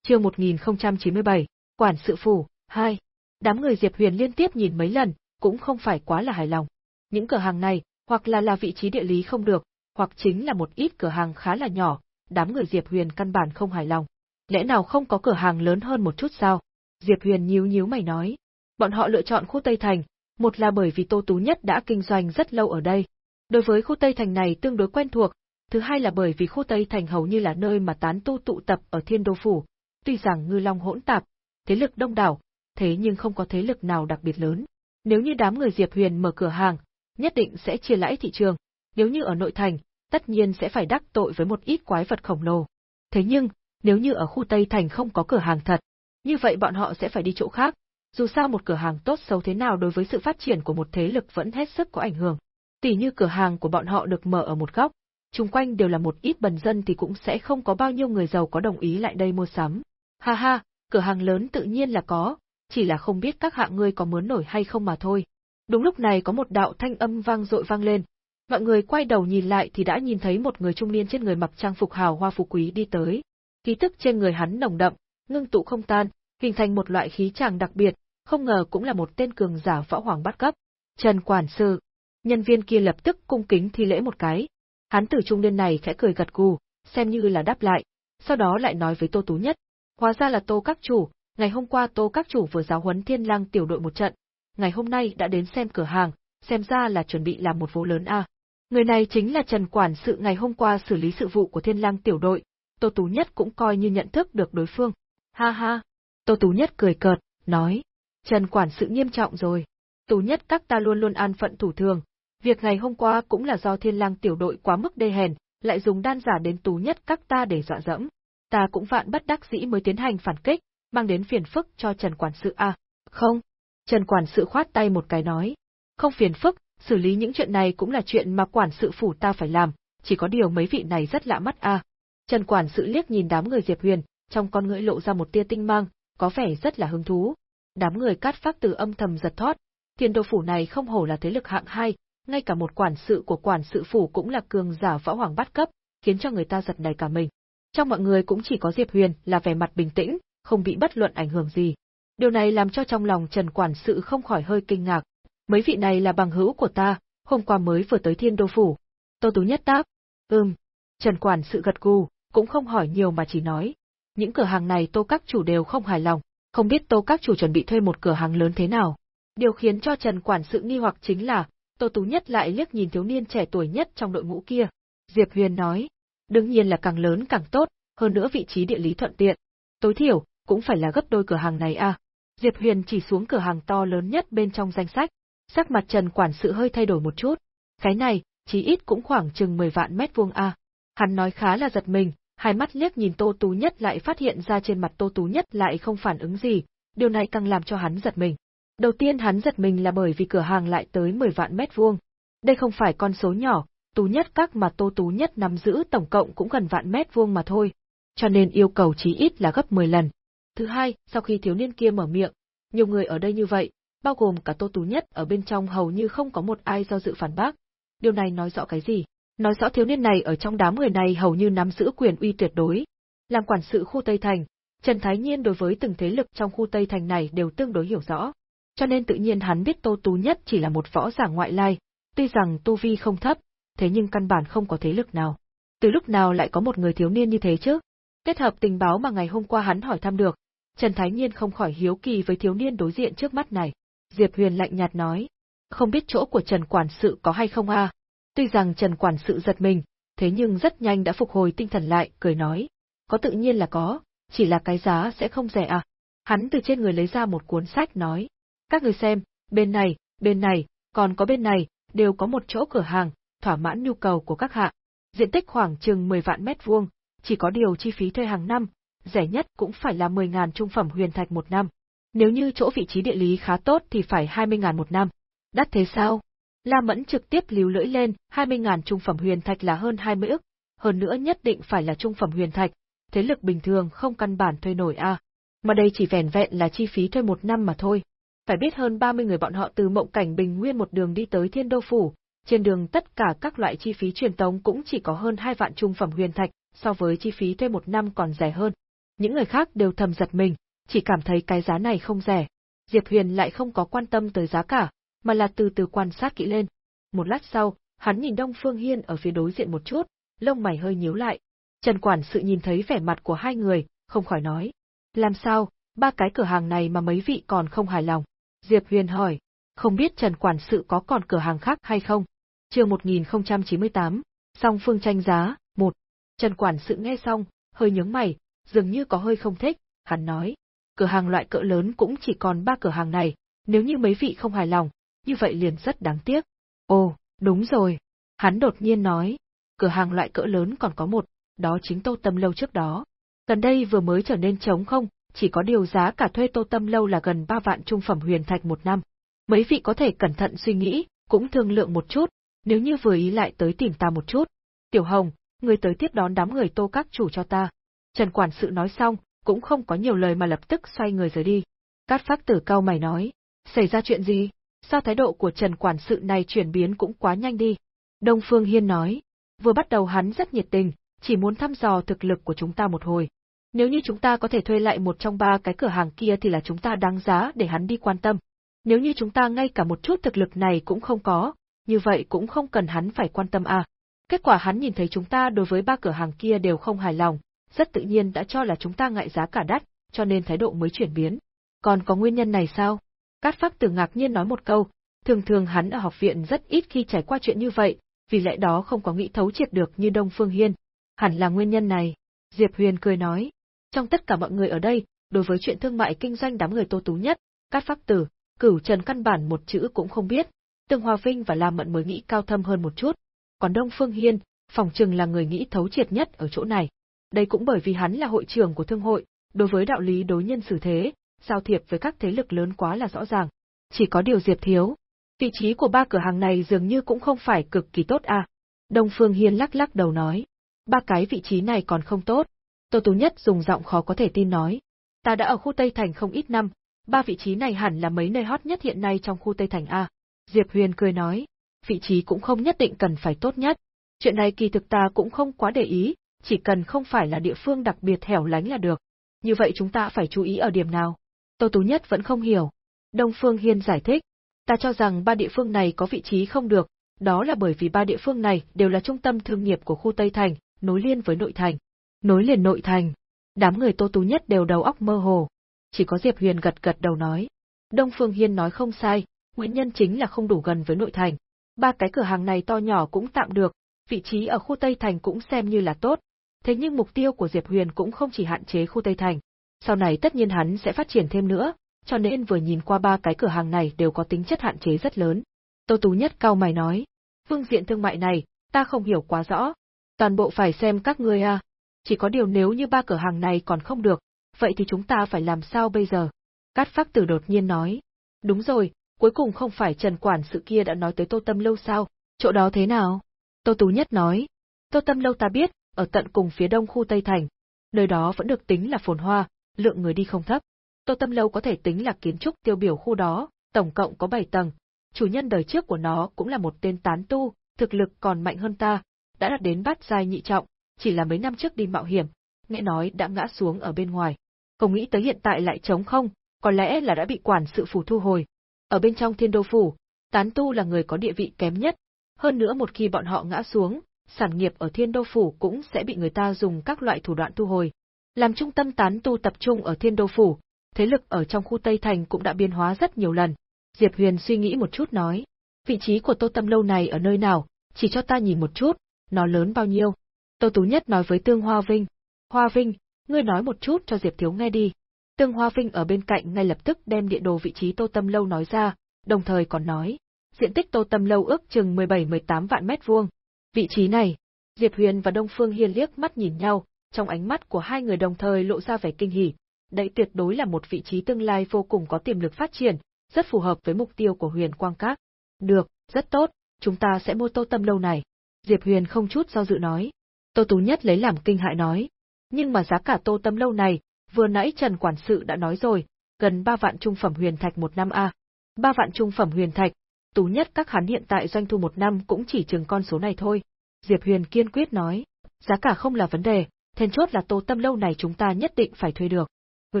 Chương 1097, Quản sự phủ 2. Đám người Diệp Huyền liên tiếp nhìn mấy lần, cũng không phải quá là hài lòng. Những cửa hàng này, hoặc là là vị trí địa lý không được, hoặc chính là một ít cửa hàng khá là nhỏ, đám người Diệp Huyền căn bản không hài lòng. Lẽ nào không có cửa hàng lớn hơn một chút sao? Diệp Huyền nhíu nhíu mày nói. Bọn họ lựa chọn khu Tây Thành, một là bởi vì Tô Tú Nhất đã kinh doanh rất lâu ở đây. Đối với khu Tây Thành này tương đối quen thuộc, thứ hai là bởi vì khu Tây Thành hầu như là nơi mà tán tu tụ tập ở Thiên Đô Phủ, tuy rằng ngư long hỗn tạp, thế lực đông đảo, thế nhưng không có thế lực nào đặc biệt lớn. Nếu như đám người Diệp Huyền mở cửa hàng, nhất định sẽ chia lãi thị trường, nếu như ở nội thành, tất nhiên sẽ phải đắc tội với một ít quái vật khổng lồ. Thế nhưng, nếu như ở khu Tây Thành không có cửa hàng thật, như vậy bọn họ sẽ phải đi chỗ khác, dù sao một cửa hàng tốt xấu thế nào đối với sự phát triển của một thế lực vẫn hết sức có ảnh hưởng. Tỷ như cửa hàng của bọn họ được mở ở một góc, chung quanh đều là một ít bần dân thì cũng sẽ không có bao nhiêu người giàu có đồng ý lại đây mua sắm. Ha ha, cửa hàng lớn tự nhiên là có, chỉ là không biết các hạng ngươi có muốn nổi hay không mà thôi. Đúng lúc này có một đạo thanh âm vang dội vang lên. Mọi người quay đầu nhìn lại thì đã nhìn thấy một người trung niên trên người mặc trang phục hào hoa phú quý đi tới. Khí tức trên người hắn nồng đậm, ngưng tụ không tan, hình thành một loại khí chàng đặc biệt, không ngờ cũng là một tên cường giả võ hoàng bắt cấp. Trần quản sự. Nhân viên kia lập tức cung kính thi lễ một cái. Hắn tử trung niên này khẽ cười gật gù, xem như là đáp lại, sau đó lại nói với Tô Tú Nhất. Hóa ra là Tô các chủ, ngày hôm qua Tô các chủ vừa giáo huấn Thiên Lang tiểu đội một trận, ngày hôm nay đã đến xem cửa hàng, xem ra là chuẩn bị làm một vố lớn a. Người này chính là Trần quản sự ngày hôm qua xử lý sự vụ của Thiên Lang tiểu đội, Tô Tú Nhất cũng coi như nhận thức được đối phương. Ha ha. Tô Tú Nhất cười cợt, nói, Trần quản sự nghiêm trọng rồi. Tú Nhất các ta luôn luôn an phận thủ thường, việc ngày hôm qua cũng là do Thiên Lang tiểu đội quá mức đê hèn, lại dùng đan giả đến Tú Nhất các ta để dọa dẫm. Ta cũng vạn bất đắc dĩ mới tiến hành phản kích, mang đến phiền phức cho Trần quản sự a. À, không, Trần quản sự khoát tay một cái nói, không phiền phức, xử lý những chuyện này cũng là chuyện mà quản sự phủ ta phải làm, chỉ có điều mấy vị này rất lạ mắt a. Trần quản sự liếc nhìn đám người Diệp Huyền, trong con ngưỡi lộ ra một tia tinh mang, có vẻ rất là hứng thú. Đám người cát phát từ âm thầm giật thoát, thiên đô phủ này không hổ là thế lực hạng hai, ngay cả một quản sự của quản sự phủ cũng là cường giả võ hoàng bát cấp, khiến cho người ta giật nảy cả mình. Trong mọi người cũng chỉ có Diệp Huyền là vẻ mặt bình tĩnh, không bị bất luận ảnh hưởng gì. Điều này làm cho trong lòng Trần quản sự không khỏi hơi kinh ngạc. Mấy vị này là bằng hữu của ta, hôm qua mới vừa tới thiên đô phủ. Tô Tú Nhất đáp. Ừm. Trần quản sự gật gù, cũng không hỏi nhiều mà chỉ nói. Những cửa hàng này tô các chủ đều không hài lòng, Không biết Tô các chủ chuẩn bị thuê một cửa hàng lớn thế nào. Điều khiến cho Trần quản sự nghi hoặc chính là, Tô Tú Nhất lại liếc nhìn thiếu niên trẻ tuổi nhất trong đội ngũ kia. Diệp Huyền nói, đương nhiên là càng lớn càng tốt, hơn nữa vị trí địa lý thuận tiện. Tối thiểu, cũng phải là gấp đôi cửa hàng này à. Diệp Huyền chỉ xuống cửa hàng to lớn nhất bên trong danh sách, sắc mặt Trần quản sự hơi thay đổi một chút. Cái này, chí ít cũng khoảng chừng 10 vạn mét vuông a. Hắn nói khá là giật mình, hai mắt liếc nhìn Tô Tú Nhất lại phát hiện ra trên mặt Tô Tú Nhất lại không phản ứng gì, điều này càng làm cho hắn giật mình. Đầu tiên hắn giật mình là bởi vì cửa hàng lại tới 10 vạn mét vuông. Đây không phải con số nhỏ, Tú Nhất các mà Tô Tú Nhất nắm giữ tổng cộng cũng gần vạn mét vuông mà thôi. Cho nên yêu cầu chí ít là gấp 10 lần. Thứ hai, sau khi thiếu niên kia mở miệng, nhiều người ở đây như vậy, bao gồm cả Tô Tú Nhất ở bên trong hầu như không có một ai do dự phản bác. Điều này nói rõ cái gì? Nói rõ thiếu niên này ở trong đám người này hầu như nắm giữ quyền uy tuyệt đối. Làm quản sự khu Tây Thành, Trần Thái Nhiên đối với từng thế lực trong khu Tây Thành này đều tương đối hiểu rõ. Cho nên tự nhiên hắn biết Tô Tú Nhất chỉ là một võ giả ngoại lai, tuy rằng tu vi không thấp, thế nhưng căn bản không có thế lực nào. Từ lúc nào lại có một người thiếu niên như thế chứ? Kết hợp tình báo mà ngày hôm qua hắn hỏi thăm được, Trần Thái Nhiên không khỏi hiếu kỳ với thiếu niên đối diện trước mắt này. Diệp Huyền lạnh nhạt nói, không biết chỗ của Trần Quản sự có hay không a? Tuy rằng Trần Quản sự giật mình, thế nhưng rất nhanh đã phục hồi tinh thần lại, cười nói, có tự nhiên là có, chỉ là cái giá sẽ không rẻ à. Hắn từ trên người lấy ra một cuốn sách nói, các người xem, bên này, bên này, còn có bên này, đều có một chỗ cửa hàng, thỏa mãn nhu cầu của các hạ. Diện tích khoảng chừng 10 vạn mét vuông, chỉ có điều chi phí thuê hàng năm, rẻ nhất cũng phải là 10.000 trung phẩm huyền thạch một năm. Nếu như chỗ vị trí địa lý khá tốt thì phải 20.000 một năm. Đắt thế sao? La Mẫn trực tiếp líu lưỡi lên, 20.000 trung phẩm huyền thạch là hơn 20 ức, hơn nữa nhất định phải là trung phẩm huyền thạch, thế lực bình thường không căn bản thuê nổi a. Mà đây chỉ vẻn vẹn là chi phí thuê một năm mà thôi. Phải biết hơn 30 người bọn họ từ mộng cảnh bình nguyên một đường đi tới thiên đô phủ, trên đường tất cả các loại chi phí truyền tống cũng chỉ có hơn 2 vạn trung phẩm huyền thạch, so với chi phí thuê một năm còn rẻ hơn. Những người khác đều thầm giật mình, chỉ cảm thấy cái giá này không rẻ. Diệp Huyền lại không có quan tâm tới giá cả, mà là từ từ quan sát kỹ lên. Một lát sau, hắn nhìn Đông Phương Hiên ở phía đối diện một chút, lông mày hơi nhíu lại. Trần Quản sự nhìn thấy vẻ mặt của hai người, không khỏi nói. Làm sao, ba cái cửa hàng này mà mấy vị còn không hài lòng? Diệp Huyền hỏi, không biết Trần Quản sự có còn cửa hàng khác hay không? Chương 1098, song phương tranh giá, một. Trần Quản sự nghe xong, hơi nhướng mày, dường như có hơi không thích, hắn nói, cửa hàng loại cỡ lớn cũng chỉ còn ba cửa hàng này, nếu như mấy vị không hài lòng, như vậy liền rất đáng tiếc. Ồ, đúng rồi. Hắn đột nhiên nói, cửa hàng loại cỡ lớn còn có một, đó chính Tô Tâm Lâu trước đó. Gần đây vừa mới trở nên trống không, chỉ có điều giá cả thuê Tô Tâm Lâu là gần 3 vạn trung phẩm huyền thạch một năm. Mấy vị có thể cẩn thận suy nghĩ, cũng thương lượng một chút, nếu như vừa ý lại tới tìm ta một chút. Tiểu Hồng, người tới tiếp đón đám người Tô các chủ cho ta. Trần quản sự nói xong, cũng không có nhiều lời mà lập tức xoay người rời đi. Cát Phác Tử cao mày nói, xảy ra chuyện gì? Sao thái độ của Trần quản sự này chuyển biến cũng quá nhanh đi? Đông Phương Hiên nói, vừa bắt đầu hắn rất nhiệt tình, chỉ muốn thăm dò thực lực của chúng ta một hồi. Nếu như chúng ta có thể thuê lại một trong ba cái cửa hàng kia thì là chúng ta đáng giá để hắn đi quan tâm. Nếu như chúng ta ngay cả một chút thực lực này cũng không có, như vậy cũng không cần hắn phải quan tâm à. Kết quả hắn nhìn thấy chúng ta đối với ba cửa hàng kia đều không hài lòng, rất tự nhiên đã cho là chúng ta ngại giá cả đắt, cho nên thái độ mới chuyển biến. Còn có nguyên nhân này sao? Cát Phác Tử ngạc nhiên nói một câu, thường thường hắn ở học viện rất ít khi trải qua chuyện như vậy, vì lẽ đó không có nghĩ thấu triệt được như Đông Phương Hiên. Hẳn là nguyên nhân này. Diệp Huyền cười nói, trong tất cả mọi người ở đây, đối với chuyện thương mại kinh doanh đám người Tô Tú nhất, Cát Phác Tử, Cửu Trần căn bản một chữ cũng không biết, Tương Hoa Vinh và Lam Mận mới nghĩ cao thâm hơn một chút, còn Đông Phương Hiên, phòng trừng là người nghĩ thấu triệt nhất ở chỗ này. Đây cũng bởi vì hắn là hội trưởng của thương hội, đối với đạo lý đối nhân xử thế, giao thiệp với các thế lực lớn quá là rõ ràng. Chỉ có điều Diệp thiếu. Vị trí của ba cửa hàng này dường như cũng không phải cực kỳ tốt à. Đông Phương Hiên lắc lắc đầu nói. Ba cái vị trí này còn không tốt. Tô Tú Nhất dùng giọng khó có thể tin nói. Ta đã ở khu Tây Thành không ít năm, ba vị trí này hẳn là mấy nơi hot nhất hiện nay trong khu Tây Thành A. Diệp Huyền cười nói. Vị trí cũng không nhất định cần phải tốt nhất. Chuyện này kỳ thực ta cũng không quá để ý, chỉ cần không phải là địa phương đặc biệt hẻo lánh là được. Như vậy chúng ta phải chú ý ở điểm nào? Tô Tú Nhất vẫn không hiểu. Đông Phương Hiên giải thích, ta cho rằng ba địa phương này có vị trí không được, đó là bởi vì ba địa phương này đều là trung tâm thương nghiệp của khu Tây Thành, nối liền với nội thành. Nối liền nội thành. Đám người Tô Tú Nhất đều đầu óc mơ hồ. chỉ có Diệp Huyền gật gật đầu nói. Đông Phương Hiên nói không sai, nguyên nhân chính là không đủ gần với nội thành. Ba cái cửa hàng này to nhỏ cũng tạm được, vị trí ở khu Tây Thành cũng xem như là tốt. Thế nhưng mục tiêu của Diệp Huyền cũng không chỉ hạn chế khu Tây Thành. Sau này tất nhiên hắn sẽ phát triển thêm nữa, cho nên vừa nhìn qua ba cái cửa hàng này đều có tính chất hạn chế rất lớn. Tô Tú Nhất cao mày nói, phương diện thương mại này, ta không hiểu quá rõ. Toàn bộ phải xem các ngươi à. Chỉ có điều nếu như ba cửa hàng này còn không được, vậy thì chúng ta phải làm sao bây giờ? Cát Phác Tử đột nhiên nói. Đúng rồi, cuối cùng không phải Trần Quản sự kia đã nói tới Tô Tâm Lâu sao? Chỗ đó thế nào? Tô Tú Nhất nói. Tô Tâm Lâu ta biết, ở tận cùng phía đông khu Tây Thành. Nơi đó vẫn được tính là phồn hoa, lượng người đi không thấp. Tô Tâm Lâu có thể tính là kiến trúc tiêu biểu khu đó, tổng cộng có 7 tầng. Chủ nhân đời trước của nó cũng là một tên tán tu, thực lực còn mạnh hơn ta, đã đạt đến bát giai nhị trọng, chỉ là mấy năm trước đi mạo hiểm, nghe nói đã ngã xuống ở bên ngoài. Không nghĩ tới hiện tại lại trống không, có lẽ là đã bị quản sự phủ thu hồi. Ở bên trong thiên đô phủ, tán tu là người có địa vị kém nhất, hơn nữa một khi bọn họ ngã xuống, sản nghiệp ở thiên đô phủ cũng sẽ bị người ta dùng các loại thủ đoạn thu hồi. Làm trung tâm tán tu tập trung ở thiên đô phủ, thế lực ở trong khu Tây Thành cũng đã biến hóa rất nhiều lần. Diệp Huyền suy nghĩ một chút nói, vị trí của Tô Tâm Lâu này ở nơi nào, chỉ cho ta nhìn một chút, nó lớn bao nhiêu. Tô Tú Nhất nói với Tương Hoa Vinh, Hoa Vinh, ngươi nói một chút cho Diệp Thiếu nghe đi. Tương Hoa Vinh ở bên cạnh ngay lập tức đem địa đồ vị trí Tô Tâm Lâu nói ra, đồng thời còn nói, diện tích Tô Tâm Lâu ước chừng 17-18 vạn mét vuông. Vị trí này, Diệp Huyền và Đông Phương Hiên liếc mắt nhìn nhau, trong ánh mắt của hai người đồng thời lộ ra vẻ kinh hỉ. Đây tuyệt đối là một vị trí tương lai vô cùng có tiềm lực phát triển, rất phù hợp với mục tiêu của Huyền Quang Các. Được, rất tốt, chúng ta sẽ mua Tô Tâm Lâu này. Diệp Huyền không chút do dự nói. Tô Tú Nhất lấy làm kinh hại nói. Nhưng mà giá cả Tô Tâm Lâu này, vừa nãy Trần Quản sự đã nói rồi, gần 3 vạn trung phẩm huyền thạch một năm a. 3 vạn trung phẩm huyền thạch, Tú Nhất các hắn hiện tại doanh thu một năm cũng chỉ chừng con số này thôi. Diệp Huyền kiên quyết nói, giá cả không là vấn đề, then chốt là Tô Tâm Lâu này chúng ta nhất định phải thuê được. Ừ,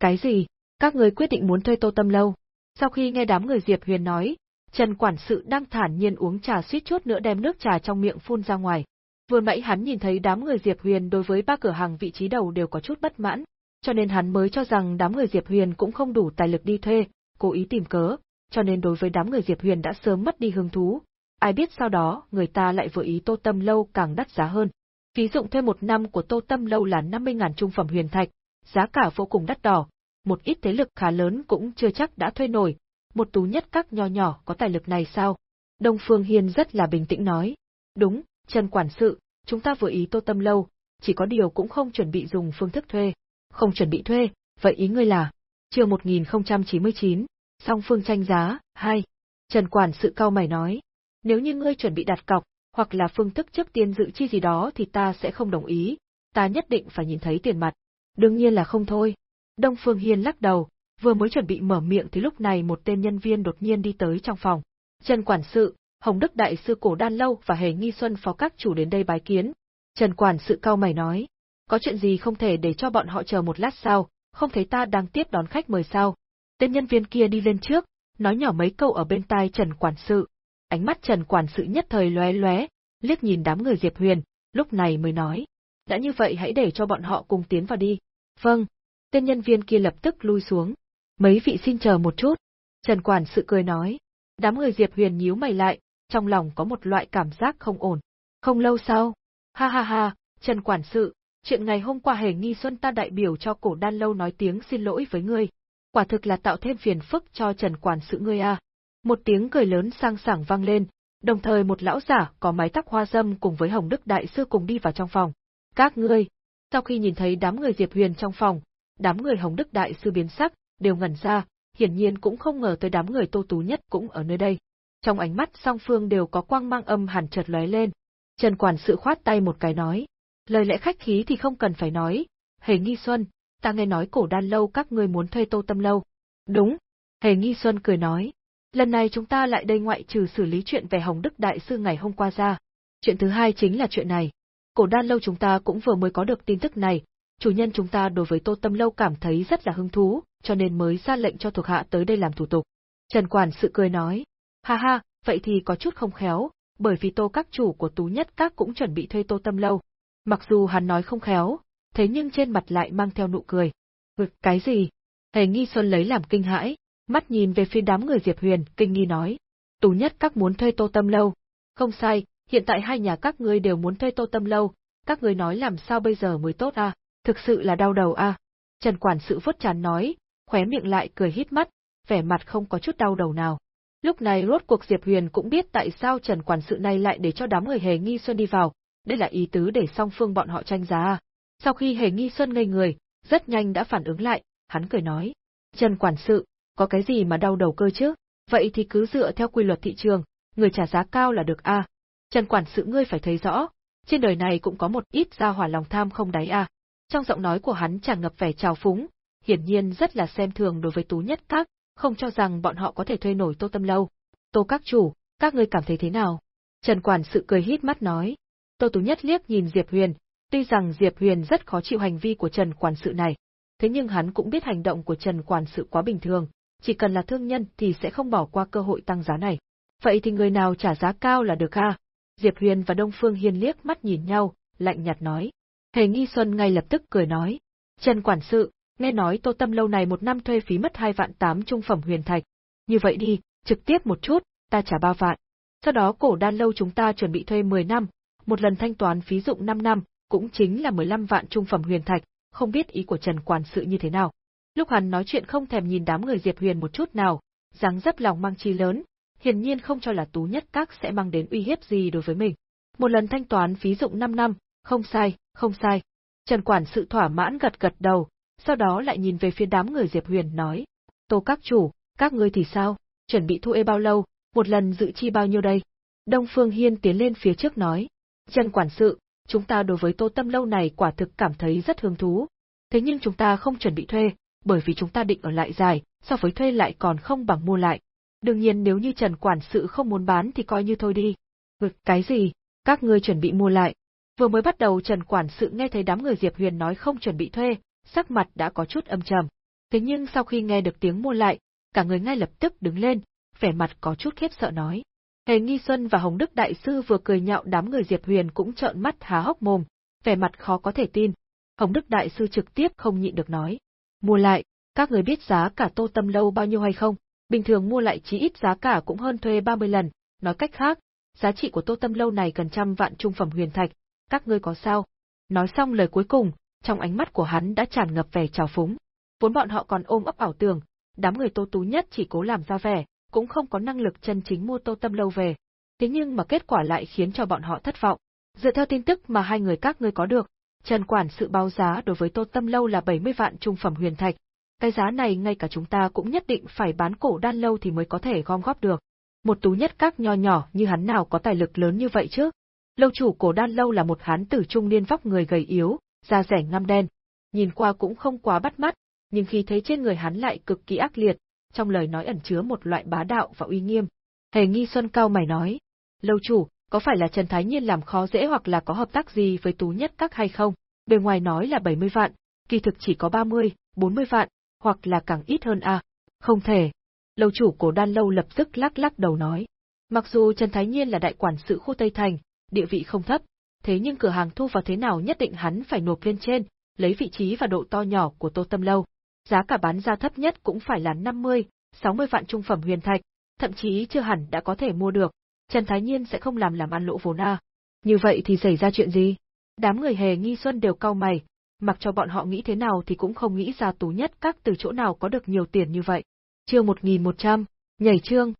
cái gì? Các người quyết định muốn thuê Tô Tâm Lâu? Sau khi nghe đám người Diệp Huyền nói, Trần quản sự đang thản nhiên uống trà suýt chút nữa đem nước trà trong miệng phun ra ngoài. Vừa nãy hắn nhìn thấy đám người Diệp Huyền đối với ba cửa hàng vị trí đầu đều có chút bất mãn, cho nên hắn mới cho rằng đám người Diệp Huyền cũng không đủ tài lực đi thuê, cố ý tìm cớ, cho nên đối với đám người Diệp Huyền đã sớm mất đi hứng thú. Ai biết sau đó, người ta lại vừa ý Tô Tâm Lâu càng đắt giá hơn. Phí dụng thuê một năm của Tô Tâm Lâu là 50.000 trung phẩm huyền thạch, giá cả vô cùng đắt đỏ, một ít thế lực khá lớn cũng chưa chắc đã thuê nổi, một tú nhất các nho nhỏ có tài lực này sao? Đông Phương Hiên rất là bình tĩnh nói. Đúng, Trần Quản sự, chúng ta vừa ý tô tâm lâu, chỉ có điều cũng không chuẩn bị dùng phương thức thuê. Không chuẩn bị thuê, vậy ý ngươi là? chương 1099, song phương tranh giá, 2. Trần Quản sự cao mày nói. Nếu như ngươi chuẩn bị đặt cọc, hoặc là phương thức trước tiên dự chi gì đó thì ta sẽ không đồng ý, ta nhất định phải nhìn thấy tiền mặt. Đương nhiên là không thôi. Đông Phương Hiên lắc đầu, vừa mới chuẩn bị mở miệng thì lúc này một tên nhân viên đột nhiên đi tới trong phòng. Trần Quản sự, Hồng Đức Đại sư Cổ Đan Lâu và Hề Nghi Xuân phó các chủ đến đây bái kiến. Trần Quản sự cao mày nói, có chuyện gì không thể để cho bọn họ chờ một lát sao, không thấy ta đang tiếp đón khách mời sao. Tên nhân viên kia đi lên trước, nói nhỏ mấy câu ở bên tai Trần Quản sự. Ánh mắt Trần Quản sự nhất thời lóe lóe, liếc nhìn đám người Diệp Huyền, lúc này mới nói. Đã như vậy hãy để cho bọn họ cùng tiến vào đi. Vâng. Tên nhân viên kia lập tức lui xuống, Mấy vị xin chờ một chút. Trần Quản sự cười nói. Đám người Diệp Huyền nhíu mày lại, trong lòng có một loại cảm giác không ổn. Không lâu sau, ha ha ha, Trần Quản sự, chuyện ngày hôm qua hề nghi xuân ta đại biểu cho cổ đan lâu nói tiếng xin lỗi với ngươi. Quả thực là tạo thêm phiền phức cho Trần Quản sự ngươi à. Một tiếng cười lớn sang sảng vang lên, đồng thời một lão giả có mái tóc hoa dâm cùng với Hồng Đức Đại Sư cùng đi vào trong phòng. Các ngươi, sau khi nhìn thấy đám người Diệp Huyền trong phòng, đám người Hồng Đức Đại Sư biến sắc, đều ngẩn ra, hiển nhiên cũng không ngờ tới đám người Tô Tú nhất cũng ở nơi đây. Trong ánh mắt song phương đều có quang mang âm hẳn chợt lóe lên. Trần quản sự khoát tay một cái nói, lời lẽ khách khí thì không cần phải nói, Hề Nghi Xuân, ta nghe nói cổ đan lâu các ngươi muốn thuê Tô Tâm lâu. Đúng, Hề Nghi Xuân cười nói, lần này chúng ta lại đây ngoại trừ xử lý chuyện về Hồng Đức Đại Sư ngày hôm qua ra. Chuyện thứ hai chính là chuyện này. Cổ đan lâu chúng ta cũng vừa mới có được tin tức này, chủ nhân chúng ta đối với Tô Tâm lâu cảm thấy rất là hứng thú, cho nên mới ra lệnh cho thuộc hạ tới đây làm thủ tục. Trần Quản sự cười nói, ha ha, vậy thì có chút không khéo, bởi vì tô các chủ của tú nhất các cũng chuẩn bị thuê tô tâm lâu. Mặc dù hắn nói không khéo, thế nhưng trên mặt lại mang theo nụ cười. Cái gì? Hề Nghi Xuân lấy làm kinh hãi, mắt nhìn về phía đám người Diệp Huyền, kinh nghi nói. Tú nhất các muốn thuê tô tâm lâu. Không sai, hiện tại hai nhà các ngươi đều muốn thuê tô tâm lâu, các ngươi nói làm sao bây giờ mới tốt à, thực sự là đau đầu à. Trần quản sự vốt chán nói, khóe miệng lại cười hít mắt, vẻ mặt không có chút đau đầu nào. Lúc này rốt cuộc Diệp Huyền cũng biết tại sao Trần quản sự này lại để cho đám người Hề Nghi Xuân đi vào, đây là ý tứ để song phương bọn họ tranh giá. Sau khi Hề Nghi Xuân ngây người, rất nhanh đã phản ứng lại, hắn cười nói, Trần quản sự, có cái gì mà đau đầu cơ chứ? Vậy thì cứ dựa theo quy luật thị trường, người trả giá cao là được a. Trần quản sự ngươi phải thấy rõ, trên đời này cũng có một ít gia hỏa lòng tham không đáy a. Trong giọng nói của hắn tràn ngập vẻ trào phúng, hiển nhiên rất là xem thường đối với Tú Nhất Các, không cho rằng bọn họ có thể thuê nổi Tô Tâm lâu. Tô các chủ, các ngươi cảm thấy thế nào? Trần quản sự cười hít mắt nói. Tô Tú Nhất liếc nhìn Diệp Huyền, tuy rằng Diệp Huyền rất khó chịu hành vi của Trần quản sự này, thế nhưng hắn cũng biết hành động của Trần quản sự quá bình thường, chỉ cần là thương nhân thì sẽ không bỏ qua cơ hội tăng giá này. Vậy thì người nào trả giá cao là được ha? Diệp Huyền và Đông Phương Hiên liếc mắt nhìn nhau, lạnh nhạt nói. Hề Nghi Xuân ngay lập tức cười nói. Trần quản sự, nghe nói tô tâm lâu này một năm thuê phí mất hai vạn tám trung phẩm huyền thạch. Như vậy đi, trực tiếp một chút, ta trả ba vạn. Sau đó cổ đan lâu chúng ta chuẩn bị thuê 10 năm, một lần thanh toán phí dụng 5 năm, cũng chính là 15 vạn trung phẩm huyền thạch, không biết ý của Trần quản sự như thế nào. Lúc hắn nói chuyện không thèm nhìn đám người Diệp Huyền một chút nào, dáng dấp lòng mang chi lớn, hiển nhiên không cho là Tú Nhất Các sẽ mang đến uy hiếp gì đối với mình. Một lần thanh toán phí dụng 5 năm, không sai, không sai. Trần quản sự thỏa mãn gật gật đầu, sau đó lại nhìn về phía đám người Diệp Huyền nói, Tô các chủ, các ngươi thì sao, chuẩn bị thu ê bao lâu, một lần dự chi bao nhiêu đây? Đông Phương Hiên tiến lên phía trước nói, Trần quản sự, chúng ta đối với tô tâm lâu này quả thực cảm thấy rất hứng thú, thế nhưng chúng ta không chuẩn bị thuê, bởi vì chúng ta định ở lại dài, so với thuê lại còn không bằng mua lại. Đương nhiên nếu như Trần quản sự không muốn bán thì coi như thôi đi. Vực cái gì? Các ngươi chuẩn bị mua lại. Vừa mới bắt đầu Trần quản sự nghe thấy đám người Diệp Huyền nói không chuẩn bị thuê, sắc mặt đã có chút âm trầm. Thế nhưng sau khi nghe được tiếng mua lại, cả người ngay lập tức đứng lên, vẻ mặt có chút khiếp sợ nói. Hề Nghi Xuân và Hồng Đức Đại Sư vừa cười nhạo đám người Diệp Huyền cũng trợn mắt há hốc mồm, vẻ mặt khó có thể tin. Hồng Đức Đại Sư trực tiếp không nhịn được nói. Mua lại, các người biết giá cả tô tâm lâu bao nhiêu hay không? Bình thường mua lại chí ít giá cả cũng hơn thuê 30 lần, nói cách khác, giá trị của tô tâm lâu này gần trăm vạn trung phẩm huyền thạch, các ngươi có sao? Nói xong lời cuối cùng, trong ánh mắt của hắn đã tràn ngập vẻ trào phúng. Vốn bọn họ còn ôm ấp ảo tưởng, đám người tô tú nhất chỉ cố làm ra vẻ, cũng không có năng lực chân chính mua tô tâm lâu về. Thế nhưng mà kết quả lại khiến cho bọn họ thất vọng. Dựa theo tin tức mà hai người các ngươi có được, Trần Quản sự báo giá đối với tô tâm lâu là 70 vạn trung phẩm huyền thạch. Cái giá này ngay cả chúng ta cũng nhất định phải bán cổ đan lâu thì mới có thể gom góp được. Một tú nhất các nho nhỏ như hắn nào có tài lực lớn như vậy chứ? Lâu chủ cổ đan lâu là một hán tử trung niên vóc người gầy yếu, da rẻ ngăm đen. Nhìn qua cũng không quá bắt mắt, nhưng khi thấy trên người hắn lại cực kỳ ác liệt, trong lời nói ẩn chứa một loại bá đạo và uy nghiêm. Hề Nghi Xuân cao mày nói, lâu chủ, có phải là Trần Thái Nhiên làm khó dễ hoặc là có hợp tác gì với Tú Nhất Các hay không? Bề ngoài nói là 70 vạn, kỳ thực chỉ có 30, 40 vạn, hoặc là càng ít hơn à? Không thể. Lâu chủ cổ đan lâu lập tức lắc lắc đầu nói. Mặc dù Trần Thái Nhiên là đại quản sự khu Tây Thành, địa vị không thấp, thế nhưng cửa hàng thu vào thế nào nhất định hắn phải nộp lên trên, lấy vị trí và độ to nhỏ của Tô Tâm Lâu. Giá cả bán ra thấp nhất cũng phải là 50, 60 vạn trung phẩm huyền thạch, thậm chí chưa hẳn đã có thể mua được. Trần Thái Nhiên sẽ không làm làm ăn lỗ vốn à. Như vậy thì xảy ra chuyện gì? Đám người hề nghi xuân đều cau mày, mặc cho bọn họ nghĩ thế nào thì cũng không nghĩ ra tú nhất các từ chỗ nào có được nhiều tiền như vậy. Chương 1100, nhảy chương,